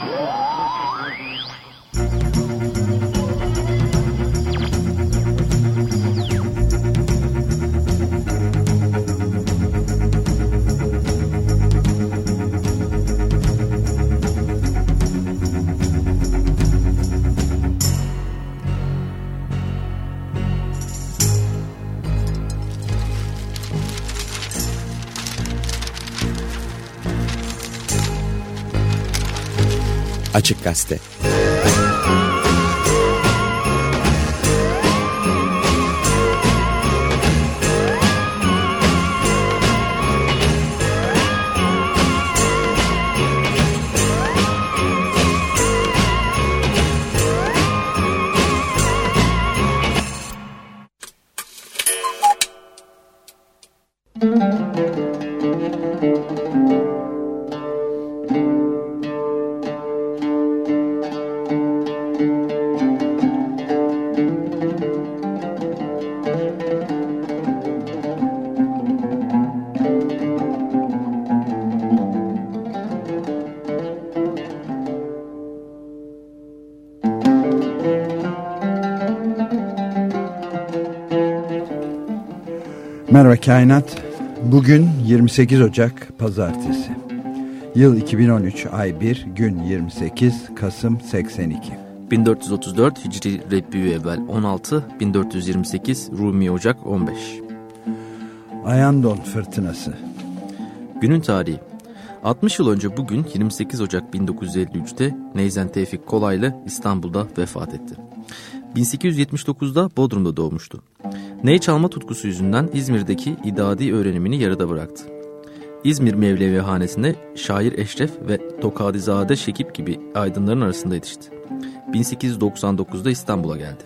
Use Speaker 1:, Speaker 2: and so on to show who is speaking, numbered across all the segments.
Speaker 1: Açık Gazete
Speaker 2: Kainat. Bugün 28 Ocak Pazartesi. Yıl 2013 ay 1 gün 28 Kasım 82.
Speaker 3: 1434 Hicri Evvel 16 1428 Rumi Ocak 15.
Speaker 2: Ayandon fırtınası.
Speaker 3: Günün tarihi 60 yıl önce bugün 28 Ocak 1953'te Neyzen Tevfik Kolaylı İstanbul'da vefat etti. 1879'da Bodrum'da doğmuştu. Ney çalma tutkusu yüzünden İzmir'deki idadi öğrenimini yarıda bıraktı. İzmir Mevlevi Hanesi'nde şair Eşref ve Tokadizade Şekip gibi aydınların arasında yetişti. 1899'da İstanbul'a geldi.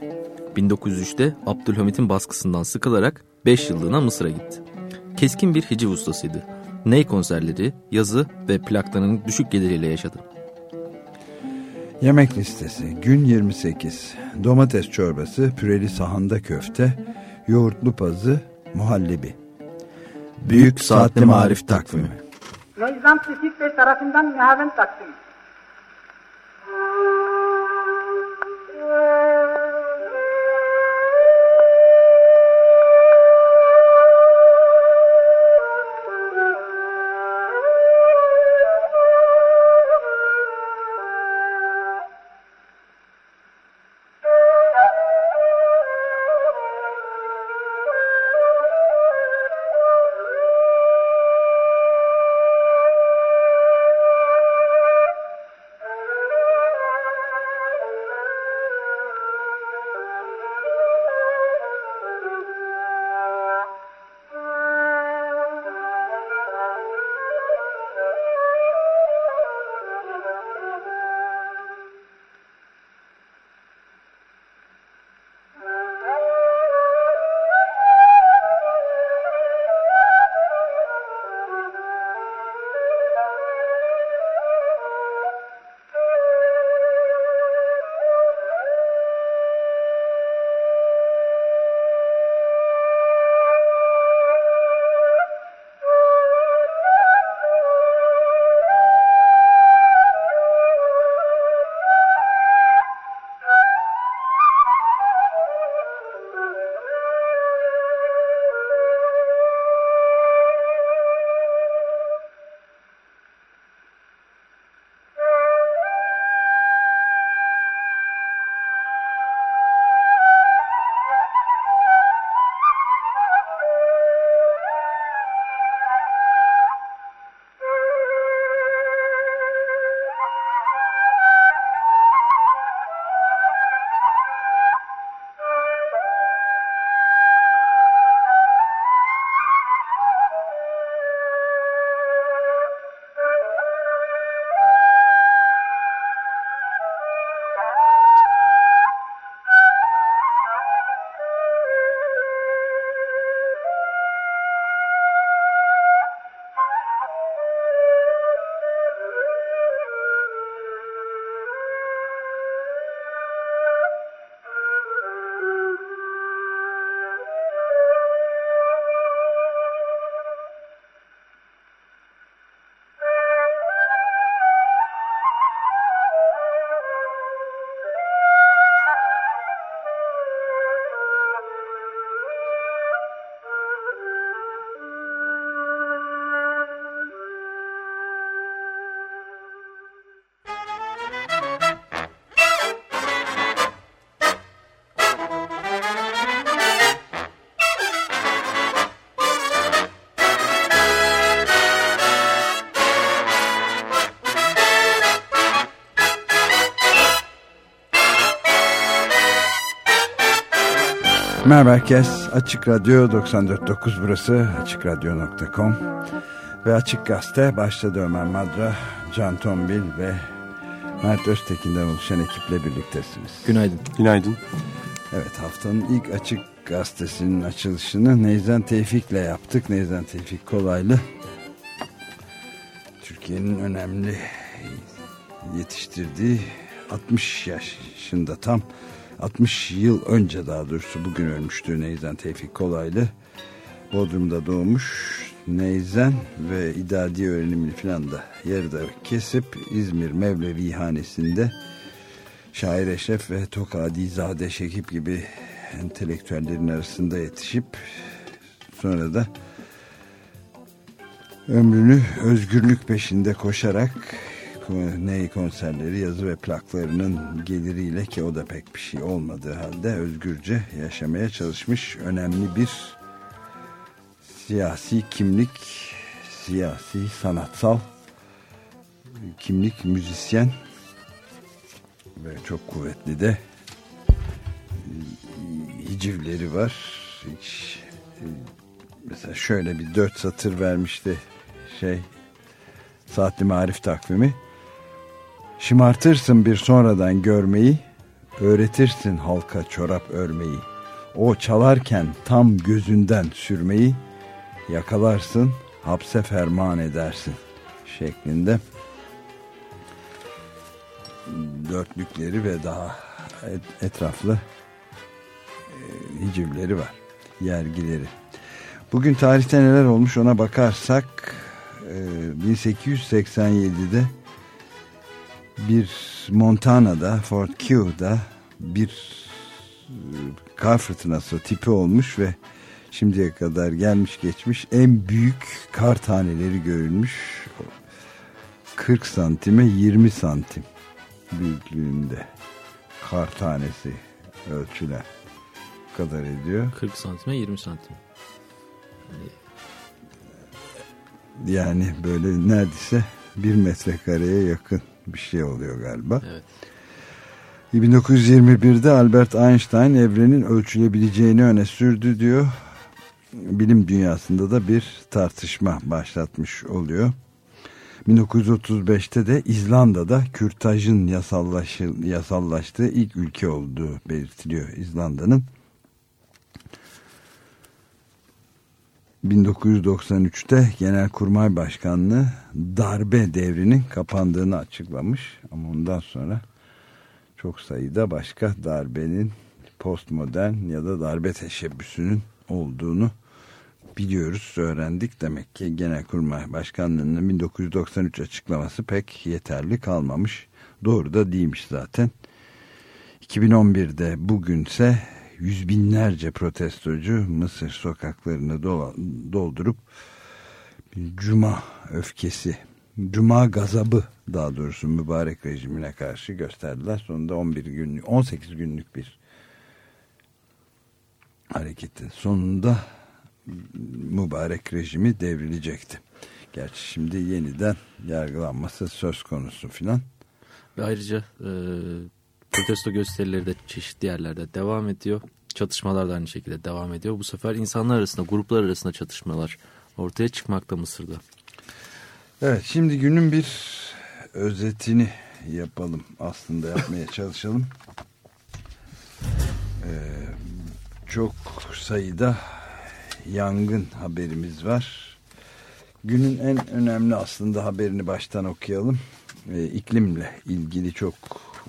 Speaker 3: 1903'te Abdülhamit'in baskısından sıkılarak 5 yıllığına Mısır'a gitti. Keskin bir hiciv ustasıydı. Ney konserleri, yazı ve plaklarının düşük geliriyle yaşadı.
Speaker 2: Yemek listesi gün 28 domates çorbası, püreli sahanda köfte, yoğurtlu pazı, muhallebi. Büyük Saatli Marif Takvimi
Speaker 4: Nizam Tevfik Bey tarafından mühaven takdim.
Speaker 2: Merhaba herkes. Açık Radyo 94.9 burası. AçıkRadyo.com ve Açık Gazete başladı Ömer Madra, Can Tombil ve Mert Öztekin'den oluşan ekiple birliktesiniz.
Speaker 3: Günaydın.
Speaker 5: Günaydın.
Speaker 2: Evet haftanın ilk Açık Gazetesi'nin açılışını Neyzen Tevfik'le yaptık. Neyzen Tevfik Kolaylı. Türkiye'nin önemli yetiştirdiği 60 yaşında tam 60 yıl önce daha doğrusu bugün ölmüştü Neyzen Tevfik Kolaylı. Bodrum'da doğmuş. Neyzen ve idadi öğrenimini filan da yarıda kesip İzmir Mevlevi Hanesi'nde Şair Eşref ve Tokadi Zade Şekip gibi entelektüellerin arasında yetişip sonra da ömrünü özgürlük peşinde koşarak ney konserleri, yazı ve plaklarının geliriyle ki o da pek bir şey olmadığı halde özgürce yaşamaya çalışmış önemli bir siyasi kimlik, siyasi, sanatsal kimlik, müzisyen ve çok kuvvetli de hicivleri var. Hiç, mesela şöyle bir dört satır vermişti şey Saatli Marif takvimi. Şımartırsın bir sonradan görmeyi, öğretirsin halka çorap örmeyi. O çalarken tam gözünden sürmeyi, yakalarsın, hapse ferman edersin şeklinde dörtlükleri ve daha etraflı hicivleri var, yergileri. Bugün tarihte neler olmuş ona bakarsak 1887'de bir Montana'da Fort Q'da bir kar fırtınası tipi olmuş ve şimdiye kadar gelmiş geçmiş en büyük kar taneleri görülmüş 40 santime 20 santim büyüklüğünde kar tanesi ölçüler kadar ediyor.
Speaker 3: 40 santime 20 santim.
Speaker 2: Yani böyle neredeyse bir metrekareye yakın bir şey oluyor galiba.
Speaker 3: Evet.
Speaker 2: 1921'de Albert Einstein evrenin ölçülebileceğini öne sürdü diyor. Bilim dünyasında da bir tartışma başlatmış oluyor. 1935'te de İzlanda'da kürtajın yasallaştığı ilk ülke olduğu belirtiliyor İzlanda'nın. 1993'te Genelkurmay Başkanlığı darbe devrinin kapandığını açıklamış. Ama ondan sonra çok sayıda başka darbenin postmodern ya da darbe teşebbüsünün olduğunu biliyoruz, öğrendik. Demek ki Genelkurmay Başkanlığı'nın 1993 açıklaması pek yeterli kalmamış. Doğru da değilmiş zaten. 2011'de bugünse yüz binlerce protestocu Mısır sokaklarını doldurup Cuma öfkesi, Cuma gazabı daha doğrusu mübarek rejimine karşı gösterdiler. Sonunda 11 günlük, 18 günlük bir hareketin sonunda mübarek rejimi devrilecekti. Gerçi şimdi yeniden yargılanması söz konusu filan.
Speaker 3: Ve ayrıca e, protesto gösterileri de çeşitli yerlerde devam ediyor. Çatışmalar da aynı şekilde devam ediyor. Bu sefer insanlar arasında, gruplar arasında çatışmalar ortaya çıkmakta Mısır'da.
Speaker 2: Evet, şimdi günün bir özetini yapalım. Aslında yapmaya çalışalım. Ee, çok sayıda yangın haberimiz var. Günün en önemli aslında haberini baştan okuyalım. Ee, iklimle ilgili çok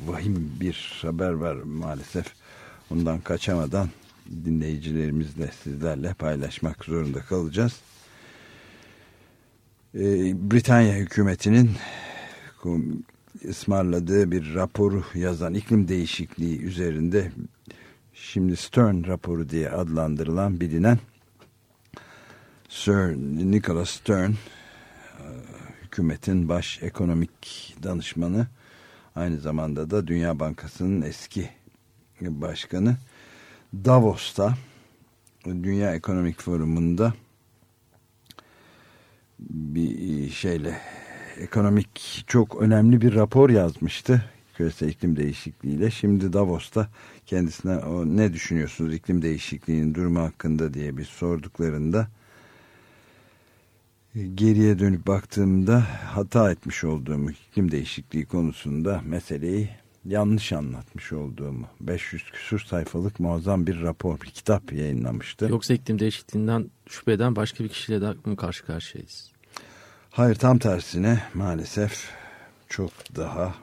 Speaker 2: vahim bir haber var maalesef. Ondan kaçamadan dinleyicilerimizle sizlerle paylaşmak zorunda kalacağız. Ee, Britanya hükümetinin ısmarladığı bir raporu yazan iklim değişikliği üzerinde şimdi Stern raporu diye adlandırılan bilinen Sir Nicholas Stern hükümetin baş ekonomik danışmanı aynı zamanda da Dünya Bankası'nın eski başkanı Davos'ta Dünya Ekonomik Forumu'nda bir şeyle ekonomik çok önemli bir rapor yazmıştı. küresel iklim değişikliğiyle. Şimdi Davos'ta kendisine o ne düşünüyorsunuz iklim değişikliğinin durumu hakkında diye bir sorduklarında geriye dönüp baktığımda hata etmiş olduğumu iklim değişikliği konusunda meseleyi yanlış anlatmış olduğumu 500 küsur sayfalık muazzam bir rapor bir kitap yayınlamıştı.
Speaker 3: Yoksa iklim değişikliğinden şüphe eden başka bir kişiyle de mı karşı karşıyayız?
Speaker 2: Hayır tam tersine maalesef çok daha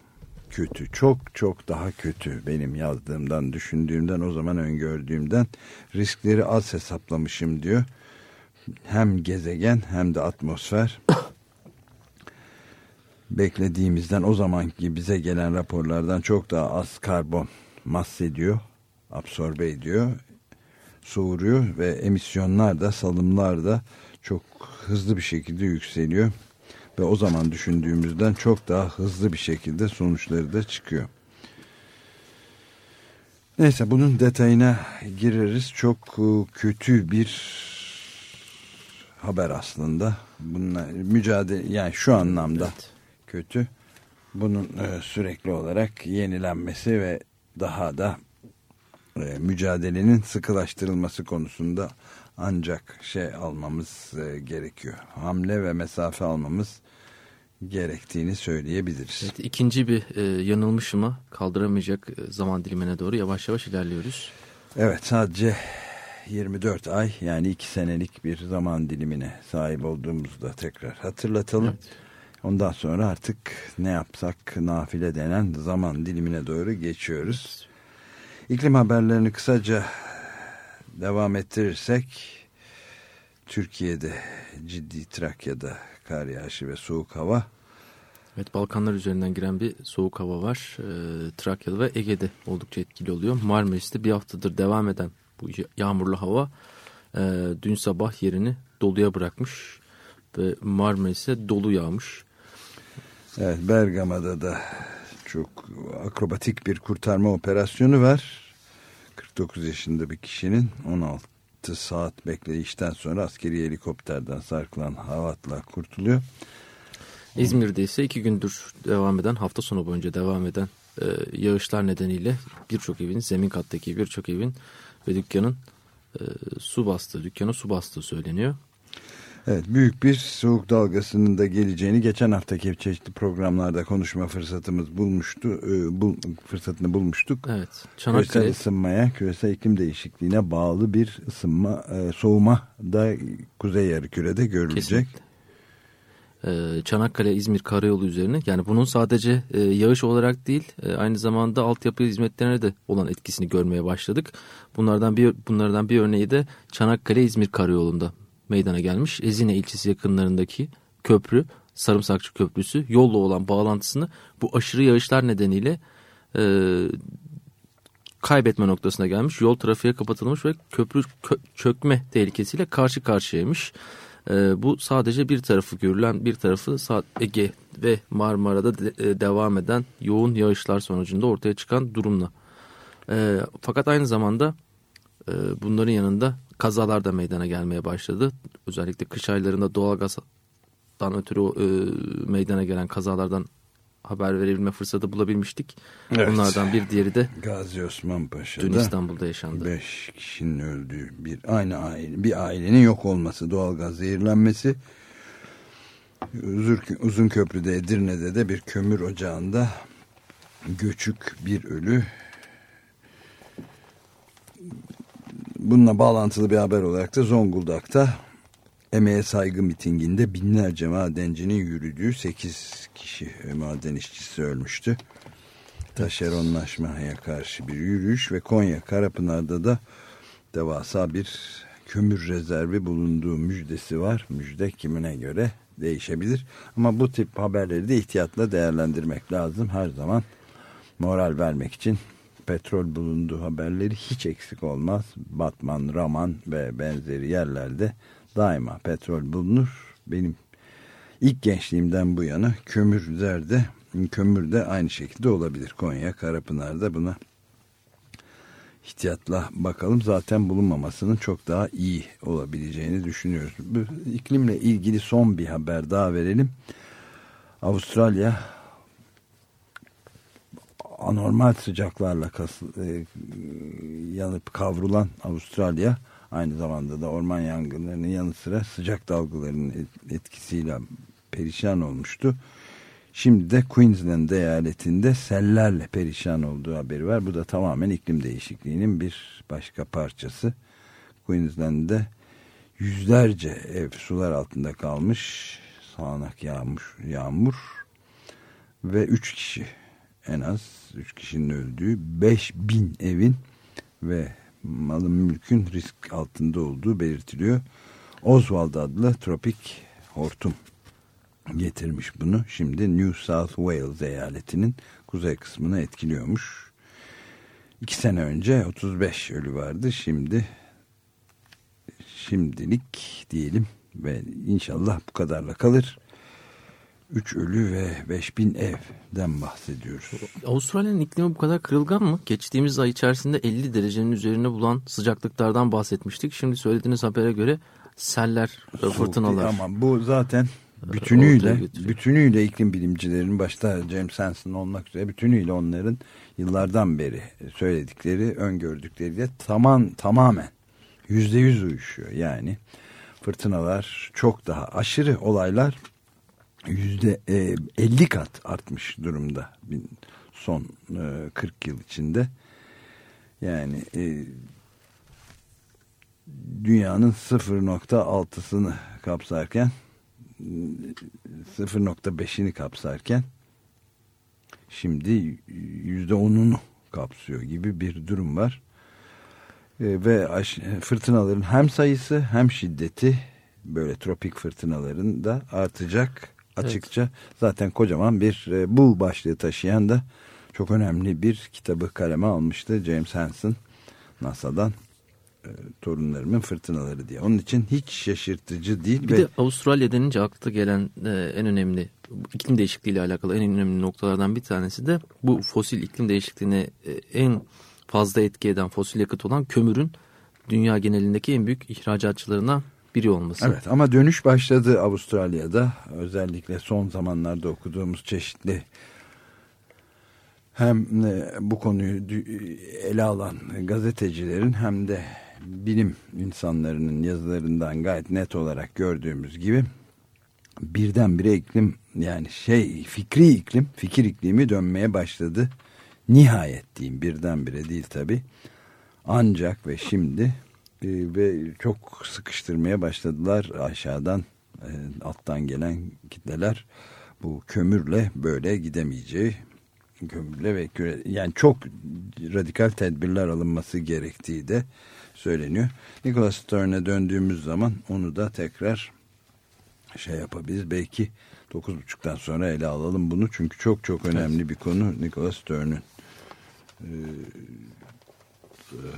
Speaker 2: kötü çok çok daha kötü benim yazdığımdan düşündüğümden o zaman öngördüğümden riskleri az hesaplamışım diyor hem gezegen hem de atmosfer beklediğimizden o zamanki bize gelen raporlardan çok daha az karbon mahsediyor, absorbe ediyor, soğuruyor ve emisyonlar da salımlar da çok hızlı bir şekilde yükseliyor ve o zaman düşündüğümüzden çok daha hızlı bir şekilde sonuçları da çıkıyor. Neyse bunun detayına gireriz. Çok e, kötü bir haber aslında. Bununla mücadele yani şu anlamda evet. kötü. Bunun e, sürekli olarak yenilenmesi ve daha da e, mücadelenin sıkılaştırılması konusunda ancak şey almamız e, gerekiyor. Hamle ve mesafe almamız gerektiğini söyleyebiliriz.
Speaker 3: Evet, ikinci bir e, yanılmışıma kaldıramayacak e, zaman dilimine doğru yavaş yavaş ilerliyoruz.
Speaker 2: Evet sadece 24 ay yani 2 senelik bir zaman dilimine sahip olduğumuzu da tekrar hatırlatalım. Evet. Ondan sonra artık ne yapsak nafile denen zaman dilimine doğru geçiyoruz. İklim haberlerini kısaca devam ettirirsek Türkiye'de ciddi Trakya'da kar yağışı ve soğuk hava.
Speaker 3: Evet Balkanlar üzerinden giren bir soğuk hava var. E, Trakya'da ve Ege'de oldukça etkili oluyor. Marmaris'te bir haftadır devam eden bu yağmurlu hava e, dün sabah yerini doluya bırakmış ve Marmaris'e dolu yağmış.
Speaker 2: Evet Bergama'da da çok akrobatik bir kurtarma operasyonu var. 49 yaşında bir kişinin 16 saat bekleyişten sonra askeri helikopterden sarkılan havatla kurtuluyor.
Speaker 3: İzmir'de ise iki gündür devam eden hafta sonu boyunca devam eden e, yağışlar nedeniyle birçok evin zemin kattaki birçok evin ve dükkanın e, su bastığı, dükkanı su bastığı söyleniyor.
Speaker 2: Evet büyük bir soğuk dalgasının da geleceğini geçen haftaki çeşitli programlarda konuşma fırsatımız bulmuştu. E, bul, fırsatını bulmuştuk.
Speaker 3: Evet.
Speaker 2: Çanakkale... Küresel ısınmaya, küresel iklim değişikliğine bağlı bir ısınma, e, soğuma da kuzey yarı görülecek. Kesinlikle.
Speaker 3: E, Çanakkale İzmir karayolu üzerine yani bunun sadece e, yağış olarak değil e, aynı zamanda altyapı hizmetlerine de olan etkisini görmeye başladık. Bunlardan bir bunlardan bir örneği de Çanakkale İzmir karayolunda meydana gelmiş. Ezine ilçesi yakınlarındaki köprü Sarımsakçı Köprüsü yolla olan bağlantısını bu aşırı yağışlar nedeniyle e, kaybetme noktasına gelmiş. Yol trafiğe kapatılmış ve köprü kö çökme tehlikesiyle karşı karşıyaymış. E, bu sadece bir tarafı görülen bir tarafı Ege ve Marmara'da e, devam eden yoğun yağışlar sonucunda ortaya çıkan durumla. E, fakat aynı zamanda e, bunların yanında kazalar da meydana gelmeye başladı. Özellikle kış aylarında doğalgazdan ötürü e, meydana gelen kazalardan haber verebilme fırsatı bulabilmiştik. Evet. Bunlardan bir diğeri de
Speaker 2: Gazi Osman Paşa'da
Speaker 3: dün İstanbul'da yaşandı.
Speaker 2: Beş kişinin öldüğü bir aynı aile, bir ailenin yok olması, doğalgaz zehirlenmesi. Uzun, uzun köprüde Edirne'de de bir kömür ocağında göçük bir ölü bununla bağlantılı bir haber olarak da Zonguldak'ta emeğe saygı mitinginde binlerce madencinin yürüdüğü 8 kişi maden işçisi ölmüştü. Taşeronlaşmaya karşı bir yürüyüş ve Konya Karapınar'da da devasa bir kömür rezervi bulunduğu müjdesi var. Müjde kimine göre değişebilir. Ama bu tip haberleri de ihtiyatla değerlendirmek lazım. Her zaman moral vermek için petrol bulunduğu haberleri hiç eksik olmaz. Batman, Raman ve benzeri yerlerde daima petrol bulunur. Benim ilk gençliğimden bu yana kömürlerde kömür de aynı şekilde olabilir. Konya, Karapınar'da buna ihtiyatla bakalım. Zaten bulunmamasının çok daha iyi olabileceğini düşünüyoruz. Bu iklimle ilgili son bir haber daha verelim. Avustralya anormal sıcaklarla kas, e, yanıp kavrulan Avustralya aynı zamanda da orman yangınlarının yanı sıra sıcak dalgalarının etkisiyle perişan olmuştu. Şimdi de Queensland eyaletinde sellerle perişan olduğu haberi var. Bu da tamamen iklim değişikliğinin bir başka parçası. Queensland'de yüzlerce ev sular altında kalmış. Sağanak yağmur, yağmur ve 3 kişi en az 3 kişinin öldüğü 5000 evin ve malın mülkün risk altında olduğu belirtiliyor. Oswald adlı tropik hortum getirmiş bunu. Şimdi New South Wales eyaletinin kuzey kısmını etkiliyormuş. İki sene önce 35 ölü vardı. Şimdi şimdilik diyelim ve inşallah bu kadarla kalır. 3 ölü ve 5000 evden bahsediyoruz.
Speaker 3: Avustralya'nın iklimi bu kadar kırılgan mı? Geçtiğimiz ay içerisinde 50 derecenin üzerine bulan sıcaklıklardan bahsetmiştik. Şimdi söylediğiniz habere göre seller, Soğuk fırtınalar.
Speaker 2: Ama bu zaten bütünüyle bütünüyle iklim bilimcilerinin başta James Hansen olmak üzere bütünüyle onların yıllardan beri söyledikleri, öngördükleriyle tamam tamamen yüzde yüz uyuşuyor. Yani fırtınalar çok daha aşırı olaylar yüzde e, 50 kat artmış durumda son 40 e, yıl içinde. Yani e, dünyanın 0.6'sını kapsarken 0.5'ini kapsarken şimdi %10'unu kapsıyor gibi bir durum var. ve fırtınaların hem sayısı hem şiddeti böyle tropik fırtınaların da artacak açıkça. Evet. Zaten kocaman bir e, bu başlığı taşıyan da çok önemli bir kitabı kaleme almıştı James Hansen NASA'dan e, torunlarımın fırtınaları diye. Onun için hiç şaşırtıcı değil.
Speaker 3: Bir ve... de Avustralya denince akla gelen e, en önemli iklim değişikliği ile alakalı en önemli noktalardan bir tanesi de bu fosil iklim değişikliğine e, en fazla etki eden fosil yakıt olan kömürün dünya genelindeki en büyük ihracatçılarından biri olması.
Speaker 2: Evet ama dönüş başladı Avustralya'da. Özellikle son zamanlarda okuduğumuz çeşitli hem e, bu konuyu ele alan gazetecilerin hem de bilim insanlarının yazılarından gayet net olarak gördüğümüz gibi birdenbire iklim yani şey fikri iklim, fikir iklimi dönmeye başladı. Nihayet diyeyim birdenbire değil tabi. Ancak ve şimdi ve çok sıkıştırmaya başladılar aşağıdan e, alttan gelen kitleler bu kömürle böyle gidemeyeceği kömürle ve küre, yani çok radikal tedbirler alınması gerektiği de söyleniyor. Nicholas Stern'e döndüğümüz zaman onu da tekrar şey yapabiliriz. Belki 9.30'dan sonra ele alalım bunu. Çünkü çok çok önemli evet. bir konu Nicholas Stern'ün e,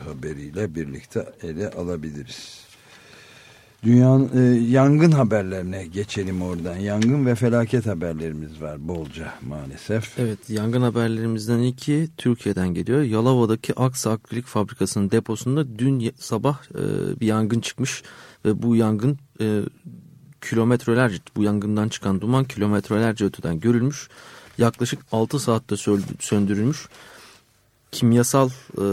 Speaker 2: haberiyle birlikte ele alabiliriz. Dünyanın e, yangın haberlerine geçelim oradan. Yangın ve felaket haberlerimiz var bolca maalesef.
Speaker 3: Evet yangın haberlerimizden iki Türkiye'den geliyor. Yalova'daki Aksa Akrilik Fabrikası'nın deposunda dün sabah e, bir yangın çıkmış ve bu yangın e, kilometrelerce bu yangından çıkan duman kilometrelerce öteden görülmüş. Yaklaşık 6 saatte söndürülmüş kimyasal e,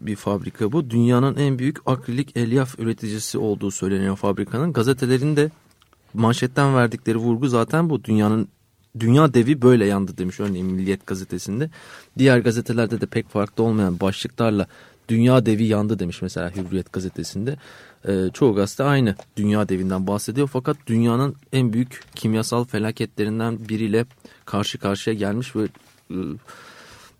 Speaker 3: bir fabrika bu. Dünyanın en büyük akrilik elyaf üreticisi olduğu söyleniyor fabrikanın. Gazetelerin de manşetten verdikleri vurgu zaten bu. Dünyanın dünya devi böyle yandı demiş örneğin Milliyet gazetesinde. Diğer gazetelerde de pek farklı olmayan başlıklarla dünya devi yandı demiş mesela Hürriyet gazetesinde. E, çoğu gazete aynı dünya devinden bahsediyor fakat dünyanın en büyük kimyasal felaketlerinden biriyle karşı karşıya gelmiş ve e,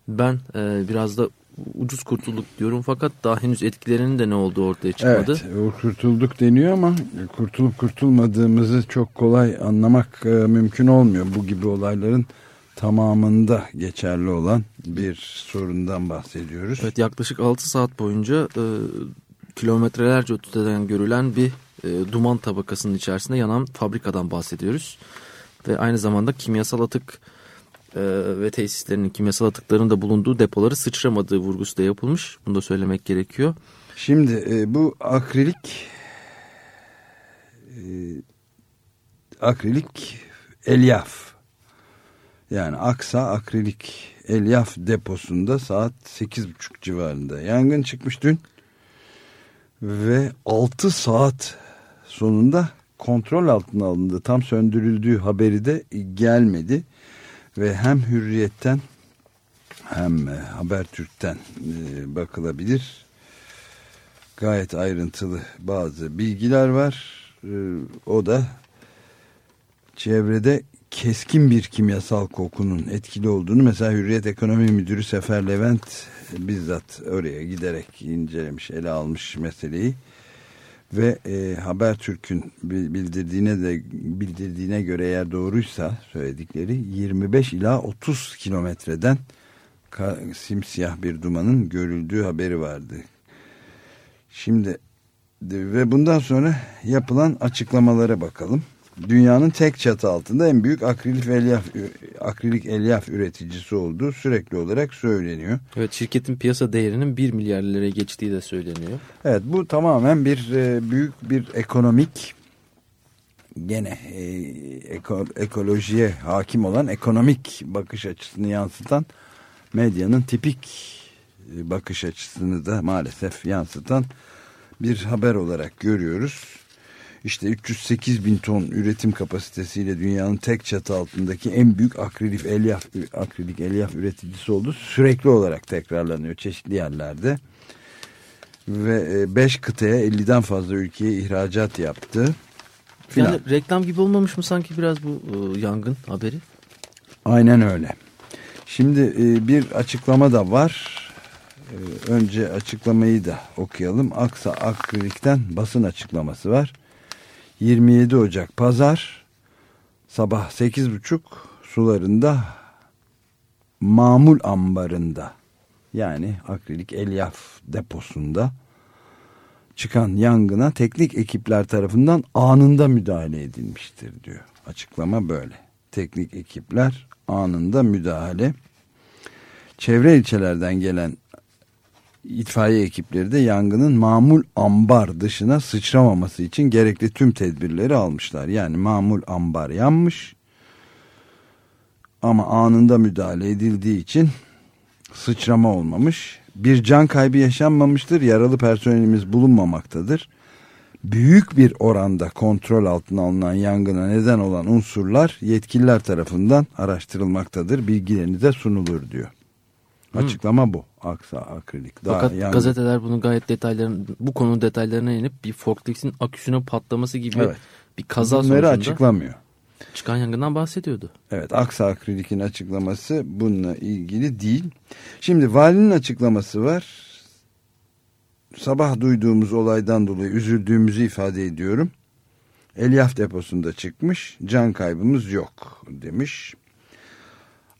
Speaker 3: ben e, biraz da ucuz kurtulduk diyorum fakat daha henüz etkilerinin de ne olduğu ortaya çıkmadı.
Speaker 2: Evet kurtulduk deniyor ama kurtulup kurtulmadığımızı çok kolay anlamak e, mümkün olmuyor. Bu gibi olayların tamamında geçerli olan bir sorundan bahsediyoruz.
Speaker 3: Evet yaklaşık 6 saat boyunca e, kilometrelerce öteden görülen bir e, duman tabakasının içerisinde yanan fabrikadan bahsediyoruz. Ve aynı zamanda kimyasal atık e, ve tesislerinin kimyasal atıklarının da bulunduğu depoları sıçramadığı vurgusu da yapılmış. Bunu da söylemek gerekiyor.
Speaker 2: Şimdi e, bu akrilik e, akrilik elyaf yani aksa akrilik elyaf deposunda saat 8.30 civarında yangın çıkmış dün. Ve 6 saat sonunda kontrol altına alındı. Tam söndürüldüğü haberi de gelmedi. Ve hem Hürriyet'ten hem e, Habertürk'ten e, bakılabilir. Gayet ayrıntılı bazı bilgiler var. E, o da çevrede keskin bir kimyasal kokunun etkili olduğunu mesela Hürriyet Ekonomi Müdürü Sefer Levent bizzat oraya giderek incelemiş, ele almış meseleyi ve e, Habertürk'ün bildirdiğine de bildirdiğine göre eğer doğruysa söyledikleri 25 ila 30 kilometreden simsiyah bir dumanın görüldüğü haberi vardı. Şimdi ve bundan sonra yapılan açıklamalara bakalım. Dünyanın tek çatı altında en büyük akrilik elyaf, akrilik elyaf üreticisi olduğu sürekli olarak söyleniyor.
Speaker 3: Evet şirketin piyasa değerinin 1 milyar liraya geçtiği de söyleniyor.
Speaker 2: Evet bu tamamen bir e, büyük bir ekonomik gene e, eko, ekolojiye hakim olan ekonomik bakış açısını yansıtan medyanın tipik e, bakış açısını da maalesef yansıtan bir haber olarak görüyoruz. İşte 308 bin ton üretim kapasitesiyle dünyanın tek çatı altındaki en büyük akrilik elyaf, akrilik elyaf üreticisi oldu. Sürekli olarak tekrarlanıyor çeşitli yerlerde. Ve 5 e, kıtaya 50'den fazla ülkeye ihracat yaptı.
Speaker 3: Filan. Yani reklam gibi olmamış mı sanki biraz bu e, yangın haberi?
Speaker 2: Aynen öyle. Şimdi e, bir açıklama da var. E, önce açıklamayı da okuyalım. Aksa Akrilik'ten basın açıklaması var. 27 Ocak Pazar sabah 8.30 sularında mamul ambarında yani akrilik elyaf deposunda çıkan yangına teknik ekipler tarafından anında müdahale edilmiştir diyor. Açıklama böyle. Teknik ekipler anında müdahale. Çevre ilçelerden gelen itfaiye ekipleri de yangının mamul ambar dışına sıçramaması için gerekli tüm tedbirleri almışlar. Yani mamul ambar yanmış ama anında müdahale edildiği için sıçrama olmamış. Bir can kaybı yaşanmamıştır. Yaralı personelimiz bulunmamaktadır. Büyük bir oranda kontrol altına alınan yangına neden olan unsurlar yetkililer tarafından araştırılmaktadır. Bilgilerinize sunulur diyor. Açıklama bu. Aksa akrilik.
Speaker 3: Daha Fakat yani... gazeteler bunu gayet detaylarını bu konunun detaylarına inip bir forkliftin aküsüne patlaması gibi evet. bir kaza Bunları sonucunda
Speaker 2: açıklamıyor.
Speaker 3: Çıkan yangından bahsediyordu.
Speaker 2: Evet Aksa akrilikin açıklaması bununla ilgili değil. Şimdi valinin açıklaması var. Sabah duyduğumuz olaydan dolayı üzüldüğümüzü ifade ediyorum. Elyaf deposunda çıkmış. Can kaybımız yok demiş.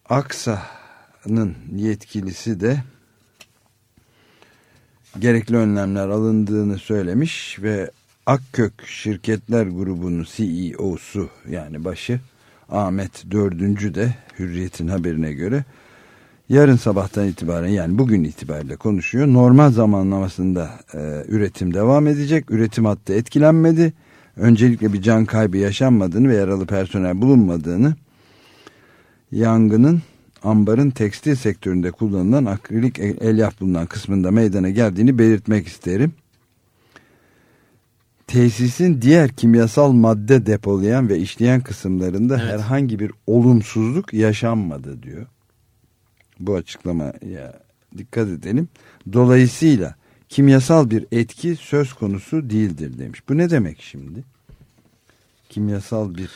Speaker 2: Aksa Bakanlığı'nın yetkilisi de gerekli önlemler alındığını söylemiş ve Akkök Şirketler Grubu'nun CEO'su yani başı Ahmet Dördüncü de Hürriyet'in haberine göre yarın sabahtan itibaren yani bugün itibariyle konuşuyor. Normal zamanlamasında e, üretim devam edecek. Üretim hattı etkilenmedi. Öncelikle bir can kaybı yaşanmadığını ve yaralı personel bulunmadığını yangının ambarın tekstil sektöründe kullanılan akrilik elyaf bulunan kısmında meydana geldiğini belirtmek isterim. Tesisin diğer kimyasal madde depolayan ve işleyen kısımlarında evet. herhangi bir olumsuzluk yaşanmadı diyor. Bu açıklamaya dikkat edelim. Dolayısıyla kimyasal bir etki söz konusu değildir demiş. Bu ne demek şimdi? Kimyasal bir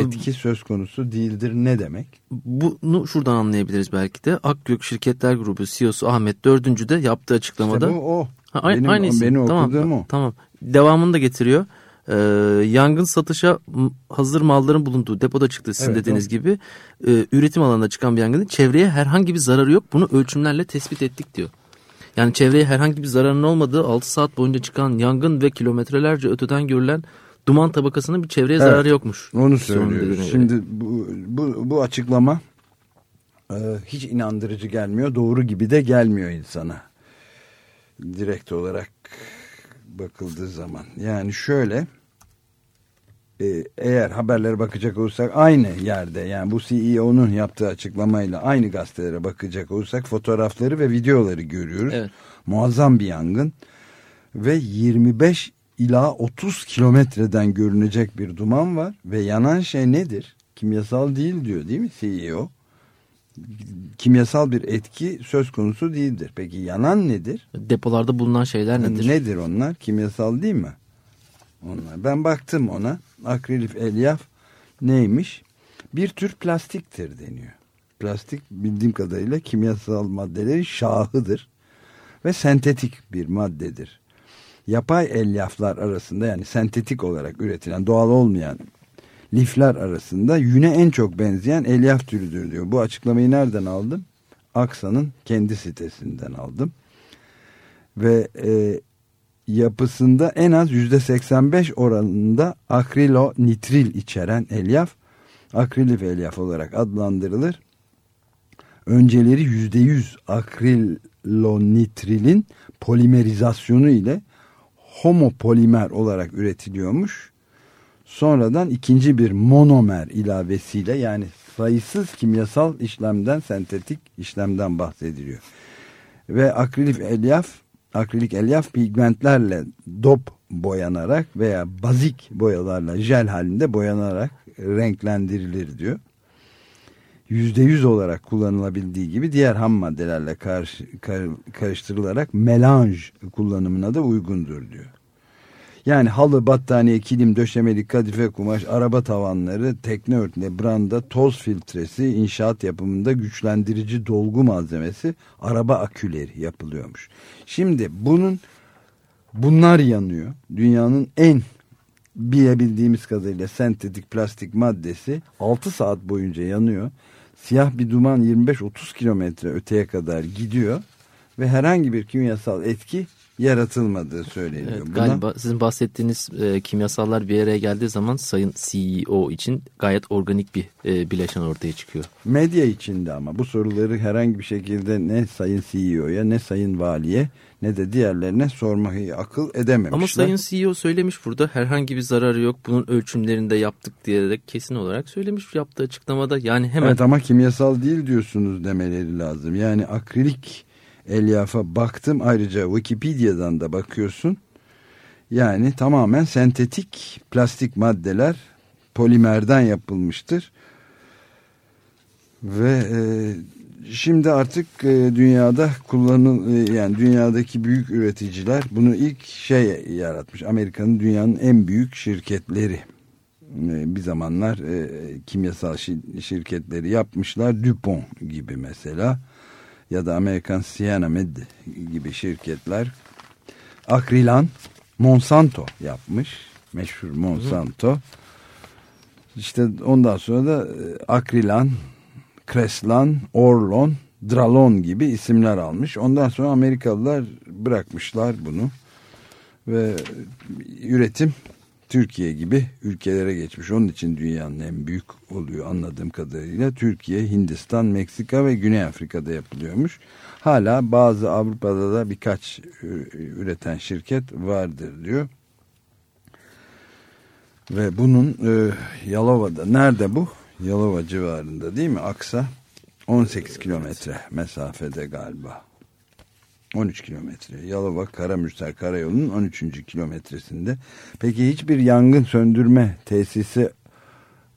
Speaker 2: etki söz konusu değildir ne demek?
Speaker 3: Bunu şuradan anlayabiliriz belki de. Akgök Şirketler Grubu CEO'su Ahmet Dördüncü de yaptığı açıklamada.
Speaker 2: İşte bu o.
Speaker 3: Ha, benim, aynısı. Benim tamam, okuduğum o. Tamam. Devamını da getiriyor. Ee, yangın satışa hazır malların bulunduğu depoda çıktı sizin evet, dediğiniz o. gibi. E, üretim alanında çıkan bir yangının çevreye herhangi bir zararı yok. Bunu ölçümlerle tespit ettik diyor. Yani çevreye herhangi bir zararın olmadığı 6 saat boyunca çıkan yangın ve kilometrelerce öteden görülen duman tabakasının bir çevreye evet, zararı yokmuş.
Speaker 2: Onu söylüyoruz. Şimdi bu, bu, bu açıklama e, hiç inandırıcı gelmiyor. Doğru gibi de gelmiyor insana. Direkt olarak bakıldığı zaman. Yani şöyle e, eğer haberlere bakacak olursak aynı yerde yani bu CEO'nun yaptığı açıklamayla aynı gazetelere bakacak olursak fotoğrafları ve videoları görüyoruz.
Speaker 3: Evet.
Speaker 2: Muazzam bir yangın ve 25 ila 30 kilometreden görünecek bir duman var ve yanan şey nedir? Kimyasal değil diyor değil mi CEO? Kimyasal bir etki söz konusu değildir. Peki yanan nedir?
Speaker 3: Depolarda bulunan şeyler nedir?
Speaker 2: Nedir onlar? Kimyasal değil mi? Onlar. Ben baktım ona. Akrilif elyaf neymiş? Bir tür plastiktir deniyor. Plastik bildiğim kadarıyla kimyasal maddelerin şahıdır ve sentetik bir maddedir. Yapay elyaflar arasında yani sentetik olarak üretilen doğal olmayan lifler arasında yüne en çok benzeyen elyaf türüdür diyor. Bu açıklamayı nereden aldım? Aksa'nın kendi sitesinden aldım. Ve e, yapısında en az yüzde 85 oranında akrilonitril içeren elyaf akrilif elyaf olarak adlandırılır. Önceleri yüzde yüz akrilonitrilin polimerizasyonu ile homopolimer olarak üretiliyormuş. Sonradan ikinci bir monomer ilavesiyle yani sayısız kimyasal işlemden sentetik işlemden bahsediliyor. Ve akrilif elyaf akrilik elyaf pigmentlerle dop boyanarak veya bazik boyalarla jel halinde boyanarak renklendirilir diyor. %100 olarak kullanılabildiği gibi diğer ham maddelerle karşı, kar, karıştırılarak melanj kullanımına da uygundur diyor. Yani halı, battaniye, kilim, döşemelik, kadife kumaş, araba tavanları, tekne örtüne, branda, toz filtresi, inşaat yapımında güçlendirici dolgu malzemesi, araba aküleri yapılıyormuş. Şimdi bunun bunlar yanıyor. Dünyanın en bilebildiğimiz kadarıyla sentetik plastik maddesi 6 saat boyunca yanıyor. Siyah bir duman 25-30 kilometre öteye kadar gidiyor ve herhangi bir kimyasal etki yaratılmadığı söyleniyor.
Speaker 3: Evet,
Speaker 2: Buna,
Speaker 3: galiba sizin bahsettiğiniz e, kimyasallar bir araya geldiği zaman sayın CEO için gayet organik bir e, bileşen ortaya çıkıyor.
Speaker 2: medya içinde ama bu soruları herhangi bir şekilde ne sayın CEO'ya ne sayın valiye ne de diğerlerine sormayı akıl edememişler.
Speaker 3: Ama sayın CEO söylemiş burada herhangi bir zararı yok bunun ölçümlerini de yaptık diyerek kesin olarak söylemiş yaptığı açıklamada. Yani hemen
Speaker 2: Evet ama kimyasal değil diyorsunuz demeleri lazım. Yani akrilik elyafa baktım ayrıca Wikipedia'dan da bakıyorsun. Yani tamamen sentetik plastik maddeler polimerden yapılmıştır. Ve e, şimdi artık e, dünyada kullanıl e, yani dünyadaki büyük üreticiler bunu ilk şey yaratmış. Amerika'nın dünyanın en büyük şirketleri e, bir zamanlar e, kimyasal şi- şirketleri yapmışlar. DuPont gibi mesela ya da Amerikan Cyanamid gibi şirketler Akrilan Monsanto yapmış. Meşhur Monsanto. İşte ondan sonra da Akrilan, Kreslan, Orlon, Dralon gibi isimler almış. Ondan sonra Amerikalılar bırakmışlar bunu. Ve üretim Türkiye gibi ülkelere geçmiş. Onun için dünyanın en büyük oluyor anladığım kadarıyla. Türkiye, Hindistan, Meksika ve Güney Afrika'da yapılıyormuş. Hala bazı Avrupa'da da birkaç üreten şirket vardır diyor. Ve bunun e, Yalova'da nerede bu? Yalova civarında değil mi? Aksa 18 kilometre mesafede galiba. 13 kilometre. Yalova Karamürsel Karayolu'nun 13. kilometresinde. Peki hiçbir yangın söndürme tesisi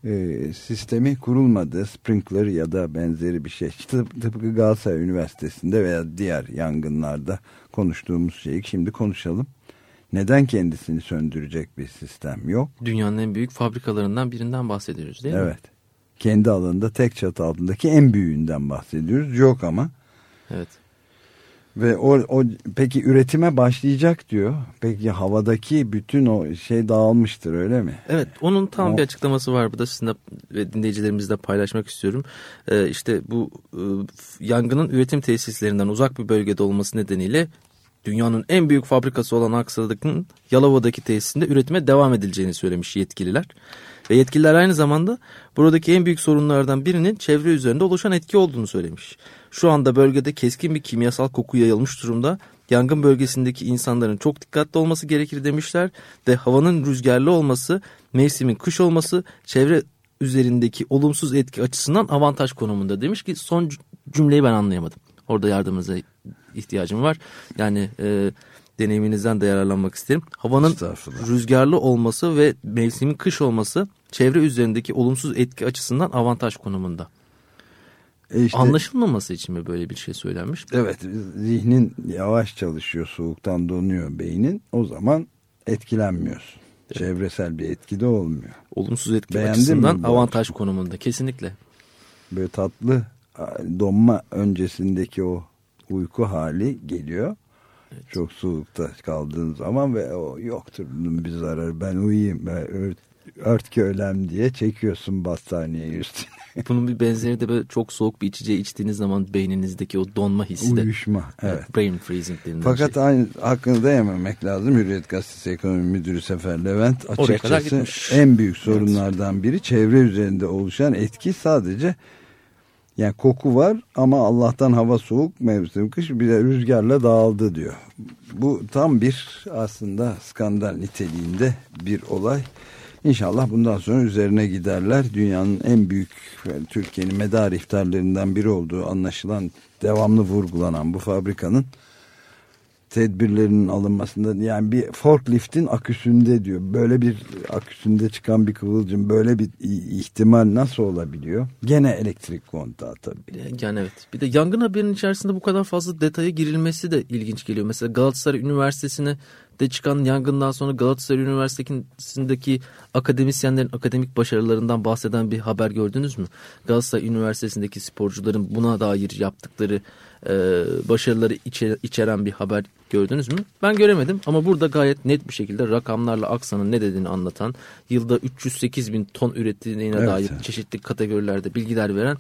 Speaker 2: e, sistemi kurulmadı. Sprinkler ya da benzeri bir şey. Tıp, tıpkı Galatasaray Üniversitesi'nde veya diğer yangınlarda konuştuğumuz şeyi şimdi konuşalım. Neden kendisini söndürecek bir sistem yok?
Speaker 3: Dünyanın en büyük fabrikalarından birinden bahsediyoruz değil mi?
Speaker 2: Evet. Kendi alanında tek çatı altındaki en büyüğünden bahsediyoruz. Yok ama.
Speaker 3: Evet.
Speaker 2: Ve o, o peki üretime başlayacak diyor. Peki havadaki bütün o şey dağılmıştır öyle mi?
Speaker 3: Evet onun tam
Speaker 2: O-
Speaker 3: bir açıklaması var burada sizinle ve dinleyicilerimizle paylaşmak istiyorum. Ee, işte bu e, yangının üretim tesislerinden uzak bir bölgede olması nedeniyle dünyanın en büyük fabrikası olan Aksa'daki Yalova'daki tesisinde üretime devam edileceğini söylemiş yetkililer. Ve yetkililer aynı zamanda buradaki en büyük sorunlardan birinin çevre üzerinde oluşan etki olduğunu söylemiş. Şu anda bölgede keskin bir kimyasal koku yayılmış durumda. Yangın bölgesindeki insanların çok dikkatli olması gerekir demişler ve havanın rüzgarlı olması, mevsimin kış olması çevre üzerindeki olumsuz etki açısından avantaj konumunda demiş ki son cümleyi ben anlayamadım. Orada yardımınıza ihtiyacım var. Yani e, deneyiminizden de yararlanmak isterim. Havanın rüzgarlı olması ve mevsimin kış olması çevre üzerindeki olumsuz etki açısından avantaj konumunda. E işte, Anlaşılmaması için mi böyle bir şey söylenmiş?
Speaker 2: Evet zihnin yavaş çalışıyor soğuktan donuyor beynin o zaman etkilenmiyorsun. Evet. Çevresel bir etki de olmuyor.
Speaker 3: Olumsuz etki Beğendin açısından avantaj konumunda kesinlikle.
Speaker 2: Böyle tatlı donma öncesindeki o uyku hali geliyor. Evet. Çok soğukta kaldığın zaman ve o yoktur bunun bir zararı ben uyuyayım ben ört, ört ki ölem diye çekiyorsun battaniyeyi üstüne.
Speaker 3: Bunun bir benzeri de böyle çok soğuk bir içeceği içtiğiniz zaman beyninizdeki o donma hissi de.
Speaker 2: Uyuşma evet.
Speaker 3: Brain freezing denilen
Speaker 2: Fakat şey. aynı hakkını da yememek lazım. Hürriyet Gazetesi Ekonomi Müdürü Sefer Levent açıkçası en büyük sorunlardan biri çevre üzerinde oluşan etki sadece yani koku var ama Allah'tan hava soğuk mevsim kış bir de rüzgarla dağıldı diyor. Bu tam bir aslında skandal niteliğinde bir olay. İnşallah bundan sonra üzerine giderler. Dünyanın en büyük Türkiye'nin medar iftarlarından biri olduğu anlaşılan devamlı vurgulanan bu fabrikanın tedbirlerinin alınmasında yani bir forkliftin aküsünde diyor. Böyle bir aküsünde çıkan bir kıvılcım böyle bir ihtimal nasıl olabiliyor? Gene elektrik kontağı tabii.
Speaker 3: Yani evet. Bir de yangın haberinin içerisinde bu kadar fazla detaya girilmesi de ilginç geliyor. Mesela Galatasaray Üniversitesi'ne de çıkan yangından sonra Galatasaray Üniversitesi'ndeki akademisyenlerin akademik başarılarından bahseden bir haber gördünüz mü? Galatasaray Üniversitesi'ndeki sporcuların buna dair yaptıkları e, başarıları içe, içeren bir haber gördünüz mü? Ben göremedim ama burada gayet net bir şekilde rakamlarla Aksa'nın ne dediğini anlatan, yılda 308 bin ton ürettiğine evet. dair çeşitli kategorilerde bilgiler veren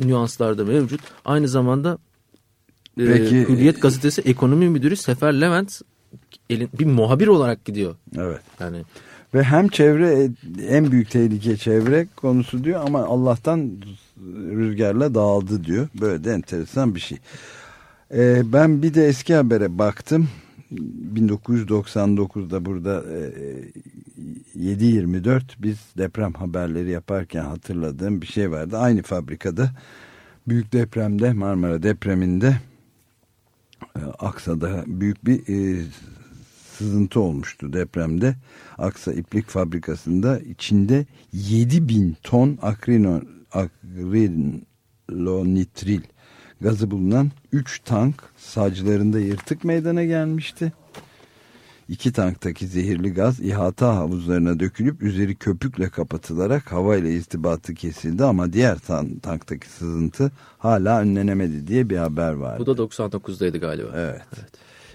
Speaker 3: nüanslar da mevcut. Aynı zamanda e, Peki, e, Hürriyet Gazetesi Ekonomi Müdürü Sefer Levent elin, bir muhabir olarak gidiyor.
Speaker 2: Evet. Yani ve hem çevre en büyük tehlike çevre konusu diyor ama Allah'tan rüzgarla dağıldı diyor. Böyle de enteresan bir şey. Ee, ben bir de eski habere baktım. 1999'da burada e, 7.24 biz deprem haberleri yaparken hatırladığım bir şey vardı. Aynı fabrikada büyük depremde Marmara depreminde e, Aksa'da büyük bir e, sızıntı olmuştu depremde. Aksa İplik Fabrikası'nda içinde 7 bin ton akrino, akrilonitril gazı bulunan 3 tank saclarında yırtık meydana gelmişti. İki tanktaki zehirli gaz ihata havuzlarına dökülüp üzeri köpükle kapatılarak havayla irtibatı kesildi ama diğer tan tanktaki sızıntı hala önlenemedi diye bir haber vardı.
Speaker 3: Bu da 99'daydı galiba.
Speaker 2: Evet. evet.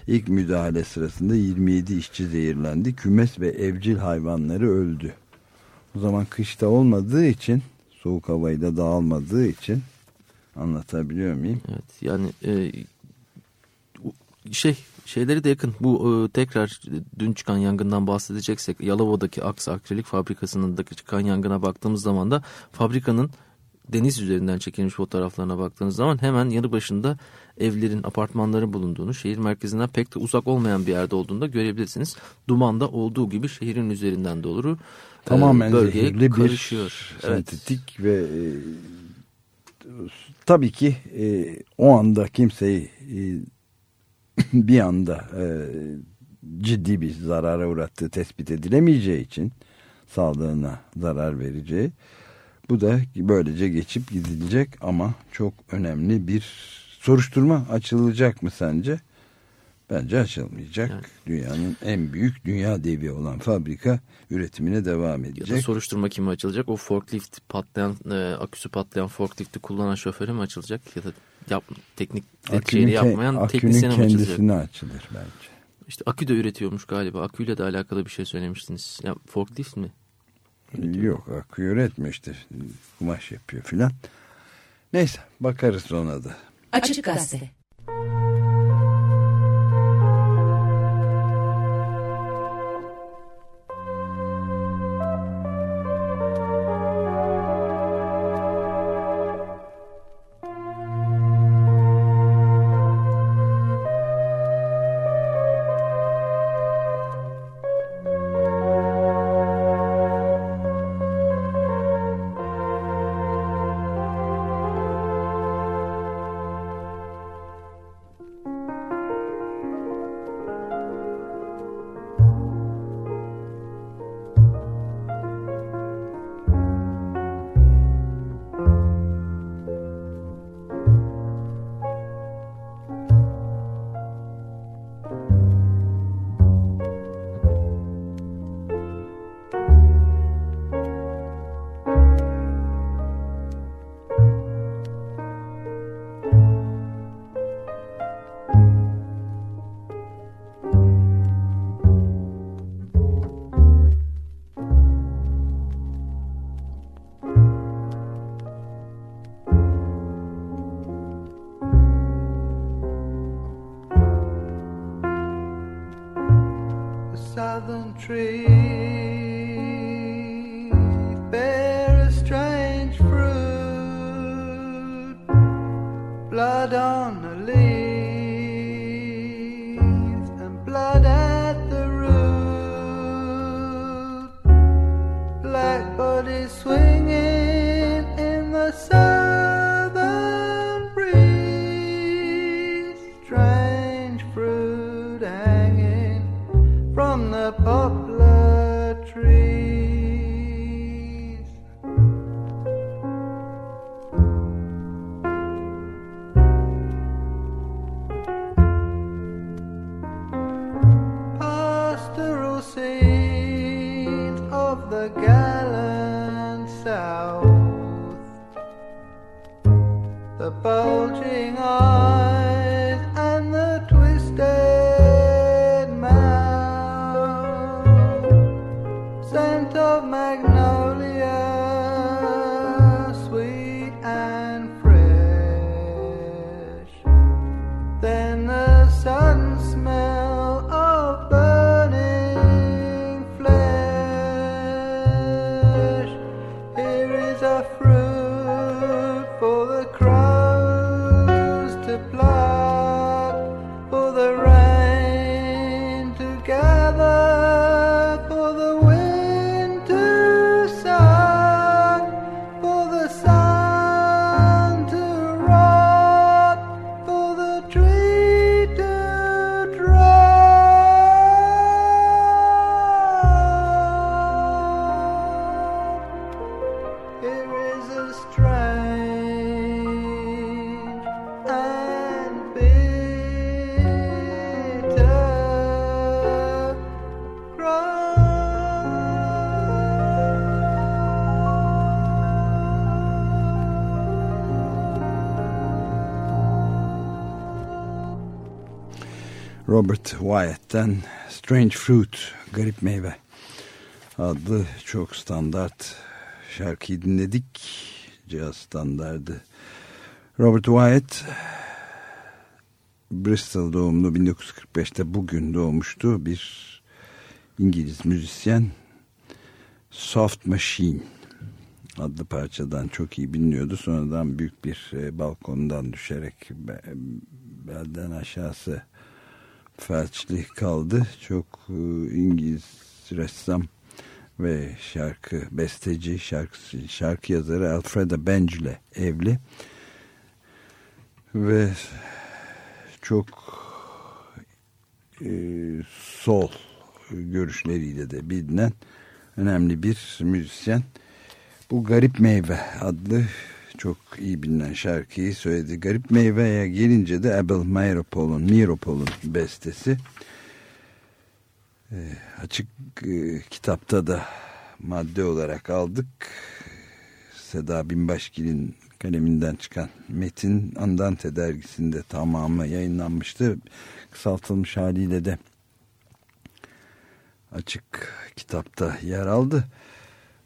Speaker 2: İlk müdahale sırasında 27 işçi zehirlendi. Kümes ve evcil hayvanları öldü. O zaman kışta olmadığı için soğuk havayı da dağılmadığı için anlatabiliyor muyum?
Speaker 3: Evet yani e, şey şeyleri de yakın. Bu e, tekrar dün çıkan yangından bahsedeceksek Yalova'daki Aksa Akrilik Fabrikası'nın çıkan yangına baktığımız zaman da fabrikanın deniz üzerinden çekilmiş fotoğraflarına baktığınız zaman hemen yanı başında evlerin, apartmanların bulunduğunu, şehir merkezinden pek de uzak olmayan bir yerde olduğunu da görebilirsiniz. Dumanda olduğu gibi şehrin üzerinden doğru
Speaker 2: tamamen bölgeye zehirli karışıyor. bir sentetik evet. ve e, tabii ki e, o anda kimseyi e, bir anda e, ciddi bir zarara uğrattığı tespit edilemeyeceği için sağlığına zarar vereceği bu da böylece geçip gidilecek ama çok önemli bir soruşturma açılacak mı sence? Bence açılmayacak. Yani. Dünyanın en büyük dünya devi olan fabrika üretimine devam edecek. Ya
Speaker 3: da soruşturma kime açılacak? O forklift patlayan, e, aküsü patlayan forklifti kullanan şoföre mi açılacak? Ya da yap, teknik şeyini yapmayan teknisyene mi açılacak?
Speaker 2: kendisine açılır bence.
Speaker 3: İşte akü de üretiyormuş galiba. Aküyle de alakalı bir şey söylemiştiniz. Ya forklift mi?
Speaker 2: Yok akü üretmiyor işte. Kumaş yapıyor filan. Neyse bakarız ona da. Açık Gazete Wyatt'ten Strange Fruit, Garip Meyve adlı çok standart şarkıyı dinledik. Cihaz standardı. Robert Wyatt Bristol doğumlu 1945'te bugün doğmuştu. Bir İngiliz müzisyen Soft Machine adlı parçadan çok iyi biliniyordu. Sonradan büyük bir e, balkondan düşerek be- belden aşağısı felçli kaldı. Çok e, İngiliz ressam ve şarkı besteci, şarkı, şarkı yazarı Alfreda Benj ile evli. Ve çok e, sol görüşleriyle de bilinen önemli bir müzisyen. Bu Garip Meyve adlı çok iyi bilinen şarkıyı söyledi. Garip Meyve'ye gelince de Abel Meeropol'un Meeropol'un bestesi. E, açık e, kitapta da madde olarak aldık. Seda Binbaşgil'in kaleminden çıkan Metin Andante dergisinde tamamı yayınlanmıştı. Kısaltılmış haliyle de açık kitapta yer aldı.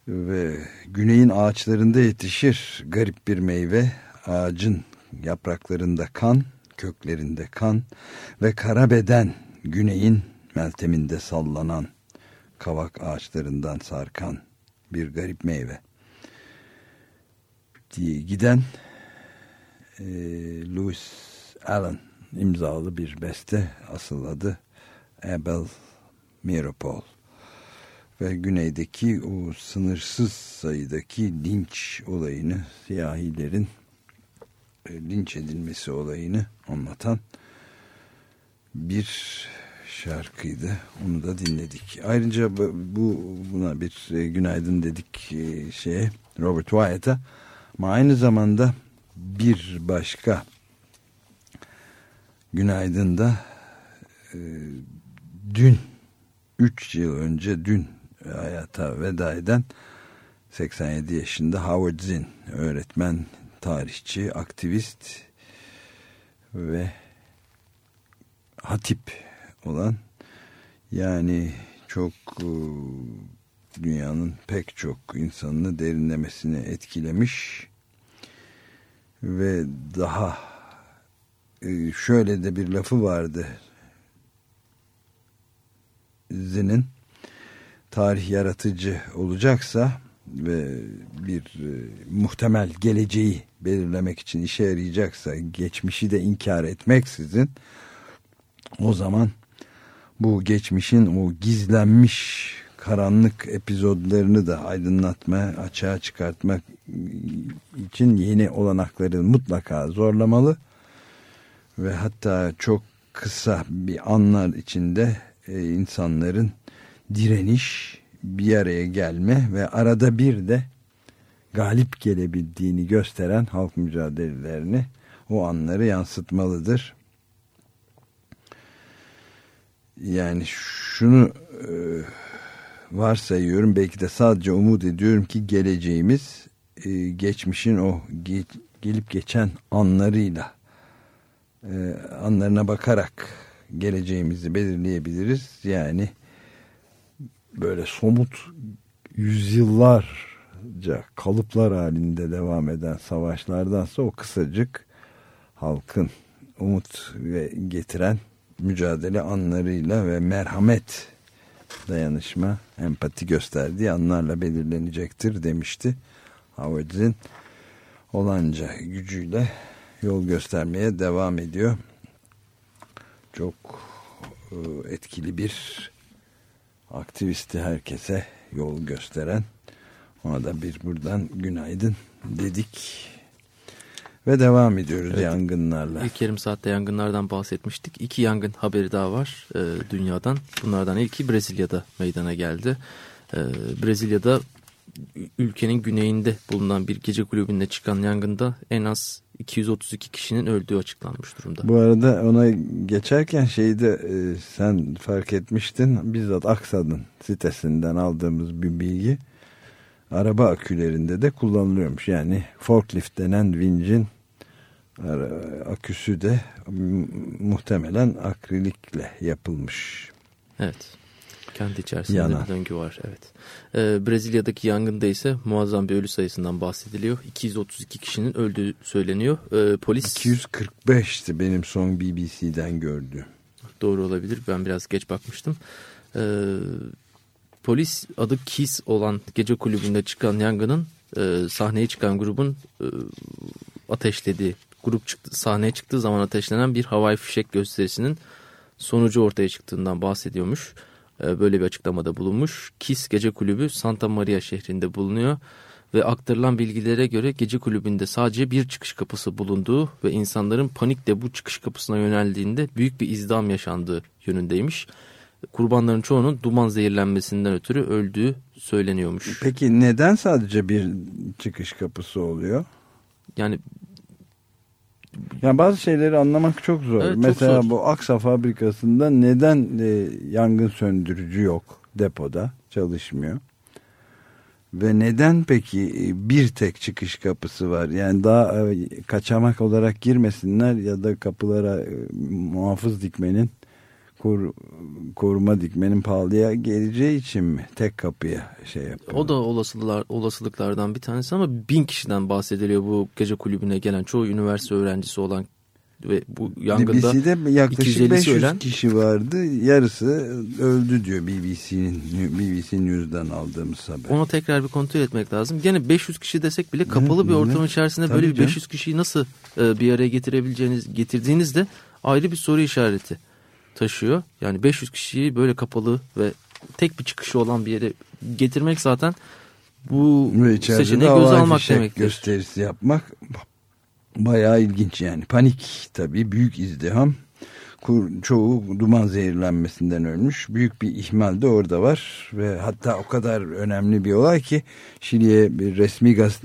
Speaker 2: Ve güneyin ağaçlarında yetişir garip bir meyve. Ağacın yapraklarında kan, köklerinde kan ve kara beden güneyin melteminde sallanan kavak ağaçlarından sarkan bir garip meyve diye giden e, Louis Allen imzalı bir beste asıl adı Abel Meeropol ve güneydeki o sınırsız sayıdaki linç olayını siyahilerin e, linç edilmesi olayını anlatan bir şarkıydı. Onu da dinledik. Ayrıca bu bu- buna bir e, günaydın dedik e, şeye Robert Wyatt'a ama aynı zamanda bir başka günaydın da e, dün 3 yıl önce dün hayata veda eden 87 yaşında Howard Zinn öğretmen, tarihçi, aktivist ve hatip olan yani çok e, dünyanın pek çok insanını derinlemesine etkilemiş ve daha e, şöyle de bir lafı vardı Zinn'in tarih yaratıcı olacaksa ve bir e, muhtemel geleceği belirlemek için işe yarayacaksa geçmişi de inkar etmeksizin o zaman bu geçmişin o gizlenmiş karanlık epizodlarını da aydınlatma, açığa çıkartmak için yeni olanakları mutlaka zorlamalı ve hatta çok kısa bir anlar içinde e, insanların direniş, bir araya gelme ve arada bir de galip gelebildiğini gösteren halk mücadelelerini o anları yansıtmalıdır. Yani şunu e, varsayıyorum belki de sadece umut ediyorum ki geleceğimiz e, geçmişin o ge gelip geçen anlarıyla e, anlarına bakarak geleceğimizi belirleyebiliriz. Yani böyle somut yüzyıllarca kalıplar halinde devam eden savaşlardansa o kısacık halkın umut ve getiren mücadele anlarıyla ve merhamet dayanışma, empati gösterdiği anlarla belirlenecektir demişti. Howard Zinn olanca gücüyle yol göstermeye devam ediyor. Çok e, etkili bir aktivisti herkese yol gösteren ona da bir buradan günaydın dedik ve devam ediyoruz
Speaker 3: Evet.
Speaker 2: yangınlarla.
Speaker 3: İlk yarım saatte yangınlardan bahsetmiştik. İki yangın haberi daha var e, dünyadan. Bunlardan ilki Brezilya'da meydana geldi. E, Brezilya'da ülkenin güneyinde bulunan bir gece kulübünde çıkan yangında en az 232 kişinin öldüğü açıklanmış durumda.
Speaker 2: Bu arada ona geçerken şeyde e, sen fark etmiştin bizzat Aksa'nın sitesinden aldığımız bir bilgi araba akülerinde de kullanılıyormuş. Yani forklift denen vincin aküsü de mu- muhtemelen akrilikle yapılmış.
Speaker 3: Evet. Kendi içerisinde
Speaker 2: Yanan.
Speaker 3: bir döngü var. Evet. Ee, Brezilya'daki yangında ise muazzam bir ölü sayısından bahsediliyor. 232 kişinin öldüğü söyleniyor. Ee, polis
Speaker 2: 245'ti benim son BBC'den gördüğüm.
Speaker 3: doğru olabilir. Ben biraz geç bakmıştım. Ee, polis adı Kiss olan gece kulübünde çıkan yangının e, sahneye çıkan grubun e, ateşlediği, grup çıktı, sahneye çıktığı zaman ateşlenen bir havai fişek gösterisinin sonucu ortaya çıktığından bahsediyormuş. Ee, böyle bir açıklamada bulunmuş. Kiss Gece Kulübü Santa Maria şehrinde bulunuyor ve aktarılan bilgilere göre gece kulübünde sadece bir çıkış kapısı bulunduğu ve insanların panikle bu çıkış kapısına yöneldiğinde büyük bir izdiham yaşandığı yönündeymiş. Kurbanların çoğunun duman zehirlenmesinden ötürü öldüğü söyleniyormuş.
Speaker 2: Peki neden sadece bir çıkış kapısı oluyor?
Speaker 3: Yani
Speaker 2: Yani bazı şeyleri anlamak çok zor.
Speaker 3: Evet, çok
Speaker 2: Mesela
Speaker 3: zor.
Speaker 2: bu Aksa fabrikasında neden e, yangın söndürücü yok depoda çalışmıyor? Ve neden peki e, bir tek çıkış kapısı var? Yani daha e, kaçamak olarak girmesinler ya da kapılara e, muhafız dikmenin kor- koruma dikmenin pahalıya geleceği için mi tek kapıya şey yapıyor?
Speaker 3: o da olasılıklar, olasılıklardan bir tanesi ama bin kişiden bahsediliyor bu gece kulübüne gelen çoğu üniversite öğrencisi olan ve bu yangında
Speaker 2: BBC'de yaklaşık
Speaker 3: 250'si
Speaker 2: 500
Speaker 3: ölen-
Speaker 2: kişi vardı. Yarısı öldü diyor BBC'nin BBC News'dan aldığımız haber.
Speaker 3: Onu tekrar bir kontrol etmek lazım. Gene 500 kişi desek bile kapalı bir ortam içerisinde
Speaker 2: Tabii
Speaker 3: böyle bir
Speaker 2: canım.
Speaker 3: 500 kişiyi nasıl e, bir araya getirebileceğiniz getirdiğinizde ayrı bir soru işareti taşıyor. Yani 500 kişiyi böyle kapalı ve tek bir çıkışı olan bir yere getirmek zaten bu seçeneği
Speaker 2: havai
Speaker 3: almak demektir.
Speaker 2: gösterisi yapmak bayağı ilginç yani. Panik tabii büyük izdiham. Kur- Çoğu duman zehirlenmesinden ölmüş. Büyük bir ihmal de orada var. Ve hatta o kadar önemli bir olay ki Şili'ye bir resmi gaz,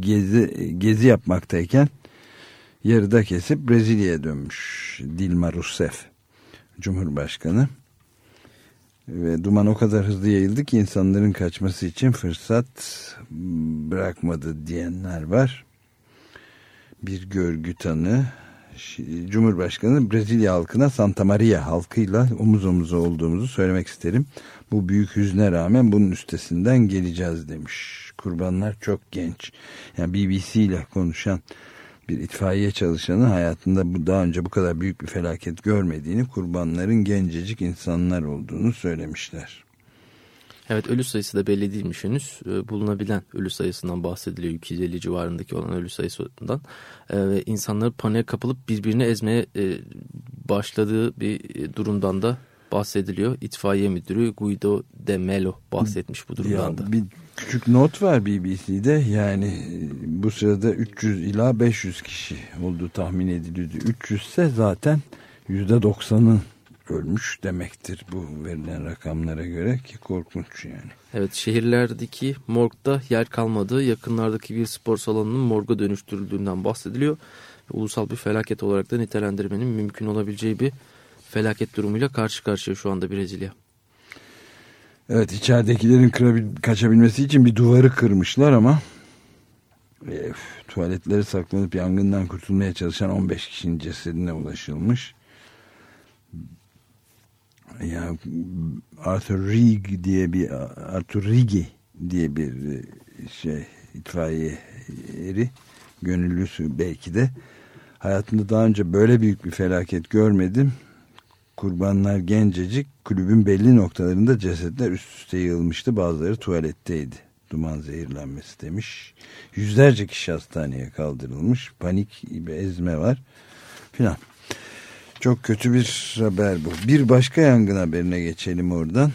Speaker 2: gezi, gezi yapmaktayken yarıda kesip Brezilya'ya dönmüş Dilma Rousseff Cumhurbaşkanı. Ve duman o kadar hızlı yayıldı ki insanların kaçması için fırsat bırakmadı diyenler var. Bir görgü tanı Cumhurbaşkanı Brezilya halkına Santa Maria halkıyla omuz omuza olduğumuzu söylemek isterim. Bu büyük hüzne rağmen bunun üstesinden geleceğiz demiş. Kurbanlar çok genç. Yani BBC ile konuşan bir itfaiye çalışanı hayatında bu daha önce bu kadar büyük bir felaket görmediğini kurbanların gencecik insanlar olduğunu söylemişler.
Speaker 3: Evet ölü sayısı da belli değilmiş henüz. E, bulunabilen ölü sayısından bahsediliyor. 250 civarındaki olan ölü sayısından. E, ve insanları paniğe kapılıp birbirini ezmeye e, başladığı bir e, durumdan da bahsediliyor. İtfaiye müdürü Guido de Melo bahsetmiş bu durumdan
Speaker 2: Ya
Speaker 3: da.
Speaker 2: bir küçük not var BBC'de yani e, bu sırada 300 ila 500 kişi olduğu tahmin ediliyordu. 300 ise zaten %90'ın ölmüş demektir bu verilen rakamlara göre ki korkunç yani.
Speaker 3: Evet şehirlerdeki morgda yer kalmadığı yakınlardaki bir spor salonunun morga dönüştürüldüğünden bahsediliyor. Ulusal bir felaket olarak da nitelendirmenin mümkün olabileceği bir felaket durumuyla karşı karşıya şu anda Brezilya.
Speaker 2: Evet içeridekilerin kaçabilmesi için bir duvarı kırmışlar ama e, tuvaletleri saklanıp yangından kurtulmaya çalışan 15 kişinin cesedine ulaşılmış. Yani Arthur Rig diye bir Arthur Rigi diye bir e, şey itfaiye eri gönüllüsü belki de hayatımda daha önce böyle büyük bir felaket görmedim. Kurbanlar gencecik kulübün belli noktalarında cesetler üst üste yığılmıştı. Bazıları tuvaletteydi. Duman zehirlenmesi demiş. Yüzlerce kişi hastaneye kaldırılmış. Panik bir ezme var filan. Çok kötü bir haber bu. Bir başka yangın haberine geçelim oradan.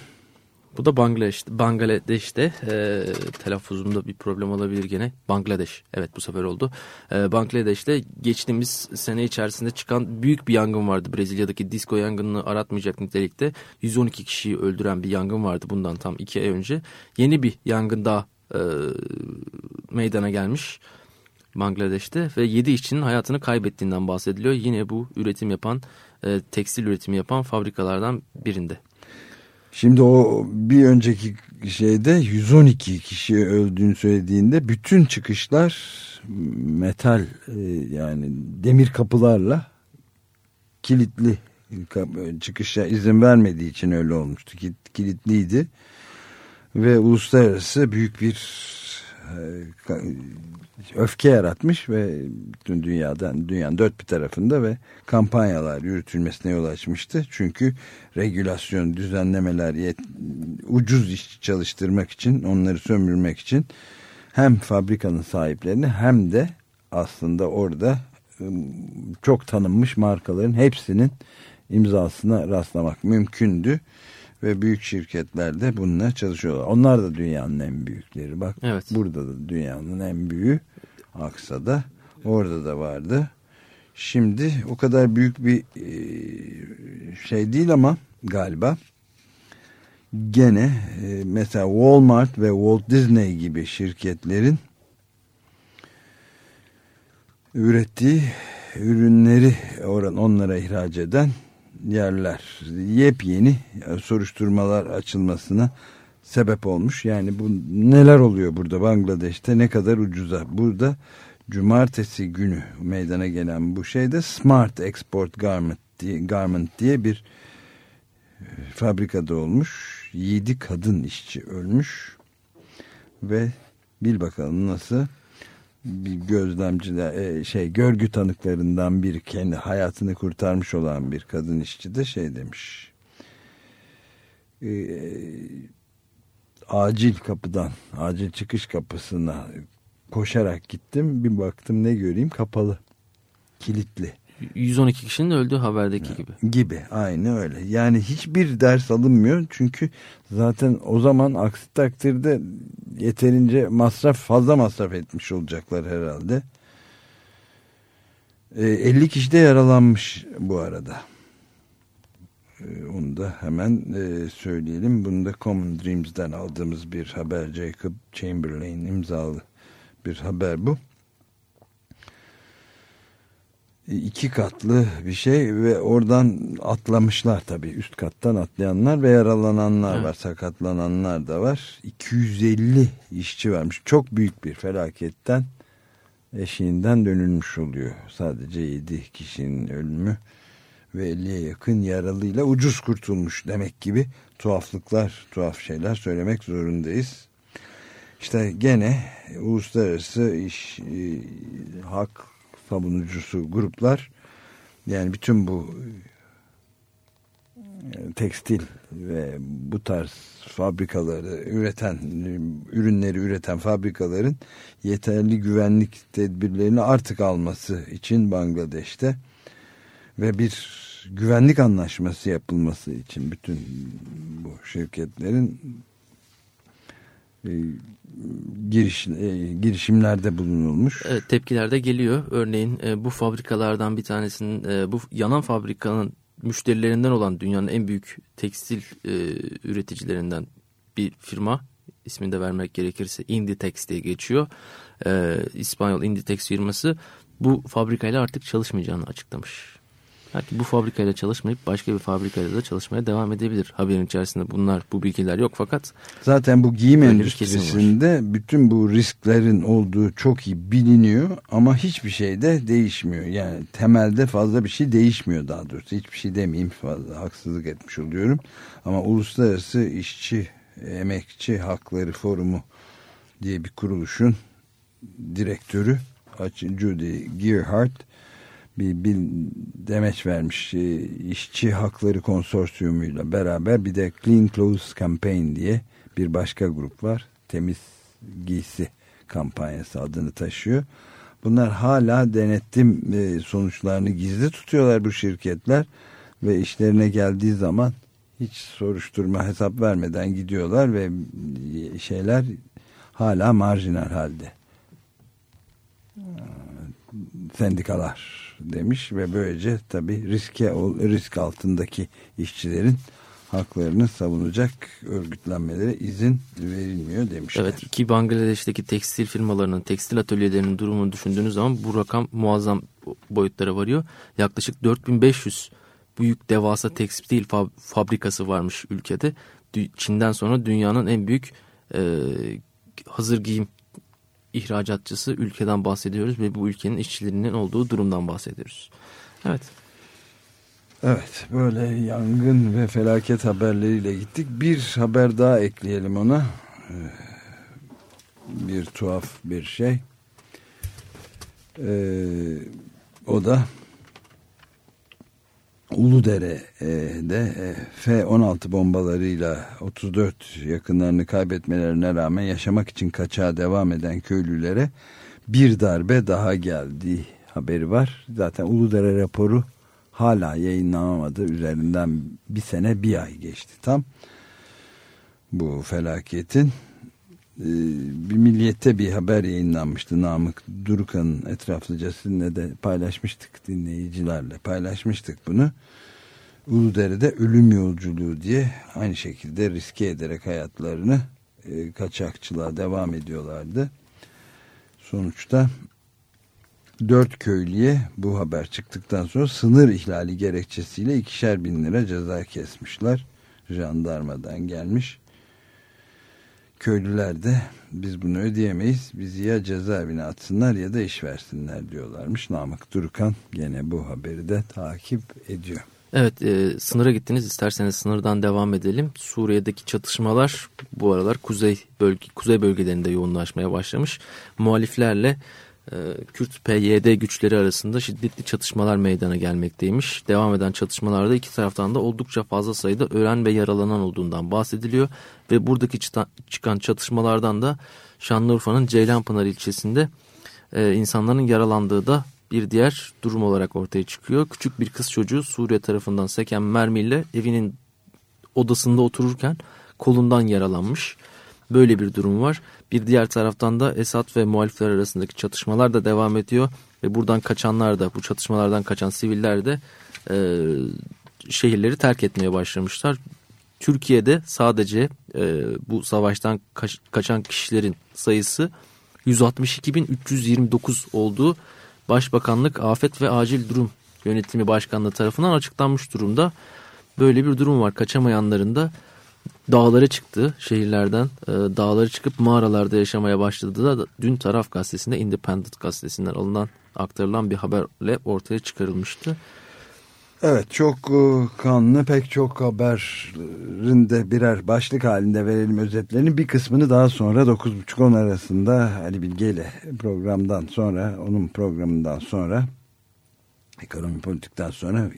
Speaker 3: Bu da Bangladeş, Bangladeş'te e, telaffuzumda bir problem olabilir gene. Bangladeş evet bu sefer oldu. E, Bangladeş'te geçtiğimiz sene içerisinde çıkan büyük bir yangın vardı. Brezilya'daki disco yangınını aratmayacak nitelikte 112 kişiyi öldüren bir yangın vardı bundan tam iki ay önce. Yeni bir yangın daha e, meydana gelmiş. Bangladeş'te ve 7 işçinin hayatını kaybettiğinden bahsediliyor. Yine bu üretim yapan, e, tekstil üretimi yapan fabrikalardan birinde.
Speaker 2: Şimdi o bir önceki şeyde 112 kişi öldüğünü söylediğinde bütün çıkışlar metal e, yani demir kapılarla kilitli çıkışa izin vermediği için öyle olmuştu. Ki- Kilitliydi ve uluslararası büyük bir öfke yaratmış ve bütün dünyadan dünyanın dört bir tarafında ve kampanyalar yürütülmesine yol açmıştı. Çünkü regülasyon, düzenlemeler yet, ucuz iş çalıştırmak için, onları sömürmek için hem fabrikanın sahiplerini hem de aslında orada çok tanınmış markaların hepsinin imzasına rastlamak mümkündü ve büyük şirketler de bununla çalışıyorlar. Onlar da dünyanın en büyükleri. Bak
Speaker 3: Evet.
Speaker 2: burada da dünyanın en büyüğü Aksa'da. Orada da vardı. Şimdi o kadar büyük bir e, şey değil ama galiba gene e, mesela Walmart ve Walt Disney gibi şirketlerin ürettiği ürünleri onlara ihraç eden yerler yepyeni soruşturmalar açılmasına sebep olmuş. Yani bu neler oluyor burada Bangladeş'te ne kadar ucuza. Burada cumartesi günü meydana gelen bu şeyde Smart Export Garment diye, Garment diye bir e, fabrikada olmuş. 7 kadın işçi ölmüş ve bil bakalım nasıl bir gözlemci de e, şey görgü tanıklarından bir kendi hayatını kurtarmış olan bir kadın işçi de şey demiş. E, acil kapıdan, acil çıkış kapısına koşarak gittim. Bir baktım ne göreyim kapalı. Kilitli
Speaker 3: 112 kişinin öldüğü haberdeki gibi.
Speaker 2: gibi aynı öyle. Yani hiçbir ders alınmıyor çünkü zaten o zaman aksi takdirde yeterince masraf fazla masraf etmiş olacaklar herhalde. E, 50 kişi de yaralanmış bu arada. E, onu da hemen e, söyleyelim. Bunu da Common Dreams'den aldığımız bir haber. Jacob Chamberlain imzalı bir haber bu iki katlı bir şey ve oradan atlamışlar tabii. Üst kattan atlayanlar ve yaralananlar
Speaker 3: Evet.
Speaker 2: var sakatlananlar da var. 250 işçi varmış. Çok büyük bir felaketten eşiğinden dönülmüş oluyor. Sadece 7 kişinin ölümü ve 50'ye yakın yaralıyla ucuz kurtulmuş. Demek gibi tuhaflıklar tuhaf şeyler söylemek zorundayız. İşte gene uluslararası iş e, hak savunucusu gruplar. Yani bütün bu e, tekstil ve bu tarz fabrikaları üreten ürünleri üreten fabrikaların yeterli güvenlik tedbirlerini artık alması için Bangladeş'te ve bir güvenlik anlaşması yapılması için bütün bu şirketlerin giriş, e, girişimlerde bulunulmuş.
Speaker 3: Evet, tepkiler geliyor. Örneğin e, bu fabrikalardan bir tanesinin e, bu yanan fabrikanın müşterilerinden olan dünyanın en büyük tekstil e, üreticilerinden bir firma ismini de vermek gerekirse Inditex diye geçiyor. E, İspanyol Inditex firması bu fabrikayla artık çalışmayacağını açıklamış. Belki bu fabrikayla çalışmayıp başka bir fabrikayla da çalışmaya devam edebilir. Haberin içerisinde bunlar bu bilgiler yok fakat
Speaker 2: zaten bu giyim endüstrisinde bütün bu risklerin olduğu çok iyi biliniyor ama hiçbir şey de değişmiyor. Yani temelde fazla bir şey değişmiyor daha doğrusu. Hiçbir şey demeyeyim fazla haksızlık etmiş oluyorum. Ama Uluslararası İşçi Emekçi Hakları Forumu diye bir kuruluşun direktörü Judy Gearhart bir, bir demeç vermiş e, işçi hakları konsorsiyumuyla beraber bir de Clean Clothes Campaign diye bir başka grup var. Temiz giysi kampanyası adını taşıyor. Bunlar hala denetim e, sonuçlarını gizli tutuyorlar bu şirketler ve işlerine geldiği zaman hiç soruşturma hesap vermeden gidiyorlar ve şeyler hala marjinal halde. Sendikalar demiş ve böylece tabi riske risk altındaki işçilerin haklarını savunacak örgütlenmelere izin verilmiyor demişler.
Speaker 3: Evet ki Bangladeş'teki tekstil firmalarının tekstil atölyelerinin durumunu düşündüğünüz zaman bu rakam muazzam boyutlara varıyor. Yaklaşık 4500 büyük devasa tekstil fab fabrikası varmış ülkede. Çin'den sonra dünyanın en büyük e, hazır giyim ihracatçısı ülkeden bahsediyoruz ve bu ülkenin işçilerinin olduğu durumdan bahsediyoruz. Evet.
Speaker 2: Evet böyle yangın ve felaket haberleriyle gittik. Bir haber daha ekleyelim ona. Ee, bir tuhaf bir şey. Ee, o da Uludere'de e, F-16 bombalarıyla 34 yakınlarını kaybetmelerine rağmen yaşamak için kaçağa devam eden köylülere bir darbe daha geldiği haberi var. Zaten Uludere raporu hala yayınlanamadı. Üzerinden bir sene bir ay geçti tam. Bu felaketin e, bir milliyette bir haber yayınlanmıştı. Namık Durukan'ın etraflıca sizinle de paylaşmıştık dinleyicilerle paylaşmıştık bunu. Uludere'de ölüm yolculuğu diye aynı şekilde riske ederek hayatlarını e, kaçakçılığa devam ediyorlardı. Sonuçta dört köylüye bu haber çıktıktan sonra sınır ihlali gerekçesiyle ikişer bin lira ceza kesmişler. Jandarmadan gelmiş. Köylüler de biz bunu ödeyemeyiz. Bizi ya cezaevine atsınlar ya da iş versinler diyorlarmış. Namık Durukan gene bu haberi de takip ediyor.
Speaker 3: Evet e, sınıra gittiniz isterseniz sınırdan devam edelim. Suriye'deki çatışmalar bu aralar kuzey, bölge, kuzey bölgelerinde yoğunlaşmaya başlamış. Muhaliflerle Kürt PYD güçleri arasında şiddetli çatışmalar meydana gelmekteymiş. Devam eden çatışmalarda iki taraftan da oldukça fazla sayıda ölen ve yaralanan olduğundan bahsediliyor. Ve buradaki çıkan çatışmalardan da Şanlıurfa'nın Ceylanpınar ilçesinde e, insanların yaralandığı da bir diğer durum olarak ortaya çıkıyor. Küçük bir kız çocuğu Suriye tarafından seken mermiyle evinin odasında otururken kolundan yaralanmış. Böyle bir durum var. Bir diğer taraftan da Esad ve muhalifler arasındaki çatışmalar da devam ediyor. Ve buradan kaçanlar da bu çatışmalardan kaçan siviller de e, şehirleri terk etmeye başlamışlar. Türkiye'de sadece e, bu savaştan kaç, kaçan kişilerin sayısı 162.329 olduğu Başbakanlık Afet ve Acil Durum Yönetimi Başkanlığı tarafından açıklanmış durumda. Böyle bir durum var. Kaçamayanların da dağlara çıktı şehirlerden. E, dağlara çıkıp mağaralarda yaşamaya başladı da dün taraf gazetesinde Independent gazetesinden alınan aktarılan bir haberle ortaya çıkarılmıştı.
Speaker 2: Evet çok e, kanlı pek çok haberin de birer başlık halinde verelim özetlerini. Bir kısmını daha sonra 9.30-10 arasında Ali Bilge ile programdan sonra onun programından sonra ekonomi politikten sonra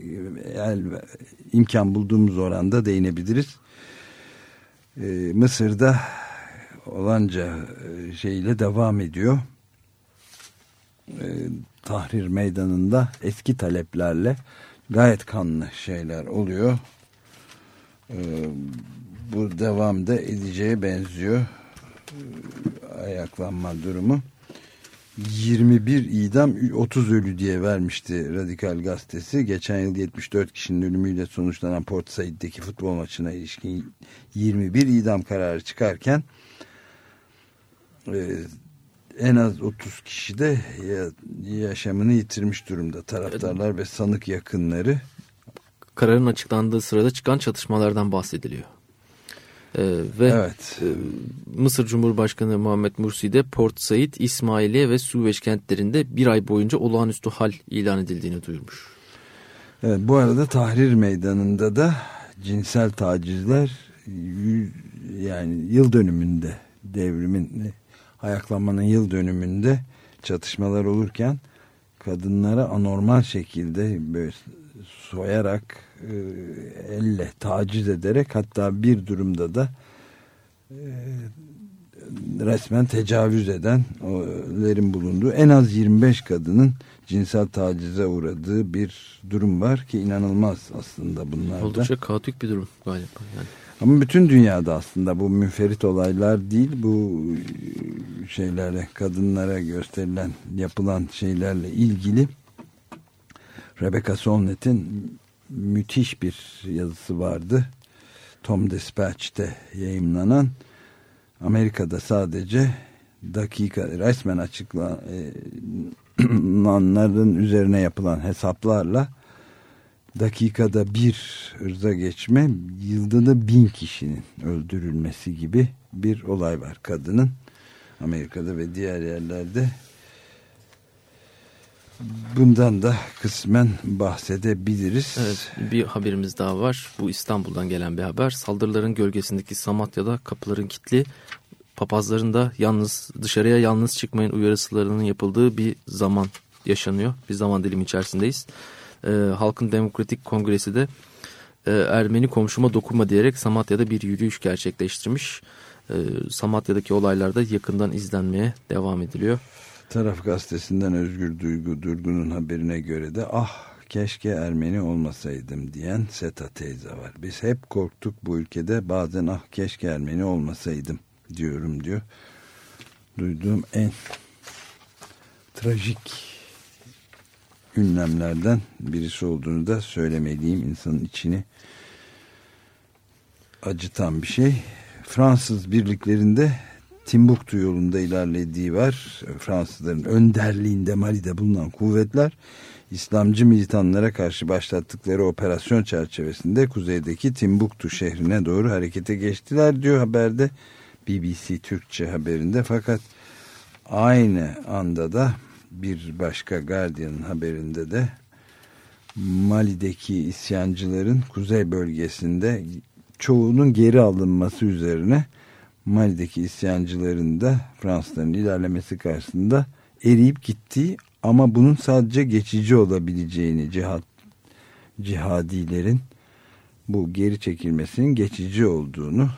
Speaker 2: el, imkan bulduğumuz oranda değinebiliriz. E, Mısır'da olanca e, şeyle devam ediyor. E, Tahrir meydanında eski taleplerle gayet kanlı şeyler oluyor. E, bu devam da edeceğe benziyor. E, ayaklanma durumu. 21 idam 30 ölü diye vermişti Radikal Gazetesi. Geçen yıl 74 kişinin ölümüyle sonuçlanan Port Said'deki futbol maçına ilişkin 21 idam kararı çıkarken e, en az 30 kişi de yaşamını yitirmiş durumda. Taraftarlar ve sanık yakınları.
Speaker 3: Kararın açıklandığı sırada çıkan çatışmalardan bahsediliyor. Ee, ve
Speaker 2: evet.
Speaker 3: e, Mısır Cumhurbaşkanı Muhammed Mursi de Port Said, İsmailiye ve Suveç kentlerinde bir ay boyunca olağanüstü hal ilan edildiğini duyurmuş.
Speaker 2: Evet, bu arada Tahrir Meydanı'nda da cinsel tacizler yani yıl dönümünde devrimin ayaklanmanın yıl dönümünde çatışmalar olurken kadınlara anormal şekilde böyle soyarak e, elle taciz ederek hatta bir durumda da e, resmen tecavüz edenlerin bulunduğu en az 25 kadının cinsel tacize uğradığı bir durum var ki inanılmaz aslında bunlar
Speaker 3: Oldukça kaotik bir durum galiba yani.
Speaker 2: Ama bütün dünyada aslında bu müferit olaylar değil bu şeylerle kadınlara gösterilen yapılan şeylerle ilgili Rebecca Solnit'in müthiş bir yazısı vardı. Tom Dispatch'te yayınlanan Amerika'da sadece dakika resmen açıklananların üzerine yapılan hesaplarla dakikada bir hırza geçme yılda da bin kişinin öldürülmesi gibi bir olay var kadının Amerika'da ve diğer yerlerde bundan da kısmen bahsedebiliriz.
Speaker 3: Evet, bir haberimiz daha var. Bu İstanbul'dan gelen bir haber. Saldırıların gölgesindeki Samatya'da kapıların kilitli, papazların da yalnız dışarıya yalnız çıkmayın uyarısılarının yapıldığı bir zaman yaşanıyor. Bir zaman dilimi içerisindeyiz. Ee, Halkın Demokratik Kongresi de e, Ermeni komşuma dokunma diyerek Samatya'da bir yürüyüş gerçekleştirmiş. Ee, Samatya'daki olaylarda yakından izlenmeye devam ediliyor.
Speaker 2: Taraf gazetesinden Özgür Duygu Durgun'un haberine göre de ah keşke Ermeni olmasaydım diyen Seta teyze var. Biz hep korktuk bu ülkede bazen ah keşke Ermeni olmasaydım diyorum diyor. Duyduğum en trajik ünlemlerden birisi olduğunu da söylemeliyim. insanın içini acıtan bir şey. Fransız birliklerinde Timbuktu yolunda ilerlediği var. Fransızların önderliğinde Mali'de bulunan kuvvetler İslamcı militanlara karşı başlattıkları operasyon çerçevesinde kuzeydeki Timbuktu şehrine doğru harekete geçtiler diyor haberde. BBC Türkçe haberinde fakat aynı anda da bir başka Guardian haberinde de Mali'deki isyancıların kuzey bölgesinde çoğunun geri alınması üzerine Mali'deki isyancıların da Fransızların ilerlemesi karşısında eriyip gittiği ama bunun sadece geçici olabileceğini cihat cihadilerin bu geri çekilmesinin geçici olduğunu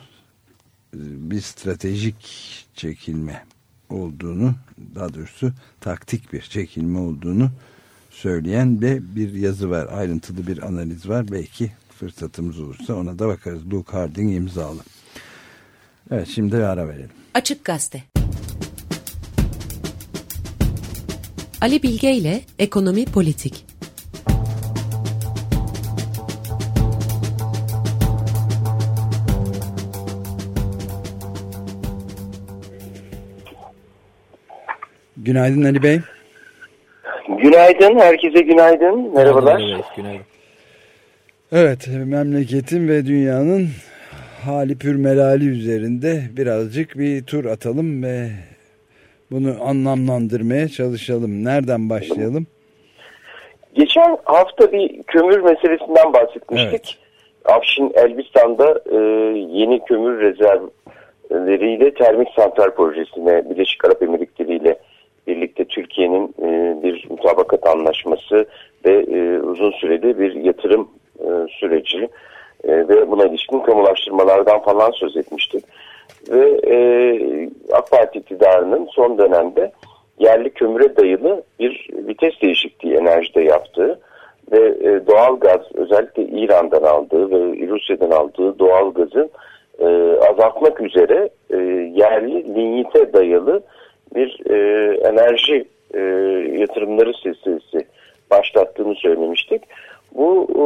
Speaker 2: bir stratejik çekilme olduğunu daha doğrusu taktik bir çekilme olduğunu söyleyen de bir yazı var. Ayrıntılı bir analiz var. Belki fırsatımız olursa ona da bakarız. Luke Harding imzalı. Evet şimdi ara verelim.
Speaker 6: Açık Gazete Ali Bilge ile Ekonomi Politik
Speaker 2: Günaydın Ali Bey.
Speaker 7: Günaydın, herkese günaydın. Merhabalar.
Speaker 3: Günaydın. Günaydın.
Speaker 2: Evet, memleketin ve dünyanın hali pürmelali üzerinde birazcık bir tur atalım ve bunu anlamlandırmaya çalışalım. Nereden başlayalım?
Speaker 7: Geçen hafta bir kömür meselesinden bahsetmiştik.
Speaker 2: Evet.
Speaker 7: Afşin Elbistan'da e, yeni kömür rezervleriyle termik santral projesine Birleşik Arap Emirlikleri ile birlikte Türkiye'nin e, bir mutabakat anlaşması ve e, uzun süreli bir yatırım e, süreci e, ve buna ilişkin kamulaştırmalardan falan söz etmiştik. Ve e, AK Parti iktidarının son dönemde yerli kömüre dayalı bir vites değişikliği enerjide yaptığı ve e, doğal gaz özellikle İran'dan aldığı ve Rusya'dan aldığı doğal gazı e, azaltmak üzere e, yerli linyite dayalı bir e, enerji e, yatırımları silsilesi başlattığını söylemiştik. Bu e,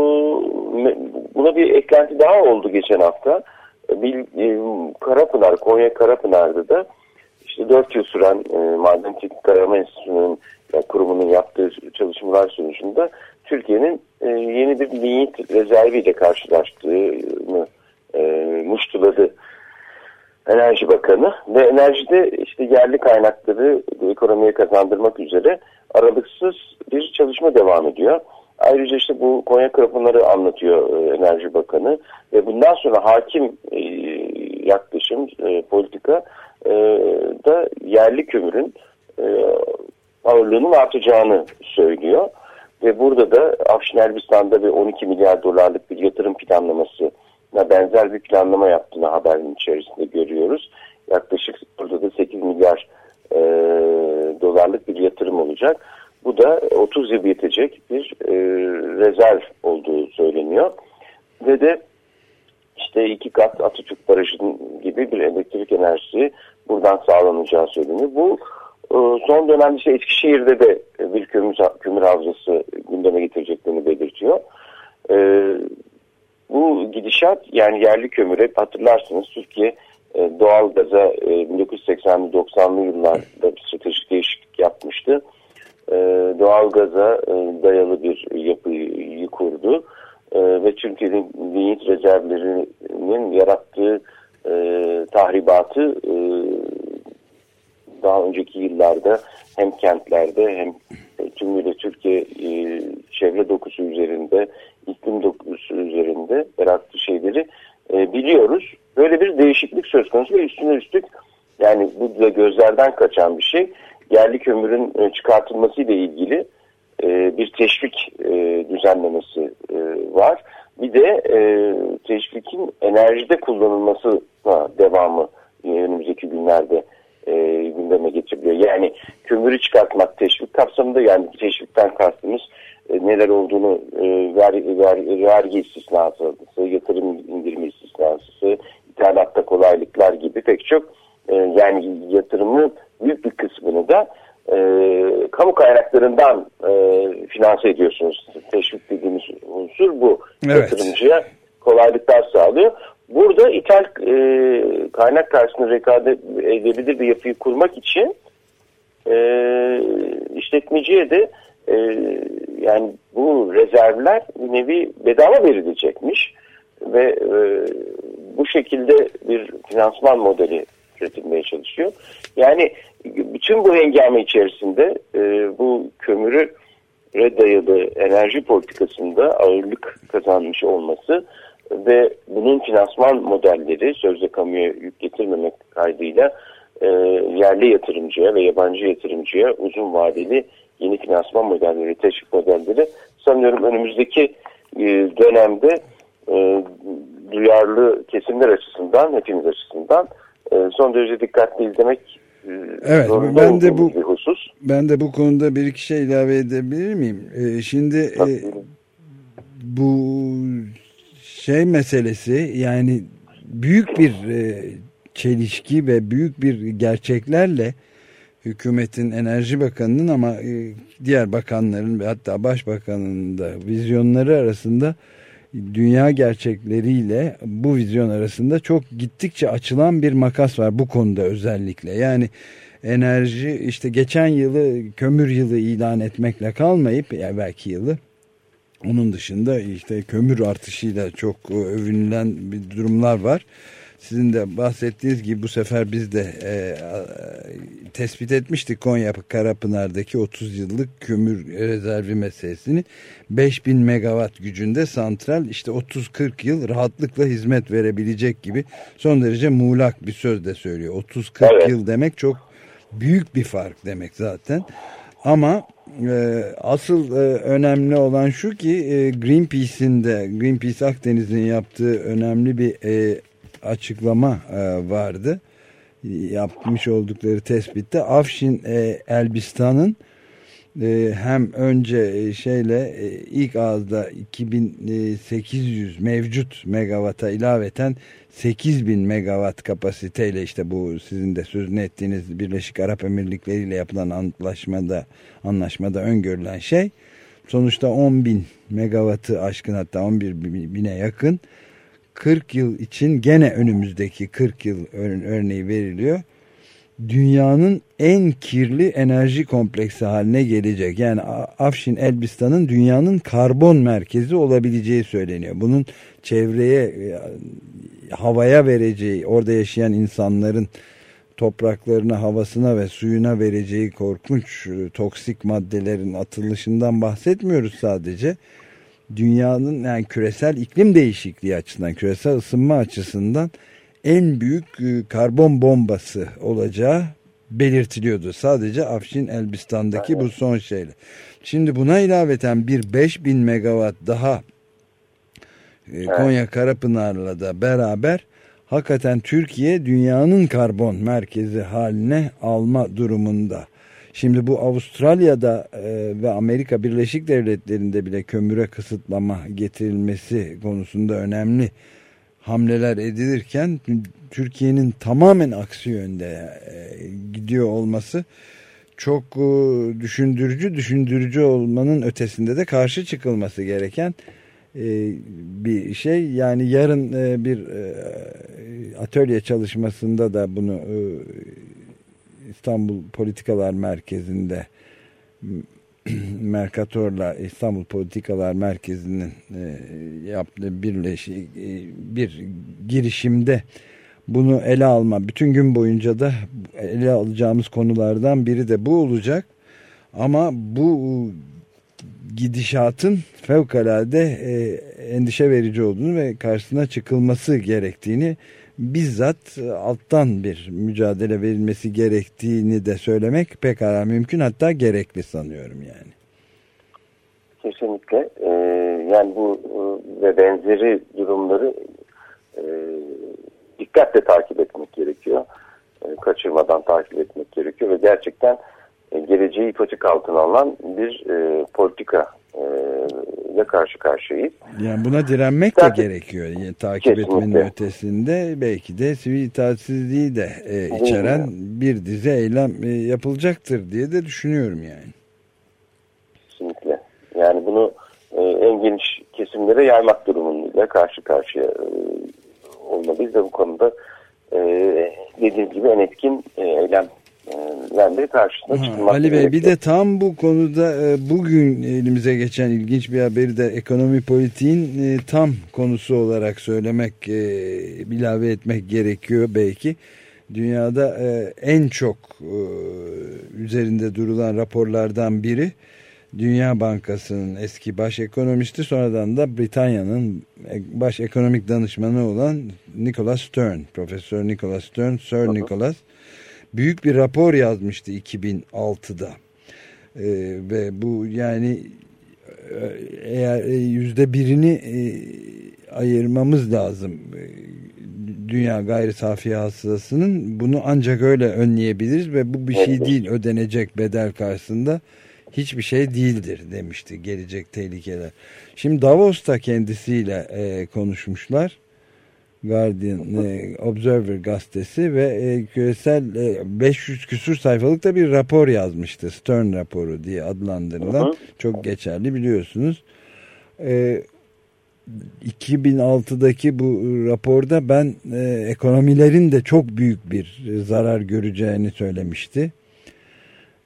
Speaker 7: buna bir eklenti daha oldu geçen hafta. Bir e, Karapınar, Konya Karapınar'da da işte 4 yıl süren e, Maden Teknik Arama Enstitüsü'nün yani kurumunun yaptığı çalışmalar sonucunda Türkiye'nin e, yeni bir linyit rezerviyle karşılaştığını e, muştuladı Enerji Bakanı ve enerjide işte yerli kaynakları ekonomiye kazandırmak üzere aralıksız bir çalışma devam ediyor. Ayrıca işte bu Konya Kapıları anlatıyor e, Enerji Bakanı ve bundan sonra hakim e, yaklaşım e, politika da yerli kömürün ağırlığının artacağını söylüyor. Ve burada da Afşin Elbistan'da bir 12 milyar dolarlık bir yatırım planlaması benzer bir planlama yaptığını haberin içerisinde görüyoruz. Yaklaşık burada da 8 milyar e, dolarlık bir yatırım olacak. Bu da 30 yıl yetecek bir e, rezerv olduğu söyleniyor. Ve de işte iki kat Atatürk Barajı'nın gibi bir elektrik enerjisi buradan sağlanacağı söyleniyor. Bu e, son dönemde işte Eskişehir'de de bir kömür, kömür havzası gündeme getireceklerini belirtiyor. E, bu gidişat yani yerli kömüre hatırlarsınız Türkiye doğal gaza e, 1980'li 90'lı yıllarda bir stratejik değişiklik yapmıştı. E, doğal gaza e, dayalı bir yapıyı kurdu e, ve Türkiye'nin linyit rezervlerinin yarattığı e, tahribatı e, daha önceki yıllarda hem kentlerde hem tümüyle Türkiye çevre dokusu üzerinde, iklim dokusu üzerinde yarattığı şeyleri biliyoruz. Böyle bir değişiklik söz konusu ve üstüne üstlük yani bu da gözlerden kaçan bir şey. Yerli kömürün e, çıkartılması ile ilgili e, bir teşvik e, düzenlemesi var. Bir de teşvikin enerjide kullanılması devamı önümüzdeki günlerde gündeme getiriliyor. Yani kömürü çıkartmak teşvik kapsamında yani teşvikten kastımız neler olduğunu e, ver, ver, vergi istisnası, yatırım indirimi istisnası, ithalatta kolaylıklar gibi pek çok yani yatırımın büyük bir kısmını da e, kamu kaynaklarından e, finanse ediyorsunuz. Teşvik dediğimiz unsur bu.
Speaker 2: Evet.
Speaker 7: Yatırımcıya kolaylıklar sağlıyor. Burada ithal e, kaynak karşısında rekabet edebilir bir yapıyı kurmak için e, işletmeciye de e, yani bu rezervler bir nevi bedava verilecekmiş ve e, bu şekilde bir finansman modeli üretilmeye çalışıyor. Yani bütün bu hengame içerisinde e, bu kömürü dayalı enerji politikasında ağırlık kazanmış olması ve bunun finansman modelleri sözde kamuya yük getirmemek kaydıyla e, yerli yatırımcıya ve yabancı yatırımcıya uzun vadeli yeni finansman modelleri, teşvik modelleri sanıyorum önümüzdeki e, dönemde e, duyarlı kesimler açısından, hepimiz açısından son derece dikkatli izlemek e,
Speaker 2: Evet, ben de bu-
Speaker 7: husus.
Speaker 2: Ben de bu konuda bir iki şey ilave edebilir miyim? Ee, şimdi e,
Speaker 7: Tabii.
Speaker 2: bu şey meselesi yani büyük bir e, çelişki ve büyük bir gerçeklerle hükümetin enerji bakanının ama e, diğer bakanların ve hatta başbakanın da vizyonları arasında dünya gerçekleriyle bu vizyon arasında çok gittikçe açılan bir makas var bu konuda özellikle. Yani enerji işte geçen yılı kömür yılı ilan etmekle kalmayıp ya belki yılı onun dışında işte kömür artışıyla çok e, övünülen bir durumlar var. Sizin de bahsettiğiniz gibi bu sefer biz de e, tespit etmiştik Konya Karapınar'daki 30 yıllık kömür rezervi meselesini. 5000 megawatt gücünde santral işte 30-40 yıl rahatlıkla hizmet verebilecek gibi son derece muğlak bir söz de söylüyor. 30-40
Speaker 7: Evet.
Speaker 2: yıl demek çok büyük bir fark demek zaten. Ama e, asıl e, önemli olan şu ki e, Greenpeace'in de Greenpeace Akdeniz'in yaptığı önemli bir e, açıklama e, vardı. Yapmış oldukları tespitte Afşin e, Elbistan'ın e, hem önce şeyle ilk ağızda 2800 mevcut megawata ilaveten 8000 megawatt kapasiteyle işte bu sizin de sözünü ettiğiniz Birleşik Arap Emirlikleri ile yapılan anlaşmada anlaşmada öngörülen şey sonuçta 10 bin megawattı aşkın hatta 11 bine yakın 40 yıl için gene önümüzdeki 40 yıl örneği veriliyor dünyanın en kirli enerji kompleksi haline gelecek. Yani Afşin Elbistan'ın dünyanın karbon merkezi olabileceği söyleniyor. Bunun çevreye, e, havaya vereceği, orada yaşayan insanların topraklarına, havasına ve suyuna vereceği korkunç e, toksik maddelerin atılışından bahsetmiyoruz sadece. Dünyanın yani küresel iklim değişikliği açısından, küresel ısınma açısından en büyük e, karbon bombası olacağı belirtiliyordu. Sadece Afşin Elbistan'daki bu son şeyle. Şimdi buna ilaveten bir 5000 megawatt daha e, Konya Karapınar'la da beraber hakikaten Türkiye dünyanın karbon merkezi haline alma durumunda. Şimdi bu Avustralya'da e, ve Amerika Birleşik Devletleri'nde bile kömüre kısıtlama getirilmesi konusunda önemli hamleler edilirken Türkiye'nin tamamen aksi yönde e, gidiyor olması çok e, düşündürücü düşündürücü olmanın ötesinde de karşı çıkılması gereken e, bir şey. Yani yarın bir atölye çalışmasında da bunu İstanbul Politikalar Merkezi'nde Mercator'la İstanbul Politikalar Merkezi'nin e, yaptığı birleşik e, bir girişimde bunu ele alma bütün gün boyunca da ele alacağımız konulardan biri de bu olacak. Ama bu gidişatın fevkalade e, endişe verici olduğunu ve karşısına çıkılması gerektiğini bizzat e, alttan bir mücadele verilmesi gerektiğini de söylemek pekala mümkün hatta gerekli sanıyorum yani.
Speaker 7: Kesinlikle. Ee, yani bu e, ve benzeri durumları e, dikkatle takip etmek gerekiyor. E, kaçırmadan takip etmek gerekiyor ve gerçekten e, geleceği ipotek altına alan bir e, politika ile karşı karşıyayız.
Speaker 2: Yani buna direnmek Zaten, de gerekiyor. Yani, takip kesinlikle. etmenin ötesinde belki de sivil itaatsizliği de e, içeren bir dizi eylem e, yapılacaktır diye de düşünüyorum yani.
Speaker 7: Kesinlikle. Yani bunu e, en geniş kesimlere yaymak durumunda karşı karşıya e, olmalıyız ve bu konuda e, dediğiniz gibi en etkin e, eylem verleri karşısına çıkılmak
Speaker 2: Ali Bey bir de tam bu konuda e, bugün elimize geçen ilginç bir haberi de ekonomi politiğin e, tam konusu olarak söylemek, e, ilave etmek gerekiyor belki. Dünyada en çok üzerinde durulan raporlardan biri Dünya Bankası'nın eski baş ekonomisti sonradan da Britanya'nın baş ekonomik danışmanı olan Nicholas Stern, Profesör Nicholas Stern, Sir Nicholas büyük bir rapor yazmıştı 2006'da. E, ve bu yani e, eğer e, yüzde birini e, ayırmamız lazım e, dünya gayri safi hasılasının bunu ancak öyle önleyebiliriz ve bu bir şey değil ödenecek bedel karşısında hiçbir şey değildir demişti gelecek tehlikeler. Şimdi Davos'ta kendisiyle e, konuşmuşlar Guardian e, Observer gazetesi ve e, küresel e, 500 küsur sayfalık da bir rapor yazmıştı. Stern raporu diye adlandırılan. Hı hı. Çok geçerli biliyorsunuz. E, 2006'daki bu raporda ben e, ekonomilerin de çok büyük bir zarar göreceğini söylemişti.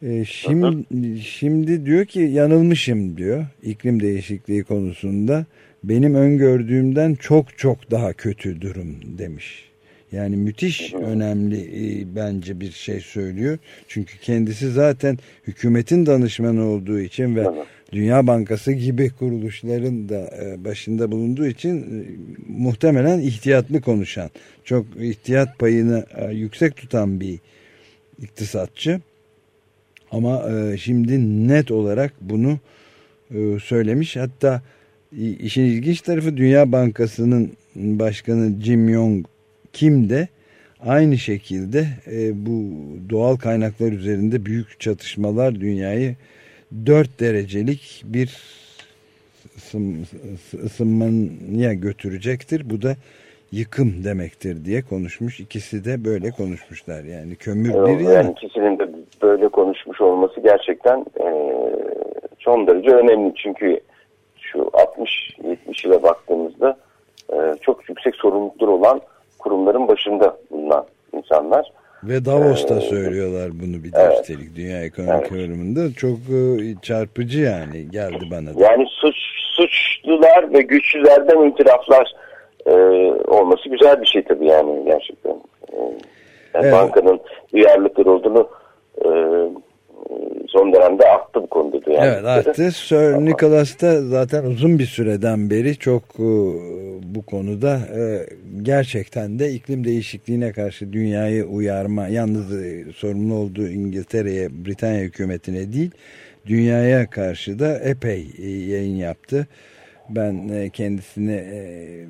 Speaker 2: E, şimdi, şimdi diyor ki yanılmışım diyor iklim değişikliği konusunda benim öngördüğümden çok çok daha kötü durum demiş. Yani müthiş önemli e, bence bir şey söylüyor. Çünkü kendisi zaten hükümetin danışmanı olduğu için ve Dünya Bankası gibi kuruluşların da e, başında bulunduğu için e, muhtemelen ihtiyatlı konuşan, çok ihtiyat payını yüksek tutan bir iktisatçı. Ama e, şimdi net olarak bunu e, söylemiş. Hatta işin ilginç tarafı Dünya Bankası'nın başkanı Jim Yong Kim de aynı şekilde e, bu doğal kaynaklar üzerinde büyük çatışmalar dünyayı 4 derecelik bir ısın, ısınmaya götürecektir. Bu da yıkım demektir diye konuşmuş. İkisi de böyle konuşmuşlar. Yani kömür bir
Speaker 7: yani
Speaker 2: yana.
Speaker 7: ikisinin de böyle konuşmuş olması gerçekten e, son derece önemli. Çünkü şu 60-70 yıla baktığımızda e, çok yüksek sorumlulukları olan kurumların başında bulunan insanlar.
Speaker 2: Ve Davos'ta
Speaker 7: Ee,
Speaker 2: söylüyorlar bunu bir
Speaker 7: evet.
Speaker 2: üstelik Dünya Ekonomik
Speaker 7: Evet.
Speaker 2: Forumu'nda. Çok e, çarpıcı yani geldi bana da.
Speaker 7: Yani suç suçlular ve güçlülerden itiraflar e, olması güzel bir şey tabii yani gerçekten. E, yani
Speaker 2: Evet.
Speaker 7: Bankanın duyarlılıkları olduğunu e, son dönemde arttı bu konuda. Yani.
Speaker 2: Evet arttı. Sir Nicholas da zaten uzun bir süreden beri çok e, bu konuda e, gerçekten de iklim değişikliğine karşı dünyayı uyarma yalnız e, sorumlu olduğu İngiltere'ye Britanya hükümetine değil dünyaya karşı da epey yayın yaptı. Ben e, kendisini e,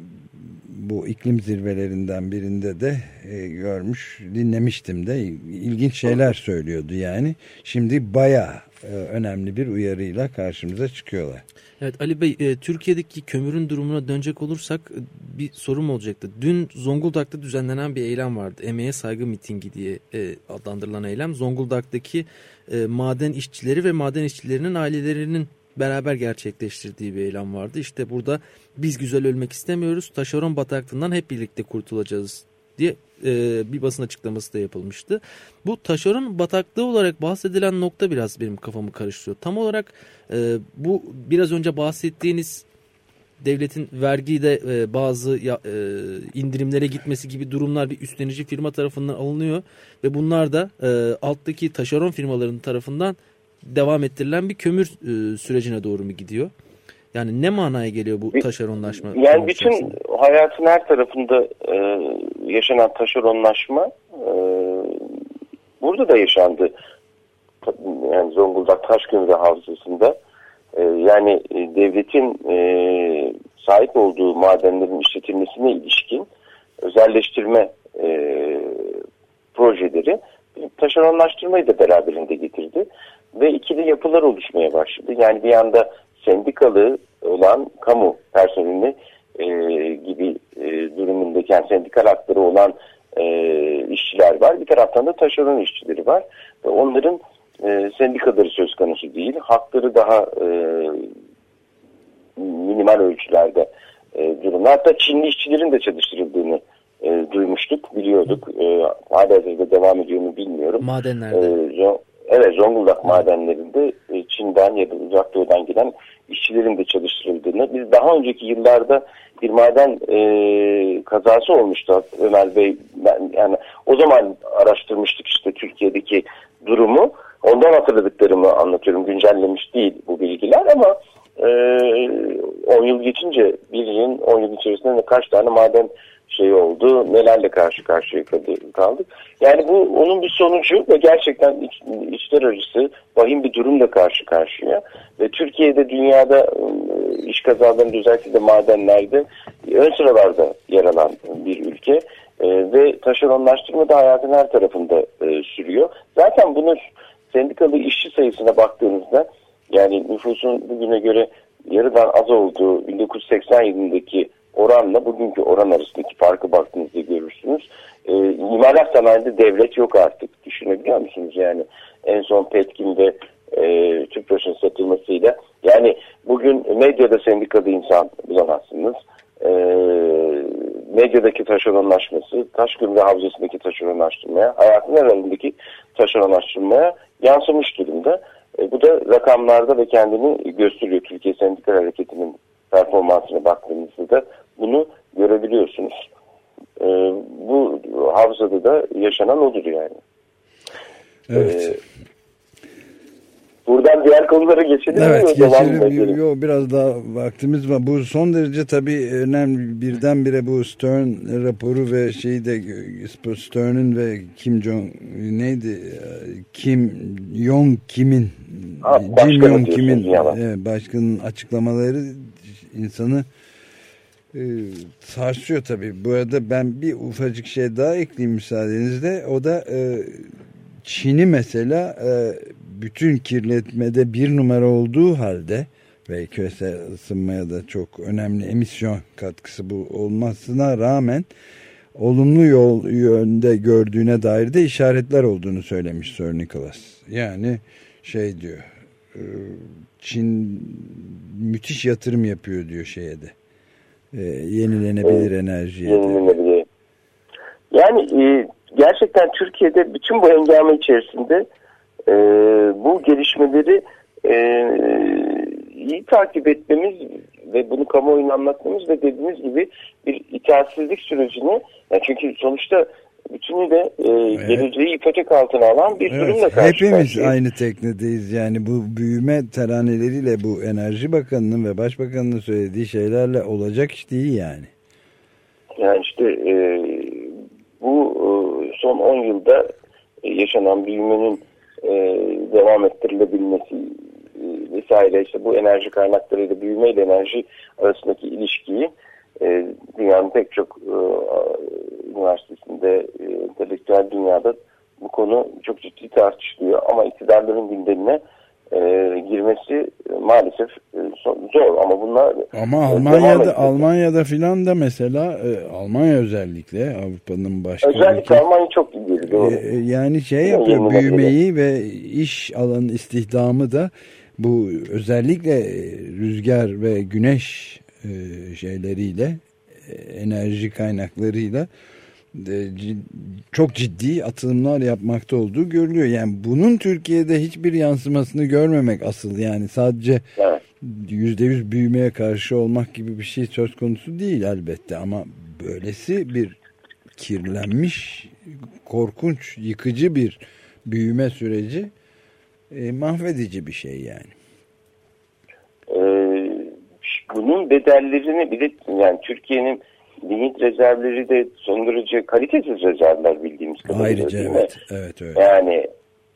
Speaker 2: bu iklim zirvelerinden birinde de e, görmüş, dinlemiştim de ilginç şeyler söylüyordu yani. Şimdi bayağı e, önemli bir uyarıyla karşımıza çıkıyorlar.
Speaker 3: Evet Ali Bey e, Türkiye'deki kömürün durumuna dönecek olursak e, bir sorum olacaktı. Dün Zonguldak'ta düzenlenen bir eylem vardı. Emeğe saygı mitingi diye e, adlandırılan eylem. Zonguldak'taki e, maden işçileri ve maden işçilerinin ailelerinin beraber gerçekleştirdiği bir eylem vardı. İşte burada biz güzel ölmek istemiyoruz. Taşeron bataklığından hep birlikte kurtulacağız diye e, bir basın açıklaması da yapılmıştı. Bu taşeron bataklığı olarak bahsedilen nokta biraz benim kafamı karıştırıyor. Tam olarak e, bu biraz önce bahsettiğiniz devletin vergide e, bazı ya, e, indirimlere gitmesi gibi durumlar bir üstlenici firma tarafından alınıyor ve bunlar da e, alttaki taşeron firmaların tarafından devam ettirilen bir kömür e, sürecine doğru mu gidiyor? Yani ne manaya geliyor bu taşeronlaşma?
Speaker 7: Yani bütün hayatın her tarafında e, yaşanan taşeronlaşma e, burada da yaşandı. Yani Zonguldak Taşkömürü Havzası'nda e, yani e, devletin e, sahip olduğu madenlerin işletilmesine ilişkin özelleştirme e, projeleri taşeronlaştırmayı da beraberinde getirdi. Ve ikili yapılar oluşmaya başladı. Yani bir yanda sendikalı olan kamu personeli e, gibi e, durumundaki yani sendikal hakları olan e, işçiler var. Bir taraftan da taşeron işçileri var. Ve onların e, sendikaları söz konusu değil. Hakları daha e, minimal ölçülerde e, durumlar. Hatta Çinli işçilerin de çalıştırıldığını e, duymuştuk, biliyorduk. E, hala devam ediyor mu bilmiyorum.
Speaker 3: Madenlerde.
Speaker 7: Zo- evet Zonguldak madenlerinde e, Çin'den ya da uzak doğudan gelen işçilerin de çalıştırıldığını biz daha önceki yıllarda bir maden e, kazası olmuştu. Ömer Bey ben, yani o zaman araştırmıştık işte Türkiye'deki durumu. Ondan hatırladıklarımı anlatıyorum. Güncellemiş değil bu bilgiler ama e, 10 yıl geçince bir yılın 10 yıl içerisinde kaç tane maden şey oldu, nelerle karşı karşıya kaldık. Yani bu onun bir sonucu ve gerçekten iç, içler acısı vahim bir durumla karşı karşıya. Ve Türkiye'de dünyada e, iş kazalarında özellikle de madenlerde ön sıralarda yer alan bir ülke. E, ve taşeronlaştırma da hayatın her tarafında e, sürüyor. Zaten bunu sendikalı işçi sayısına baktığınızda yani nüfusun bugüne göre yarıdan az olduğu 1980 yılındaki oranla bugünkü oran arasındaki farkı baktığınızda görürsünüz. E, imalat sanayinde devlet yok artık. Düşünebiliyor musunuz? Yani en son Petkim ve e, Tüpraş'ın satılmasıyla yani bugün medyada sendikalı insan bulamazsınız. E, medyadaki taşeronlaşması, Taşkömürü Havzası'ndaki taşeronlaştırmaya, hayatın her alanındaki taşeronlaştırmaya yansımış durumda. E, bu da rakamlarda ve kendini gösteriyor. Türkiye Sendikal Hareketi'nin performansına baktığınızda da bunu görebiliyorsunuz. E, bu havzada da yaşanan odur yani.
Speaker 2: Evet.
Speaker 7: buradan diğer konulara geçelim mi?
Speaker 2: Evet
Speaker 7: mı
Speaker 2: geçelim. Yo, biraz daha vaktimiz var. Bu son derece tabii önemli. Birdenbire bu Stern raporu ve şeyi de Stern'ın ve Kim Jong neydi? Kim Jong Kim'in Jim Jong Kim'in başkanın açıklamaları insanı e, sarsıyor tabii. Bu arada ben bir ufacık şey daha ekleyeyim müsaadenizle. O da e, Çin'i mesela e, bütün kirletmede bir numara olduğu halde ve küresel ısınmaya da çok önemli emisyon katkısı bu olmasına rağmen olumlu yol yönde gördüğüne dair de işaretler olduğunu söylemiş Sir Nicholas. Yani şey diyor e, Çin müthiş yatırım yapıyor diyor şeye de. E, yenilenebilir enerjiye de.
Speaker 7: Yenilenebilir. Yani e, gerçekten Türkiye'de bütün bu hengame içerisinde e, bu gelişmeleri e, iyi takip etmemiz ve bunu kamuoyuna anlatmamız ve dediğimiz gibi bir itaatsizlik sürecini yani çünkü sonuçta bütünüyle e, geleceği ipotek altına alan bir durumla
Speaker 2: Evet,
Speaker 7: karşı
Speaker 2: hepimiz
Speaker 7: karşıyayız.
Speaker 2: aynı teknedeyiz. Yani bu büyüme teraneleriyle bu Enerji Bakanı'nın ve Başbakanı'nın söylediği şeylerle olacak iş değil yani.
Speaker 7: Yani işte e, bu e, son 10 yılda e, yaşanan büyümenin e, devam ettirilebilmesi e, vesaire işte bu enerji kaynaklarıyla büyüme ile enerji arasındaki ilişkiyi e, dünyanın pek çok e, üniversitesinde e, entelektüel dünyada bu konu çok ciddi tartışılıyor ama iktidarların gündemine e, girmesi e, maalesef e, zor ama bunlar
Speaker 2: Ama
Speaker 7: e,
Speaker 2: Almanya'da. Almanya'da filan da mesela e, Almanya özellikle Avrupa'nın başka
Speaker 7: Özellikle
Speaker 2: ülke-
Speaker 7: Almanya çok ileri.
Speaker 2: E, yani şey yapıyor büyümeyi ve iş alanı istihdamı da bu özellikle e, rüzgar ve güneş e, şeyleriyle e, enerji kaynaklarıyla e, çok ciddi atılımlar yapmakta olduğu görülüyor. Yani bunun Türkiye'de hiçbir yansımasını görmemek asıl yani sadece
Speaker 7: Evet.
Speaker 2: yüzde yüz büyümeye karşı olmak gibi bir şey söz konusu değil elbette ama böylesi bir kirlenmiş korkunç yıkıcı bir büyüme süreci e, mahvedici bir şey yani.
Speaker 7: Ee, bunun bedellerini bir de yani Türkiye'nin limit rezervleri de son derece kalitesiz rezervler bildiğimiz kadarıyla
Speaker 2: Ayrıca
Speaker 7: değil mi?
Speaker 2: evet, evet öyle.
Speaker 7: Yani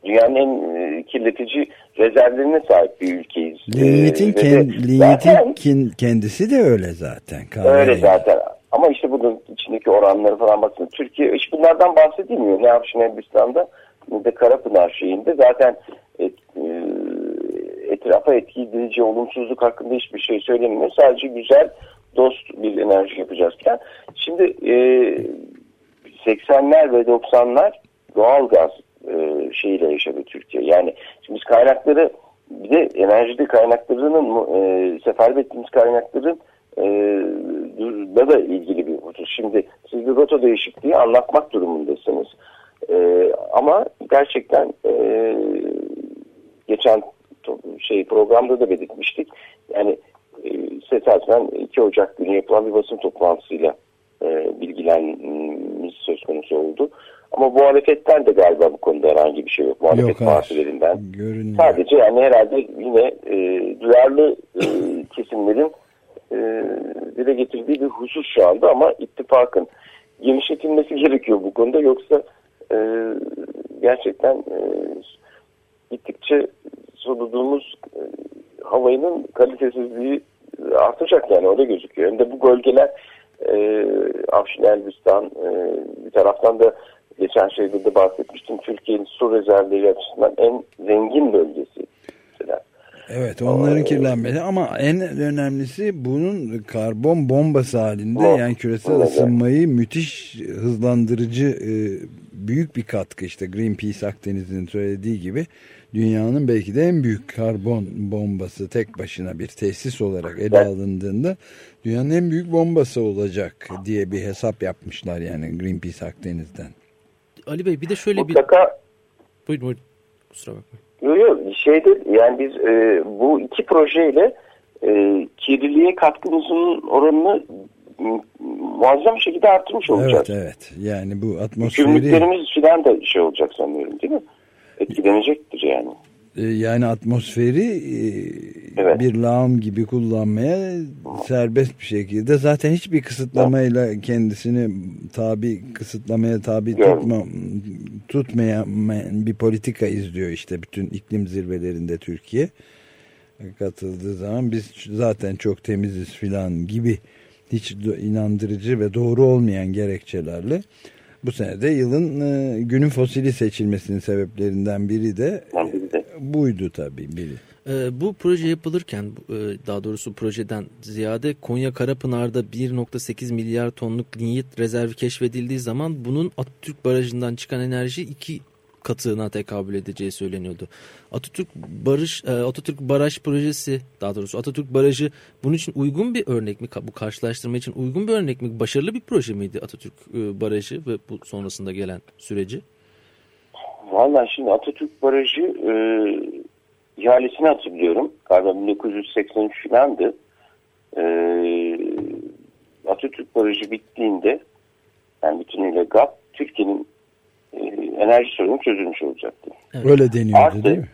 Speaker 7: dünyanın en e, kirletici rezervlerine sahip bir ülkeyiz.
Speaker 2: Lignitin,
Speaker 7: Ee, ve de
Speaker 2: ken, lignitin
Speaker 7: zaten
Speaker 2: kin- kendisi de öyle zaten.
Speaker 7: öyle zaten. Ama işte bunun içindeki oranları falan bakın. Türkiye hiç bunlardan bahsedilmiyor. Ne Afşin Elbistan'da ne de Karapınar şeyinde. Zaten et, e, etrafa etki edici olumsuzluk hakkında hiçbir şey söylemiyor. Sadece güzel dost bir enerji yapacağızken. Şimdi e, 80'ler ve 90'lar doğalgaz e, şeyiyle yaşadı Türkiye. Yani şimdi biz kaynakları bir de enerjide kaynaklarının e, seferber ettiğimiz kaynakların e, da da ilgili bir husus. Şimdi siz bir rota değişikliği anlatmak durumundasınız. E, ama gerçekten e, geçen şey programda da belirtmiştik. Yani e, esasen 2 Ocak günü yapılan bir basın toplantısıyla e, bilgilenmemiz söz konusu oldu. Ama muhalefetten de galiba bu konuda herhangi bir şey yok. Muhalefet partilerinden. Sadece yani herhalde yine e, duyarlı e, kesimlerin e, dile getirdiği bir husus şu anda ama ittifakın genişletilmesi gerekiyor bu konuda yoksa e, gerçekten e, gittikçe soluduğumuz e, havanın kalitesizliği artacak yani öyle gözüküyor. Hem de bu bölgeler e, Afşin Elbistan e, bir taraftan da geçen şeyde de bahsetmiştim Türkiye'nin su rezervleri açısından en zengin bölgesi. Mesela.
Speaker 2: Evet onların
Speaker 7: Aa,
Speaker 2: kirlenmesi ama en önemlisi bunun karbon bombası halinde
Speaker 7: Bu-
Speaker 2: yani küresel
Speaker 7: da-
Speaker 2: ısınmayı müthiş hızlandırıcı e, büyük bir katkı işte Greenpeace Akdeniz'in söylediği gibi dünyanın belki de en büyük karbon bombası tek başına bir tesis olarak ele alındığında dünyanın en büyük bombası olacak diye bir hesap yapmışlar yani Greenpeace Akdeniz'den.
Speaker 3: Ali Bey bir de şöyle bir...
Speaker 7: Mutlaka
Speaker 3: Buyurun buyurun. Kusura bakmayın.
Speaker 7: Yok yok şeyde yani biz e, bu iki projeyle e, kirliliğe katkımızın oranını muazzam bir şekilde arttırmış olacağız.
Speaker 2: Evet evet yani bu atmosferi
Speaker 7: Gümrüklerimiz filan da şey olacak sanıyorum değil mi? Etkilenecektir yani.
Speaker 2: E, yani atmosferi e,
Speaker 7: Evet.
Speaker 2: bir lağım gibi kullanmaya serbest bir şekilde zaten hiçbir kısıtlamayla kendisini tabi kısıtlamaya tabi tutma, tutmayan bir politika izliyor işte bütün iklim zirvelerinde Türkiye katıldığı zaman biz zaten çok temiziz filan gibi hiç inandırıcı ve doğru olmayan gerekçelerle bu sene de yılın e, günün fosili seçilmesinin sebeplerinden biri de.
Speaker 7: E,
Speaker 2: buydu tabii biri.
Speaker 3: E, bu proje yapılırken e, daha doğrusu projeden ziyade Konya Karapınar'da 1.8 milyar tonluk linyet rezervi keşfedildiği zaman bunun Atatürk Barajı'ndan çıkan enerji 2 katığına tekabül edeceği söyleniyordu. Atatürk Barış e, Atatürk Baraj projesi daha doğrusu Atatürk Barajı bunun için uygun bir örnek mi? Bu karşılaştırma için uygun bir örnek mi? Başarılı bir proje miydi Atatürk e, Barajı ve bu sonrasında gelen süreci?
Speaker 7: Valla şimdi Atatürk Barajı e, ihalesini hatırlıyorum. Galiba 1983 filandı. E, Atatürk Barajı bittiğinde yani bütünüyle GAP Türkiye'nin enerji sorunu çözülmüş olacaktı.
Speaker 2: Öyle deniyordu
Speaker 7: Artı-
Speaker 2: değil mi?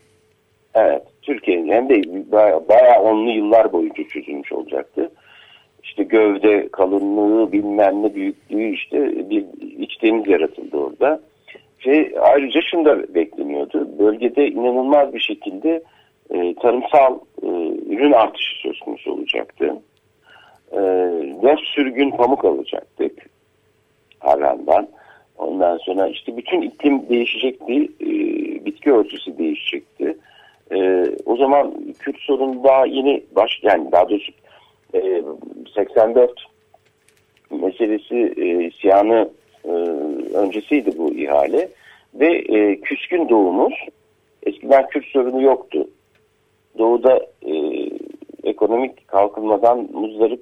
Speaker 7: Evet. Türkiye'nin hem de bayağı, bayağı onlu yıllar boyunca çözülmüş olacaktı. İşte gövde kalınlığı bilmem ne büyüklüğü işte bir iç deniz yaratıldı orada. Ve ayrıca şunu da bekleniyordu. Bölgede inanılmaz bir şekilde e, tarımsal e, ürün artışı söz konusu olacaktı. E, ve sürgün pamuk alacaktık. Harran'dan. Ondan sonra işte bütün iklim değişecekti. E, bitki örtüsü değişecekti. E, o zaman Kürt sorunu daha yeni baş yani daha doğrusu e, 84 meselesi e, Siyanı e, öncesiydi bu ihale ve e, küskün doğumuz eskiden Kürt sorunu yoktu. Doğuda ekonomik kalkınmadan muzdarip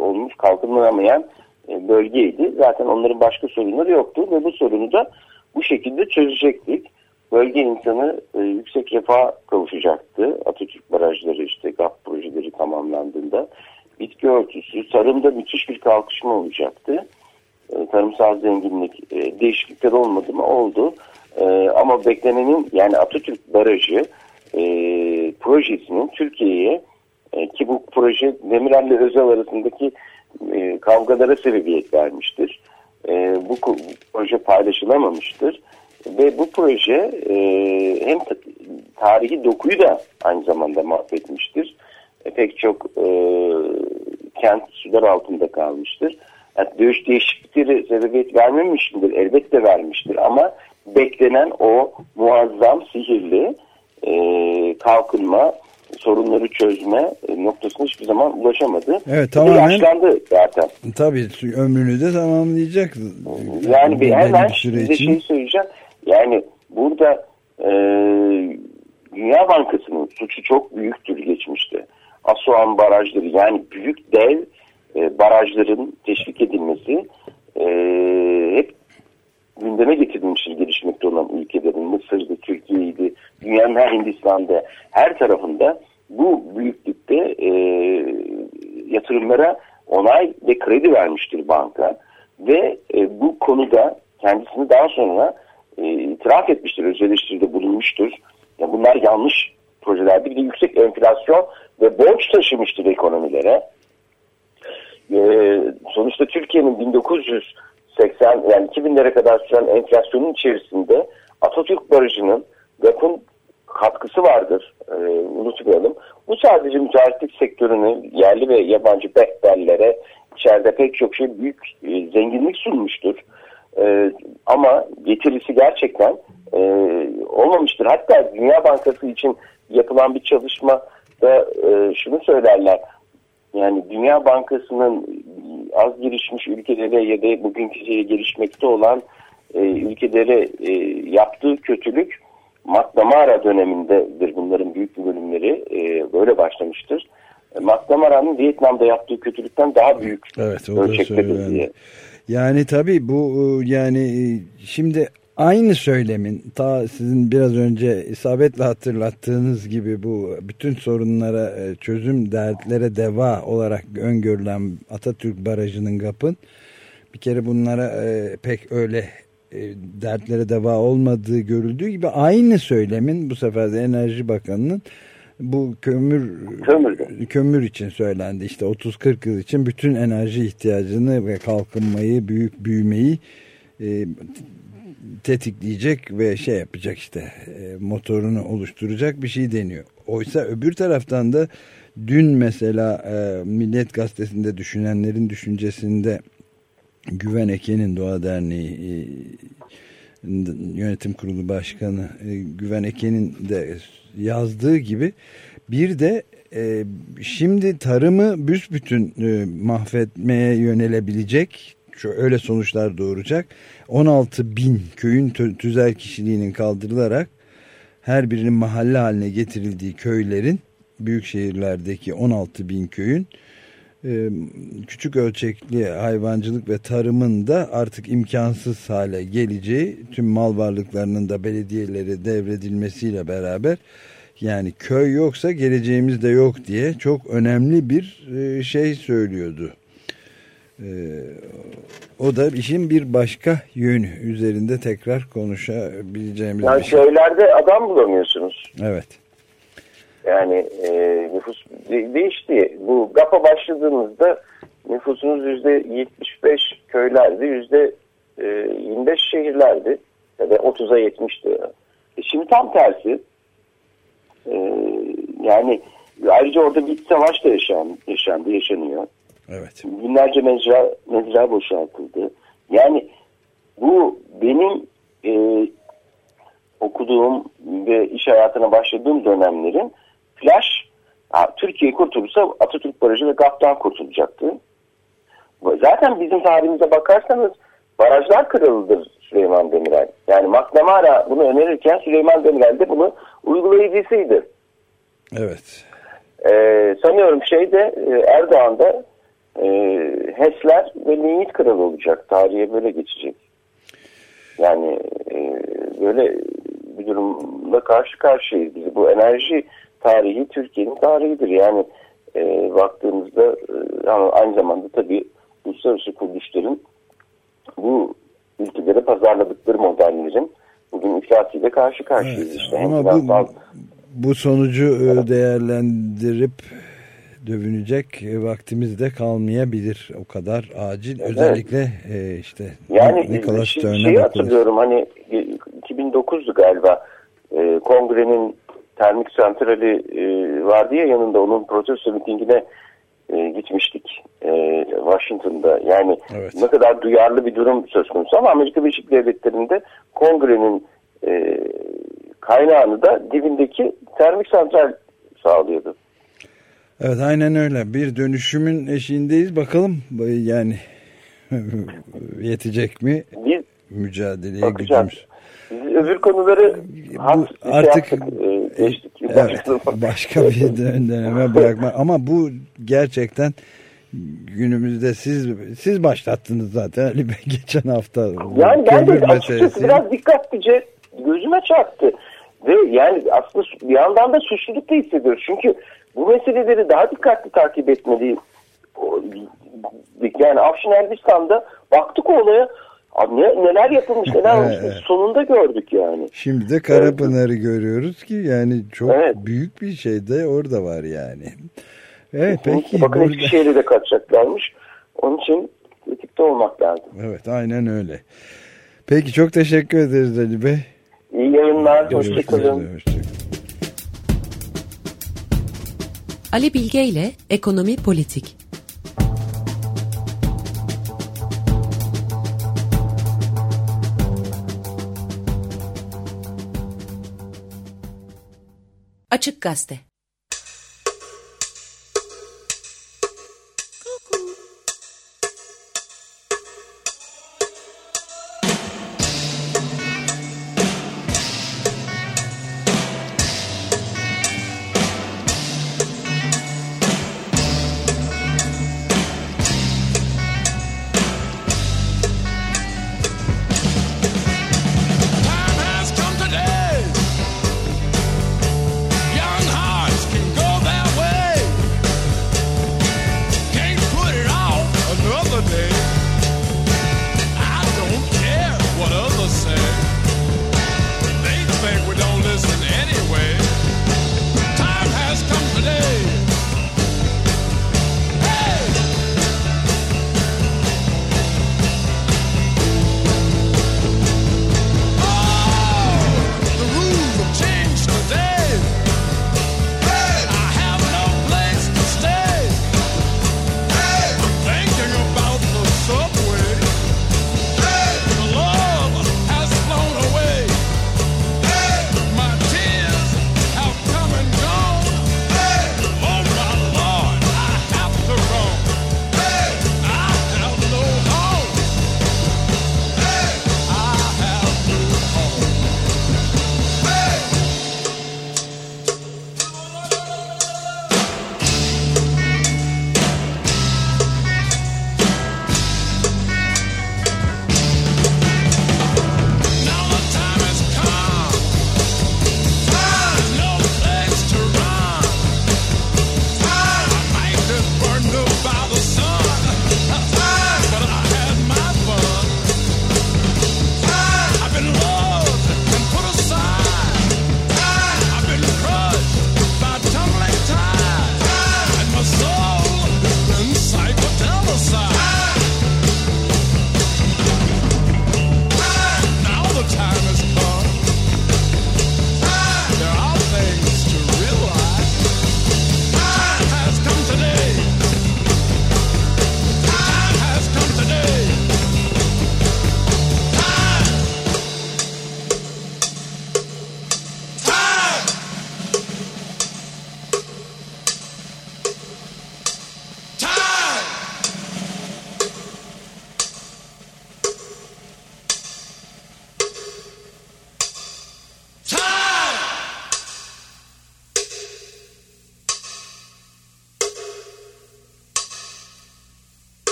Speaker 7: olmuş kalkınamayan e, bölgeydi. Zaten onların başka sorunları yoktu ve bu sorunu da bu şekilde çözecektik. Bölge insanı e, yüksek refah kavuşacaktı. Atatürk barajları işte GAP projeleri tamamlandığında bitki örtüsü, tarımda müthiş bir kalkışma olacaktı. E, tarımsal zenginlik e, değişiklikler olmadı mı? Oldu. E, ama beklenenin yani Atatürk Barajı e, projesinin Türkiye'ye e, ki bu proje Demirel ile Özal arasındaki e, kavgalara sebebiyet vermiştir. E, bu, proje paylaşılamamıştır. Ve bu proje e, hem ta- tarihi dokuyu da aynı zamanda mahvetmiştir. Pek çok kent sular altında kalmıştır. Yani dövüş değişiklikleri sebebiyet vermemiştir, elbette vermiştir ama beklenen o muazzam, sihirli e, kalkınma, sorunları çözme noktasına hiçbir zaman ulaşamadı.
Speaker 2: Evet, tamamen-
Speaker 7: Yaşlandı zaten.
Speaker 2: Tabii ömrünü de tamamlayacak.
Speaker 7: Yani bir hemen size
Speaker 2: için.
Speaker 7: şey söyleyeceğim. Yani burada e, Dünya Bankası'nın suçu çok büyüktür geçmişte. Asuan barajları yani büyük dev e, barajların teşvik edilmesi e, hep gündeme getirilmiştir gelişmekte olan ülkelerin Mısır'dı, Türkiye'ydi, dünyanın her Hindistan'da her tarafında bu büyüklükte e, yatırımlara onay ve kredi vermiştir banka ve e, bu konuda kendisini daha sonra e, itiraf etmiştir, öz eleştiride bulunmuştur. Ya bunlar yanlış projelerdi. Bir de yüksek enflasyon ve borç taşımıştır ekonomilere. Ee, sonuçta Türkiye'nin 1980 yani 2000'lere kadar süren enflasyonun içerisinde Atatürk Barajı'nın GAP'ın katkısı vardır. Ee, unutmayalım. Bu sadece müteahhitlik sektörünü yerli ve yabancı beklerlere içeride pek çok şey büyük e, zenginlik sunmuştur. Ee, ama getirisi gerçekten e, olmamıştır. Hatta Dünya Bankası için yapılan bir çalışmada e, şunu söylerler. Yani Dünya Bankası'nın az gelişmiş ülkelere ya da bugünkü gelişmekte olan e, ülkelere e, yaptığı kötülük McNamara dönemindedir bunların büyük bir bölümleri e, böyle başlamıştır. E, McNamara'nın Vietnam'da yaptığı kötülükten daha büyük
Speaker 2: Evet
Speaker 7: ölçektedir diye.
Speaker 2: Yani tabii bu e, yani e, şimdi aynı söylemin ta sizin biraz önce isabetle hatırlattığınız gibi bu bütün sorunlara e, çözüm dertlere deva olarak öngörülen Atatürk Barajı'nın GAP'ın bir kere bunlara e, pek öyle e, dertlere deva olmadığı görüldüğü gibi aynı söylemin bu sefer de Enerji Bakanı'nın bu kömür
Speaker 7: Kömürde.
Speaker 2: kömür için söylendi. İşte 30-40 yıl için bütün enerji ihtiyacını ve kalkınmayı, büyük büyümeyi e, tetikleyecek ve şey yapacak işte e, motorunu oluşturacak bir şey deniyor. Oysa öbür taraftan da dün mesela e, Milliyet Gazetesi'nde düşünenlerin düşüncesinde Güven Eken'in Doğa Derneği e, yönetim kurulu başkanı Güven Eken'in de yazdığı gibi bir de şimdi tarımı büsbütün mahvetmeye yönelebilecek şu öyle sonuçlar doğuracak 16 bin köyün tü- tüzel kişiliğinin kaldırılarak her birinin mahalle haline getirildiği köylerin büyük şehirlerdeki 16 bin köyün e, küçük ölçekli hayvancılık ve tarımın da artık imkansız hale geleceği tüm mal varlıklarının da belediyelere devredilmesiyle beraber yani köy yoksa geleceğimiz de yok diye çok önemli bir e, şey söylüyordu. E, o da işin bir başka yönü üzerinde tekrar konuşabileceğimiz
Speaker 7: Yani
Speaker 2: bir şey.
Speaker 7: köylerde adam bulamıyorsunuz.
Speaker 2: Evet.
Speaker 7: Yani e, nüfus de- değişti. Bu GAP'a başladığımızda nüfusunuz yüzde 75 köylerdi, yüzde e, 25 şehirlerdi. Ya da 30'a 70'ti. E şimdi tam tersi. E, yani ayrıca orada bir savaş da yaşan, yaşandı, yaşanıyor.
Speaker 2: Evet.
Speaker 7: Binlerce mecra, mecra boşaltıldı. Yani bu benim e, okuduğum ve iş hayatına başladığım dönemlerin flash ha, Türkiye kurtulursa Atatürk Barajı ve GAP'tan kurtulacaktı. Zaten bizim tarihimize bakarsanız barajlar kırılıdır Süleyman Demirel. Yani McNamara bunu önerirken Süleyman Demirel de bunu uygulayıcısıydı.
Speaker 2: Evet.
Speaker 7: Ee, sanıyorum şeyde e, Erdoğan'da e, HES'ler ve Linyit kralı olacak. Tarihe böyle geçecek. Yani e, böyle bir durumla karşı karşıyayız. Biz bu enerji tarihi Türkiye'nin tarihidir. Yani e, baktığımızda e, ama aynı zamanda tabii uluslararası kuruluşların bu ülkelere pazarladıkları modellerin bugün iflasıyla karşı karşıyayız.
Speaker 2: Evet,
Speaker 7: işte.
Speaker 2: ama bu, bu sonucu e, değerlendirip dövünecek e, vaktimiz de kalmayabilir. O kadar acil. Özellikle e, işte
Speaker 7: Yani
Speaker 2: Nicholas
Speaker 7: şey,
Speaker 2: Stern'e
Speaker 7: şeyi
Speaker 2: bakılır.
Speaker 7: hatırlıyorum hani 2009'du galiba e, kongrenin termik santrali e, vardı ya yanında onun protesto mitingine e, gitmiştik e, Washington'da. Yani
Speaker 2: Evet.
Speaker 7: ne kadar duyarlı bir durum söz konusu ama Amerika Birleşik Devletleri'nde kongrenin e, kaynağını da dibindeki termik santral sağlıyordu.
Speaker 2: Evet aynen öyle. Bir dönüşümün eşiğindeyiz. Bakalım e, yani yetecek mi
Speaker 7: Biz
Speaker 2: mücadeleye
Speaker 7: Bakacağız.
Speaker 2: gücümüz.
Speaker 7: biz öbür konuları
Speaker 2: Bu artık
Speaker 7: şey yaptık, e, geçtik.
Speaker 2: evet, başka bir döneme bırakma ama bu gerçekten günümüzde siz siz başlattınız zaten Ali Bey geçen hafta.
Speaker 7: Yani ben de açıkçası
Speaker 2: meselesi.
Speaker 7: biraz dikkatlice gözüme çarptı. Ve yani aslında bir yandan da suçluluk da hissediyoruz. Çünkü bu meseleleri daha dikkatli takip etmeli. O- Yani Afşin Elbistan'da baktık olaya Abi ne, neler yapılmış neler olmuş
Speaker 2: Evet.
Speaker 7: sonunda gördük yani.
Speaker 2: Şimdi de Karapınar'ı görüyoruz ki yani çok
Speaker 7: Evet.
Speaker 2: büyük bir şey de orada var yani. Evet peki.
Speaker 7: Bakın
Speaker 2: burada-
Speaker 7: şeyle de kaçacaklarmış. Onun için tetikte olmak lazım.
Speaker 2: Evet aynen öyle. Peki çok teşekkür ederiz Ali Bey.
Speaker 7: İyi yayınlar. Hoşçakalın.
Speaker 2: hoşça.
Speaker 6: Ali Bilge ile Ekonomi Politik. Açık Gazete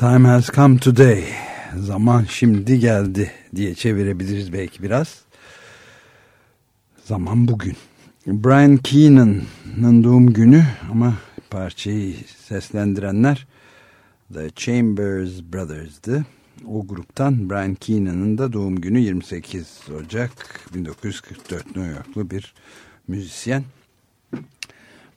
Speaker 8: Time has come today.
Speaker 2: Zaman şimdi geldi diye çevirebiliriz belki biraz. Zaman bugün. Brian Keenan'ın doğum günü ama parçayı seslendirenler The Chambers Brothers'dı. O gruptan Brian Keenan'ın da doğum günü 28 Ocak 1944 New Yorklu bir müzisyen.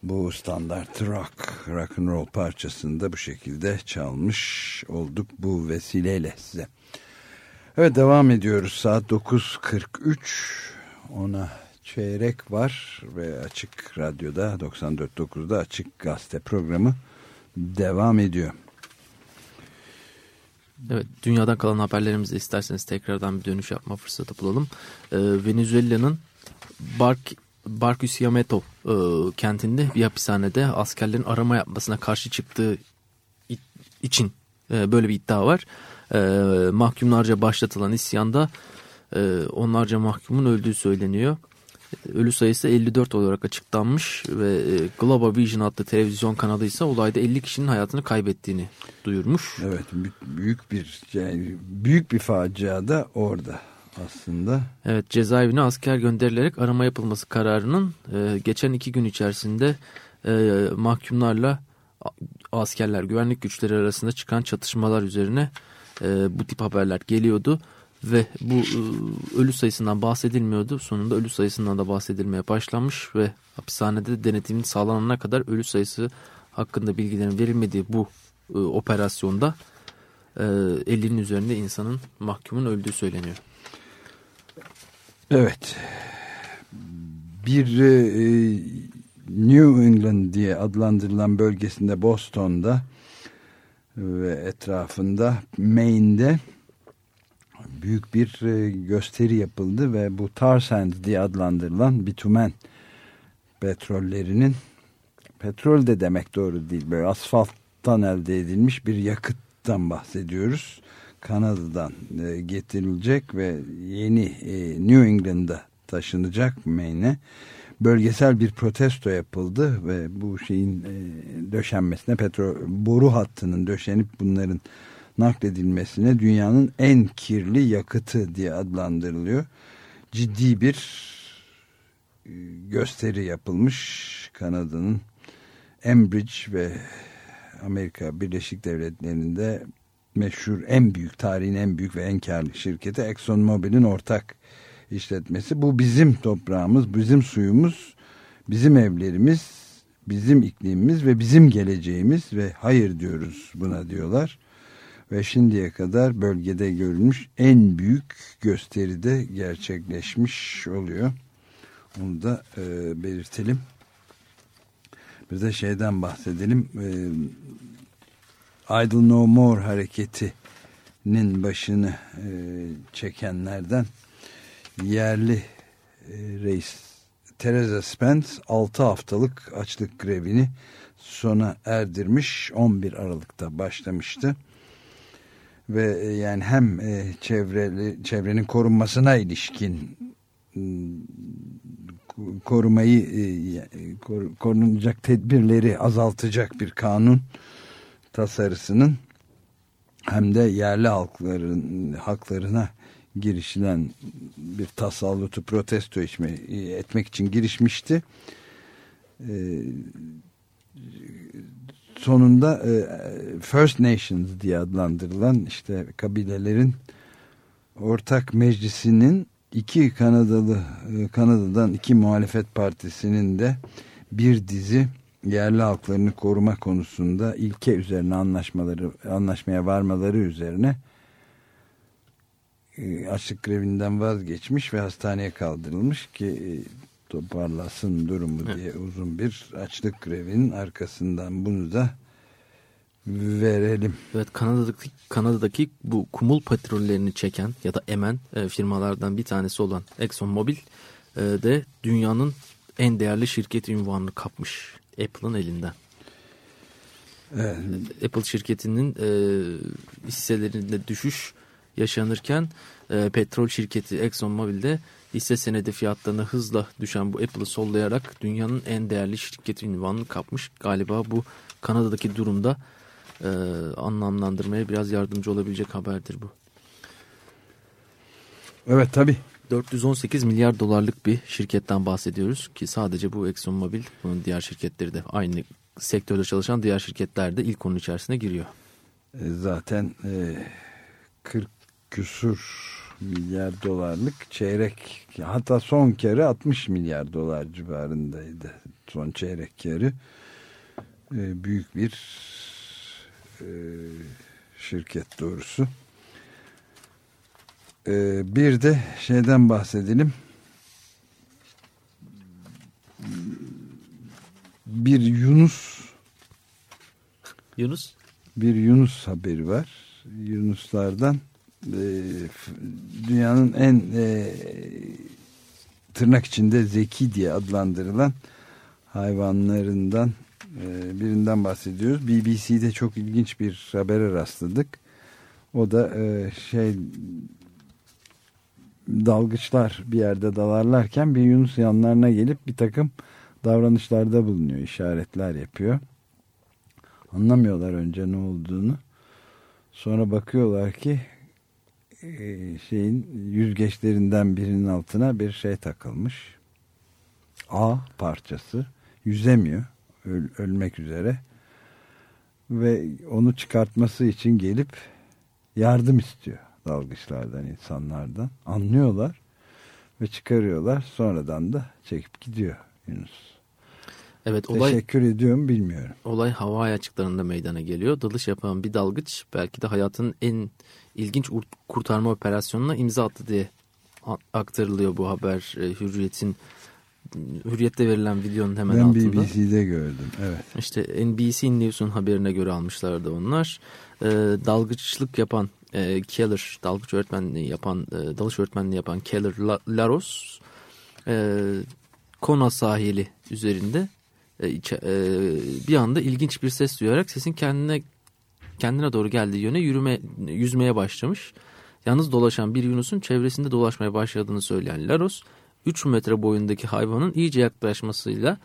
Speaker 2: Bu standart rock, rock and roll parçasını da bu şekilde çalmış olduk bu vesileyle size. Evet devam ediyoruz. Saat 9.43 ona çeyrek var ve Açık Radyo'da 94.9'da Açık Gazete programı devam ediyor.
Speaker 3: Evet, dünyadan kalan haberlerimizi isterseniz tekrardan bir dönüş yapma fırsatı bulalım. Ee, Venezuela'nın Bark Barcus Yamato e, kentinde bir hapishanede askerlerin arama yapmasına karşı çıktığı için e, böyle bir iddia var. E, mahkumlarca başlatılan isyanda e, onlarca mahkumun öldüğü söyleniyor. Ölü sayısı 54 olarak açıklanmış ve e, Global Vision adlı televizyon kanalı ise olayda 50 kişinin hayatını kaybettiğini duyurmuş.
Speaker 2: Evet bü- büyük bir yani büyük bir facia da orada aslında.
Speaker 3: Evet cezaevine asker gönderilerek arama yapılması kararının e, geçen iki gün içerisinde e, mahkumlarla askerler güvenlik güçleri arasında çıkan çatışmalar üzerine e, bu tip haberler geliyordu. Ve bu e, ölü sayısından bahsedilmiyordu. Sonunda ölü sayısından da bahsedilmeye başlanmış ve hapishanede denetimin sağlanana kadar ölü sayısı hakkında bilgilerin verilmediği bu e, operasyonda e, 50'nin üzerinde insanın mahkumun öldüğü söyleniyor.
Speaker 2: Evet. Bir e, New England diye adlandırılan bölgesinde Boston'da ve etrafında Maine'de büyük bir e, gösteri yapıldı ve bu tar sands diye adlandırılan bitumen petrollerinin petrol de demek doğru değil böyle asfalttan elde edilmiş bir yakıttan bahsediyoruz. Kanada'dan e, getirilecek ve yeni e, New England'a taşınacak Maine'e bölgesel bir protesto yapıldı ve bu şeyin e, döşenmesine petrol boru hattının döşenip bunların nakledilmesine dünyanın en kirli yakıtı diye adlandırılıyor. Ciddi bir e, gösteri yapılmış Kanada'nın Enbridge ve Amerika Birleşik Devletleri'nde meşhur en büyük tarihin en büyük ve en karlı şirketi Exxon Mobil'in ortak işletmesi. Bu bizim toprağımız, bizim suyumuz, bizim evlerimiz, bizim iklimimiz ve bizim geleceğimiz ve hayır diyoruz buna diyorlar. Ve şimdiye kadar bölgede görülmüş en büyük gösteride gerçekleşmiş oluyor. Onu da e, belirtelim. Bir de şeyden bahsedelim. E, Idle No More hareketinin başını e, çekenlerden yerli e, reis Teresa Spence 6 haftalık açlık grevini sona erdirmiş 11 Aralık'ta başlamıştı. Ve e, yani hem e, çevreli çevrenin korunmasına ilişkin m, korumayı e, kor- korunacak tedbirleri azaltacak bir kanun tasarısının hem de yerli halkların haklarına girişilen bir tasallutu protesto içme, etmek için girişmişti. Ee, sonunda e, First Nations diye adlandırılan işte kabilelerin ortak meclisinin iki Kanadalı e, Kanada'dan iki muhalefet partisinin de bir dizi yerli halklarını koruma konusunda ilke üzerine anlaşmaları anlaşmaya varmaları üzerine e, açlık grevinden vazgeçmiş ve hastaneye kaldırılmış ki e, toparlasın durumu diye uzun bir açlık grevinin arkasından bunu da verelim.
Speaker 3: Evet Kanada'daki Kanada'daki bu kumul petrollerini çeken ya da emen e, firmalardan bir tanesi olan ExxonMobil e, de dünyanın en değerli şirket ünvanını kapmış Apple'ın elinden.
Speaker 2: Evet.
Speaker 3: Apple şirketinin e, hisselerinde düşüş yaşanırken e, petrol şirketi ExxonMobil'de hisse senedi fiyatlarına hızla düşen bu Apple'ı sollayarak dünyanın en değerli şirket ünvanını kapmış. Galiba bu Kanada'daki durumda e, anlamlandırmaya biraz yardımcı olabilecek haberdir bu.
Speaker 2: Evet tabii.
Speaker 3: 418 milyar dolarlık bir şirketten bahsediyoruz ki sadece bu ExxonMobil bunun diğer şirketleri de aynı sektörde çalışan diğer şirketler de ilk onun içerisine giriyor.
Speaker 2: E, zaten e, 40 küsur milyar dolarlık çeyrek hatta son kere 60 milyar dolar civarındaydı son çeyrek kere E, büyük bir e, şirket doğrusu. E, bir de şeyden bahsedelim. Bir Yunus
Speaker 3: Yunus
Speaker 2: bir Yunus haberi var. Yunuslardan e, dünyanın en e, tırnak içinde zeki diye adlandırılan hayvanlarından e, birinden bahsediyoruz. BBC'de çok ilginç bir habere rastladık. O da e, şey dalgıçlar bir yerde dalarlarken bir Yunus yanlarına gelip bir takım davranışlarda bulunuyor, işaretler yapıyor. Anlamıyorlar önce ne olduğunu. Sonra bakıyorlar ki e, şeyin yüzgeçlerinden birinin altına bir şey takılmış. A parçası. Yüzemiyor. Öl- ölmek üzere. Ve onu çıkartması için gelip yardım istiyor dalgıçlardan, insanlardan. Anlıyorlar ve çıkarıyorlar. Sonradan da çekip gidiyor Yunus.
Speaker 3: Evet olay
Speaker 2: Teşekkür ediyorum bilmiyorum.
Speaker 3: olay Hawaii açıklarında meydana geliyor. Dalış yapan bir dalgıç belki de hayatının en ilginç ur- kurtarma operasyonuna imza attı diye aktarılıyor bu haber. E, Hürriyet'in Hürriyet'te verilen videonun hemen
Speaker 2: ben
Speaker 3: altında.
Speaker 2: BBC'de gördüm. Evet.
Speaker 3: İşte NBC News'un haberine göre almışlardı onlar. Ee, dalgıçlık yapan e, Keller, dalgıç öğretmenliği yapan, e, dalış öğretmenliği yapan Keller La- Laros, e, Kona sahili üzerinde e, içe- e, bir anda ilginç bir ses duyarak sesin kendine kendine doğru geldiği yöne yürüme, yüzmeye başlamış. Yalnız dolaşan bir Yunus'un çevresinde dolaşmaya başladığını söyleyen Laros, 3 metre boyundaki hayvanın iyice yaklaşmasıyla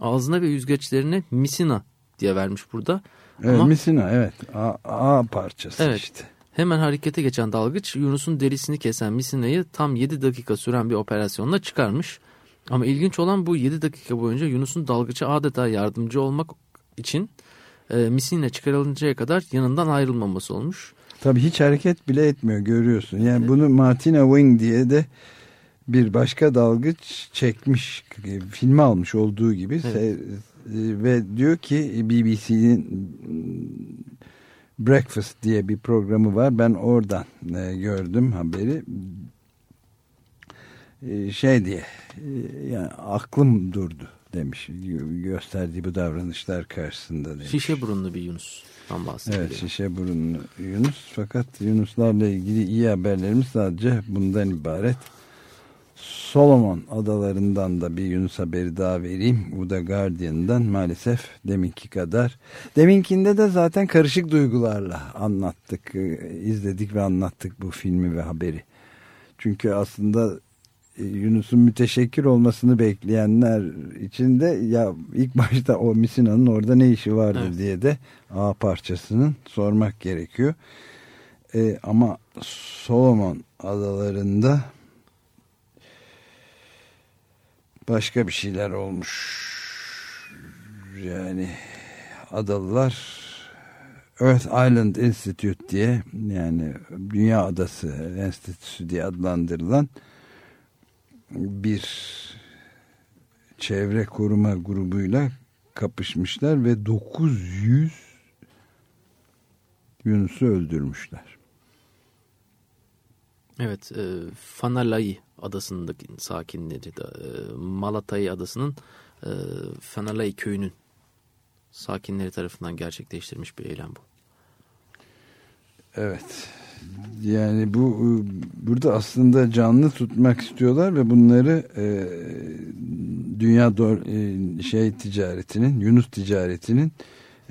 Speaker 3: ağzına ve yüzgeçlerine misina diye vermiş burada.
Speaker 2: Evet,
Speaker 3: Ama
Speaker 2: misina evet. A, A parçası
Speaker 3: Evet.
Speaker 2: işte.
Speaker 3: Hemen harekete geçen dalgıç Yunus'un derisini kesen misinayı tam 7 dakika süren bir operasyonla çıkarmış. Ama ilginç olan bu 7 dakika boyunca Yunus'un dalgıça adeta yardımcı olmak için e, misina çıkarılıncaya kadar yanından ayrılmaması olmuş.
Speaker 2: Tabii hiç hareket bile etmiyor görüyorsun. Yani bunu Martina Wing diye de bir başka dalgıç çekmiş, e, filme almış olduğu gibi
Speaker 3: Evet.
Speaker 2: E, ve diyor ki BBC'nin Breakfast diye bir programı var. Ben oradan e, gördüm haberi. E, şey diye e, yani aklım durdu demiş Gö- gösterdiği bu davranışlar karşısında demiş.
Speaker 3: Şişe burunlu bir Yunus'tan bahsediyor.
Speaker 2: Evet şişe burunlu Yunus fakat Yunuslarla ilgili iyi haberlerimiz sadece bundan ibaret. Solomon adalarından da bir Yunus haberi daha vereyim. Bu da Guardian'dan maalesef deminki kadar. Deminkinde de zaten karışık duygularla anlattık, e, izledik ve anlattık bu filmi ve haberi. Çünkü aslında e, Yunus'un müteşekkir olmasını bekleyenler için de ya ilk başta o misinanın orada ne işi vardı
Speaker 3: Evet.
Speaker 2: diye de A parçasının sormak gerekiyor. E, ama Solomon adalarında başka bir şeyler olmuş. Yani adalılar Earth Island Institute diye yani Dünya Adası Enstitüsü diye adlandırılan bir çevre koruma grubuyla kapışmışlar ve 900 Yunus'u öldürmüşler.
Speaker 3: Evet, e, Fanalai adasındaki sakinleri de e, adasının e, Fanalai köyünün sakinleri tarafından gerçekleştirilmiş bir eylem bu.
Speaker 2: Evet. Yani bu e, burada aslında canlı tutmak istiyorlar ve bunları e, dünya do- e, şey ticaretinin, Yunus ticaretinin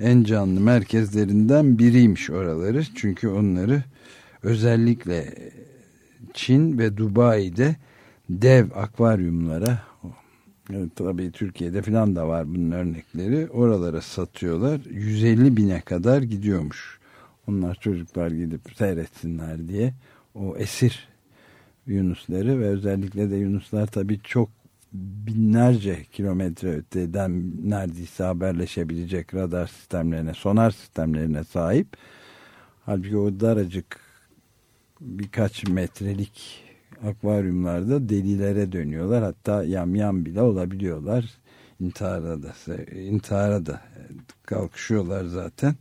Speaker 2: en canlı merkezlerinden biriymiş oraları. Çünkü onları özellikle Çin ve Dubai'de dev akvaryumlara Evet, tabii Türkiye'de falan da var bunun örnekleri. Oralara satıyorlar. 150 bine kadar gidiyormuş. Onlar çocuklar gidip seyretsinler diye. O esir yunusları ve özellikle de yunuslar tabii çok binlerce kilometre öteden neredeyse haberleşebilecek radar sistemlerine, sonar sistemlerine sahip. Halbuki o daracık birkaç metrelik akvaryumlarda delilere dönüyorlar. Hatta yamyam bile olabiliyorlar. İntihara da, intihara da kalkışıyorlar zaten.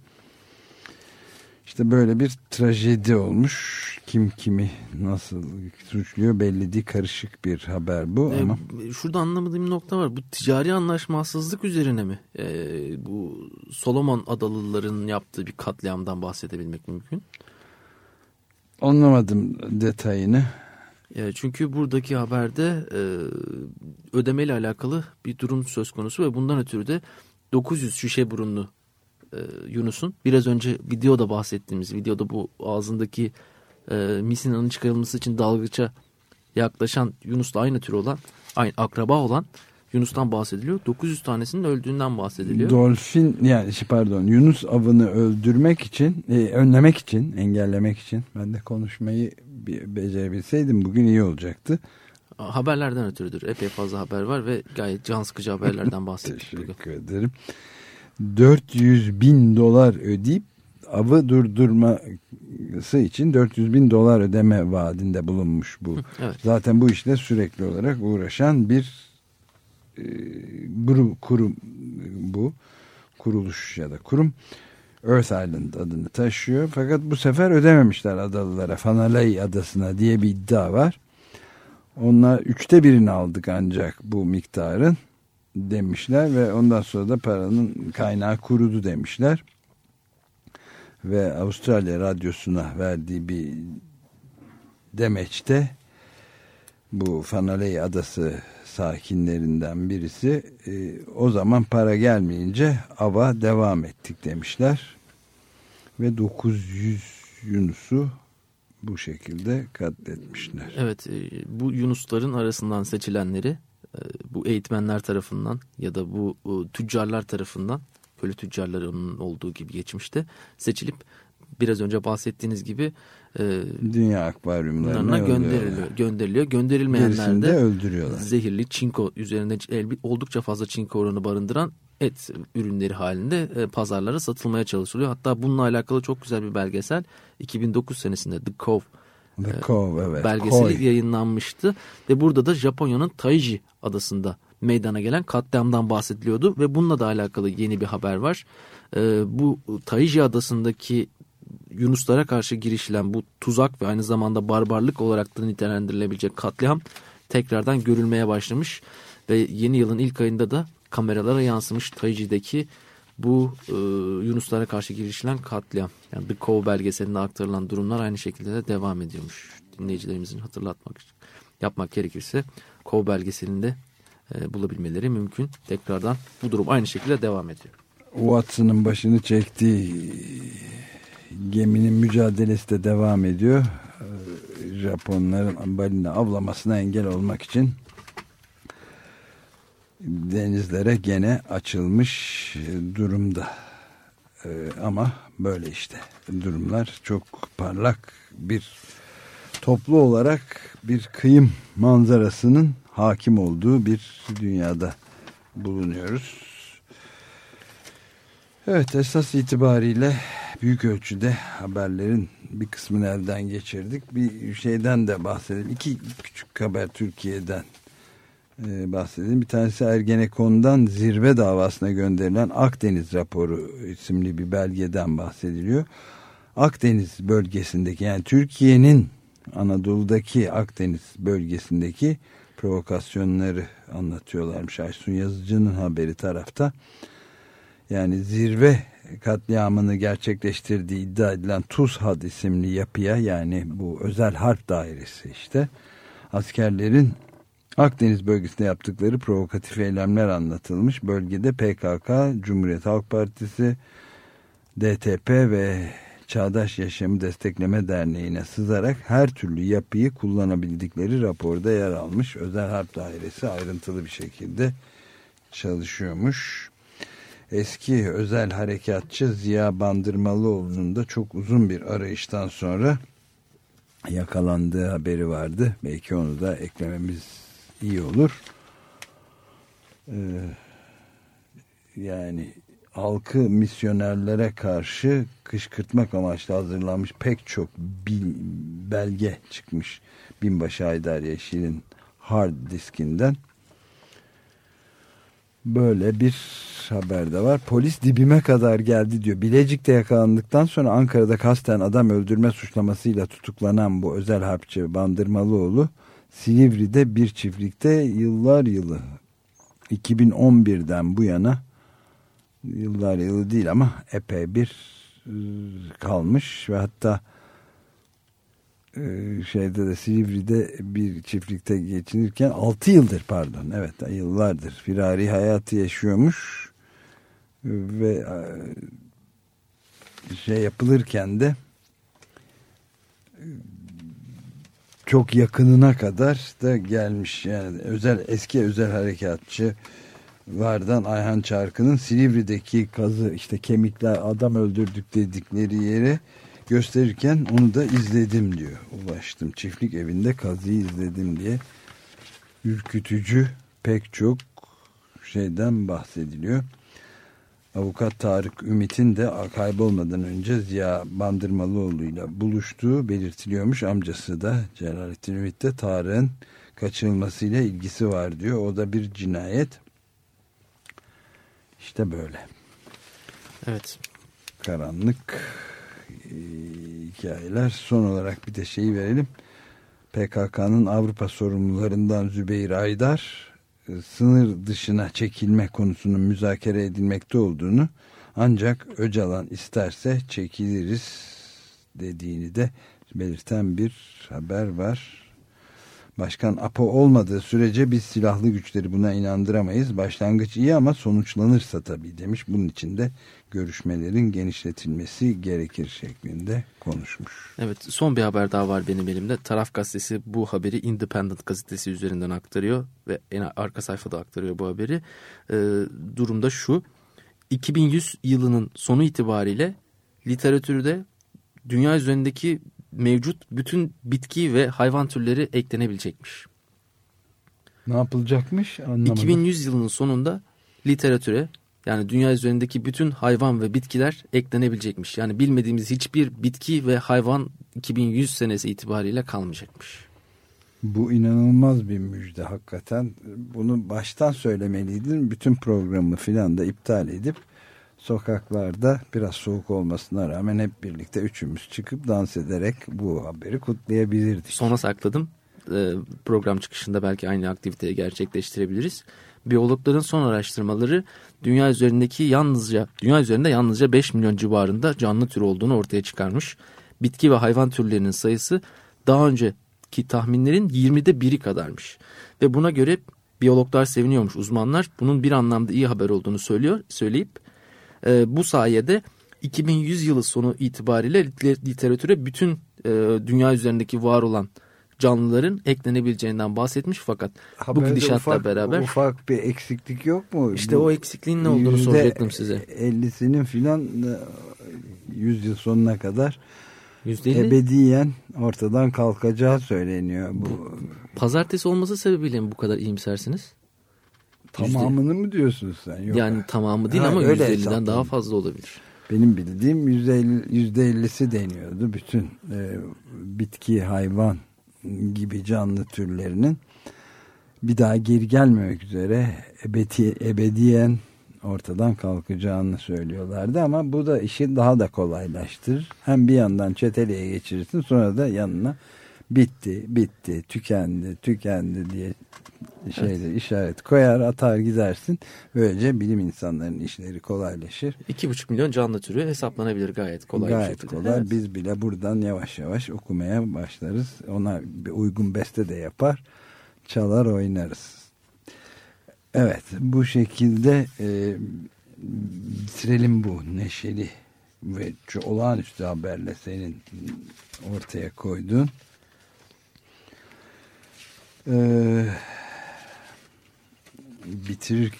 Speaker 2: İşte böyle bir trajedi olmuş. Kim kimi nasıl suçluyor belli değil. Karışık bir haber bu
Speaker 3: Ee,
Speaker 2: ama.
Speaker 3: Şurada anlamadığım nokta var. Bu ticari anlaşmazsızlık üzerine mi? Ee, bu Solomon Adalıların yaptığı bir katliamdan bahsedebilmek mümkün.
Speaker 2: Anlamadım detayını.
Speaker 3: E, çünkü buradaki haberde e, ödemeyle alakalı bir durum söz konusu ve bundan ötürü de 900 şişe burunlu e, Yunus'un biraz önce videoda bahsettiğimiz videoda bu ağzındaki e, misinanın çıkarılması için dalgıça yaklaşan Yunus'la aynı tür olan aynı akraba olan Yunus'tan bahsediliyor. 900 tanesinin öldüğünden bahsediliyor.
Speaker 2: Dolfin yani şey, pardon Yunus avını öldürmek için e, önlemek için engellemek için ben de konuşmayı becerebilseydim bugün iyi olacaktı.
Speaker 3: Haberlerden ötürüdür. Epey fazla haber var ve gayet can sıkıcı haberlerden bahsettik bugün.
Speaker 2: Teşekkür ederim. 400 bin dolar ödeyip avı durdurması için 400 bin dolar ödeme vaadinde bulunmuş bu.
Speaker 3: Evet.
Speaker 2: Zaten bu işle sürekli olarak uğraşan bir e, grup kurum bu kuruluş ya da kurum Earth Island adını taşıyor. Fakat bu sefer ödememişler adalılara Fanalei adasına diye bir iddia var. Onlar üçte birini aldık ancak bu miktarın demişler ve ondan sonra da paranın kaynağı kurudu demişler. Ve Avustralya radyosuna verdiği bir demeçte bu Fanalei adası sakinlerinden birisi e, o zaman para gelmeyince ava devam ettik demişler. Ve 900 Yunus'u bu şekilde katletmişler.
Speaker 3: Evet e, bu Yunusların arasından seçilenleri e, bu eğitmenler tarafından ya da bu tüccarlar tarafından köle tüccarlarının olduğu gibi geçmişte seçilip biraz önce bahsettiğiniz gibi e,
Speaker 2: Dünya akvaryumlarına
Speaker 3: gönderiliyor. Gönderiliyor. Gönderilmeyenler
Speaker 2: de öldürüyorlar.
Speaker 3: zehirli çinko üzerinde oldukça fazla çinko oranı barındıran et ürünleri halinde e, pazarlara satılmaya çalışılıyor. Hatta bununla alakalı çok güzel bir belgesel 2009 senesinde The Cove
Speaker 2: The Cove evet.
Speaker 3: belgeseli
Speaker 2: Koi.
Speaker 3: yayınlanmıştı ve burada da Japonya'nın Taiji adasında meydana gelen katliamdan bahsediliyordu ve bununla da alakalı yeni bir haber var. Ee, bu Taiji adasındaki Yunuslara karşı girişilen bu tuzak ve aynı zamanda barbarlık olarak da nitelendirilebilecek katliam tekrardan görülmeye başlamış ve yeni yılın ilk ayında da kameralara yansımış Taiji'deki bu e, Yunuslara karşı girişilen katliam. Yani The Cove belgeselinde aktarılan durumlar aynı şekilde de devam ediyormuş. Dinleyicilerimizin hatırlatmak yapmak gerekirse Cove belgeselinde e, bulabilmeleri mümkün. Tekrardan bu durum aynı şekilde devam ediyor.
Speaker 2: Watson'ın başını çektiği geminin mücadelesi de devam ediyor. Japonların balina avlamasına engel olmak için denizlere gene açılmış durumda. Ee, ama böyle işte durumlar çok parlak bir toplu olarak bir kıyım manzarasının hakim olduğu bir dünyada bulunuyoruz. Evet esas itibariyle büyük ölçüde haberlerin bir kısmını elden geçirdik. Bir şeyden de bahsedelim. İki küçük haber Türkiye'den e, bahsedelim. Bir tanesi Ergenekon'dan zirve davasına gönderilen Akdeniz raporu isimli bir belgeden bahsediliyor. Akdeniz bölgesindeki yani Türkiye'nin Anadolu'daki Akdeniz bölgesindeki provokasyonları anlatıyorlarmış. Aysun Yazıcı'nın haberi tarafta. Yani zirve katliamını gerçekleştirdiği iddia edilen TUSHAD isimli yapıya yani bu özel harp dairesi işte askerlerin Akdeniz bölgesinde yaptıkları provokatif eylemler anlatılmış. Bölgede PKK, Cumhuriyet Halk Partisi, DTP ve Çağdaş Yaşamı Destekleme Derneği'ne sızarak her türlü yapıyı kullanabildikleri raporda yer almış. Özel Harp Dairesi ayrıntılı bir şekilde çalışıyormuş. Eski özel harekatçı Ziya Bandırmalıoğlu'nun da çok uzun bir arayıştan sonra yakalandığı haberi vardı. Belki onu da eklememiz iyi olur. Ee, yani halkı misyonerlere karşı kışkırtmak amaçlı hazırlanmış pek çok bil, belge çıkmış. Binbaşı Haydar Yeşil'in hard diskinden. Böyle bir haber de var. Polis dibime kadar geldi diyor. Bilecik'te yakalandıktan sonra Ankara'da kasten adam öldürme suçlamasıyla tutuklanan bu özel harpçı Bandırmalıoğlu Silivri'de bir çiftlikte yıllar yılı 2011'den bu yana yıllar yılı değil ama epey bir e, kalmış ve hatta şeyde de Silivri'de bir çiftlikte geçinirken 6 yıldır pardon evet yıllardır firari hayatı yaşıyormuş ve e, şey yapılırken de çok yakınına kadar da gelmiş. Yani özel eski özel harekatçı vardan Ayhan Çarkı'nın Silivri'deki kazı işte kemikler adam öldürdük dedikleri yere gösterirken onu da izledim diyor. Ulaştım çiftlik evinde kazıyı izledim diye ürkütücü pek çok şeyden bahsediliyor. Avukat Tarık Ümit'in de kaybolmadan önce Ziya Bandırmalıoğlu ile buluştuğu belirtiliyormuş. Amcası da Celalettin Ümit de Tarık'ın kaçırılmasıyla ilgisi var diyor. O da bir cinayet. İşte böyle.
Speaker 3: Evet.
Speaker 2: Karanlık e, hikayeler. Son olarak bir de şeyi verelim. PKK'nın Avrupa sorumlularından Zübeyir Aydar e, sınır dışına çekilme konusunun müzakere edilmekte olduğunu ancak Öcalan isterse çekiliriz dediğini de belirten bir haber var. Başkan Apo olmadığı sürece biz silahlı güçleri buna inandıramayız. Başlangıç iyi ama sonuçlanırsa tabii demiş. Bunun için de görüşmelerin genişletilmesi gerekir şeklinde konuşmuş.
Speaker 3: Evet son bir haber daha var benim elimde. Taraf gazetesi bu haberi Independent gazetesi üzerinden aktarıyor ve en arka sayfada aktarıyor bu haberi. Ee, durumda şu 2100 yılının sonu itibariyle literatürde dünya üzerindeki mevcut bütün bitki ve hayvan türleri eklenebilecekmiş.
Speaker 2: Ne yapılacakmış anlamadım.
Speaker 3: 2100 yılının sonunda literatüre yani dünya üzerindeki bütün hayvan ve bitkiler eklenebilecekmiş. Yani bilmediğimiz hiçbir bitki ve hayvan 2100 senesi itibariyle kalmayacakmış.
Speaker 2: Bu inanılmaz bir müjde hakikaten. Bunu baştan söylemeliydin. Bütün programı filan da iptal edip sokaklarda biraz soğuk olmasına rağmen hep birlikte üçümüz çıkıp dans ederek bu haberi kutlayabilirdik.
Speaker 3: Sona sakladım. Ee, program çıkışında belki aynı aktiviteyi gerçekleştirebiliriz. Biyologların son araştırmaları dünya üzerindeki yalnızca dünya üzerinde yalnızca 5 milyon civarında canlı tür olduğunu ortaya çıkarmış. Bitki ve hayvan türlerinin sayısı daha önceki tahminlerin 20'de biri kadarmış. Ve buna göre biyologlar seviniyormuş uzmanlar. Bunun bir anlamda iyi haber olduğunu söylüyor, söyleyip e, bu sayede 2100 yılı sonu itibariyle literatüre bütün e, dünya üzerindeki var olan canlıların eklenebileceğinden bahsetmiş fakat bu
Speaker 2: Haberde
Speaker 3: gidişatla
Speaker 2: ufak,
Speaker 3: beraber
Speaker 2: ufak bir eksiklik yok mu?
Speaker 3: işte
Speaker 2: Bu
Speaker 3: o eksikliğin ne olduğunu soracaktım size.
Speaker 2: 50'sinin filan e, 100 yıl sonuna kadar
Speaker 3: %50
Speaker 2: ebediyen ortadan kalkacağı söyleniyor. Bu
Speaker 3: pazartesi olması sebebiyle mi bu kadar iyimsersiniz?
Speaker 2: tamamını mı diyorsun sen? Yok.
Speaker 3: Yani tamamı değil
Speaker 2: Ha,
Speaker 3: ama
Speaker 2: öyle
Speaker 3: %50'den
Speaker 2: hesapladım.
Speaker 3: daha fazla olabilir.
Speaker 2: Benim bildiğim %50, %50'si deniyordu bütün e, bitki, hayvan gibi canlı türlerinin bir daha geri gelmemek üzere ebedi, ebediyen ortadan kalkacağını söylüyorlardı ama bu da işi daha da kolaylaştırır. Hem bir yandan çeteleye geçirirsin sonra da yanına bitti, bitti, tükendi, tükendi diye şeyler işaret koyar atar gidersin. Böylece bilim insanlarının işleri kolaylaşır.
Speaker 3: 2,5 milyon canlı türü hesaplanabilir gayet kolay bir
Speaker 2: Gayet
Speaker 3: şekilde.
Speaker 2: kolay.
Speaker 3: Evet.
Speaker 2: Biz bile buradan yavaş yavaş okumaya başlarız. Ona bir uygun beste de yapar. Çalar oynarız. Evet bu şekilde e, bitirelim bu neşeli ve olağanüstü haberle senin ortaya koyduğun ee, bitirir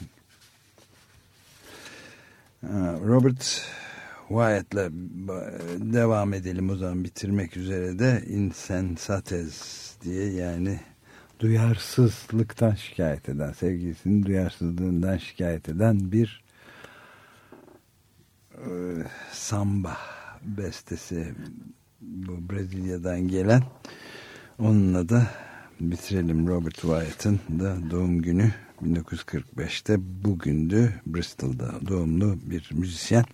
Speaker 2: Robert Wyatt'la devam edelim o zaman bitirmek üzere de insensates diye yani duyarsızlıktan şikayet eden sevgilisinin duyarsızlığından şikayet eden bir e, samba bestesi bu Brezilya'dan gelen. Onunla da bitirelim Robert Wyatt'ın da doğum günü 1945'te bugündü Bristol'da doğumlu bir müzisyen.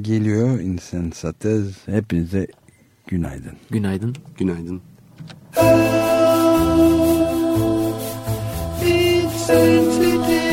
Speaker 2: Geliyor insensatez. Hepinize günaydın.
Speaker 3: Günaydın.
Speaker 9: Günaydın.
Speaker 5: Insensitive,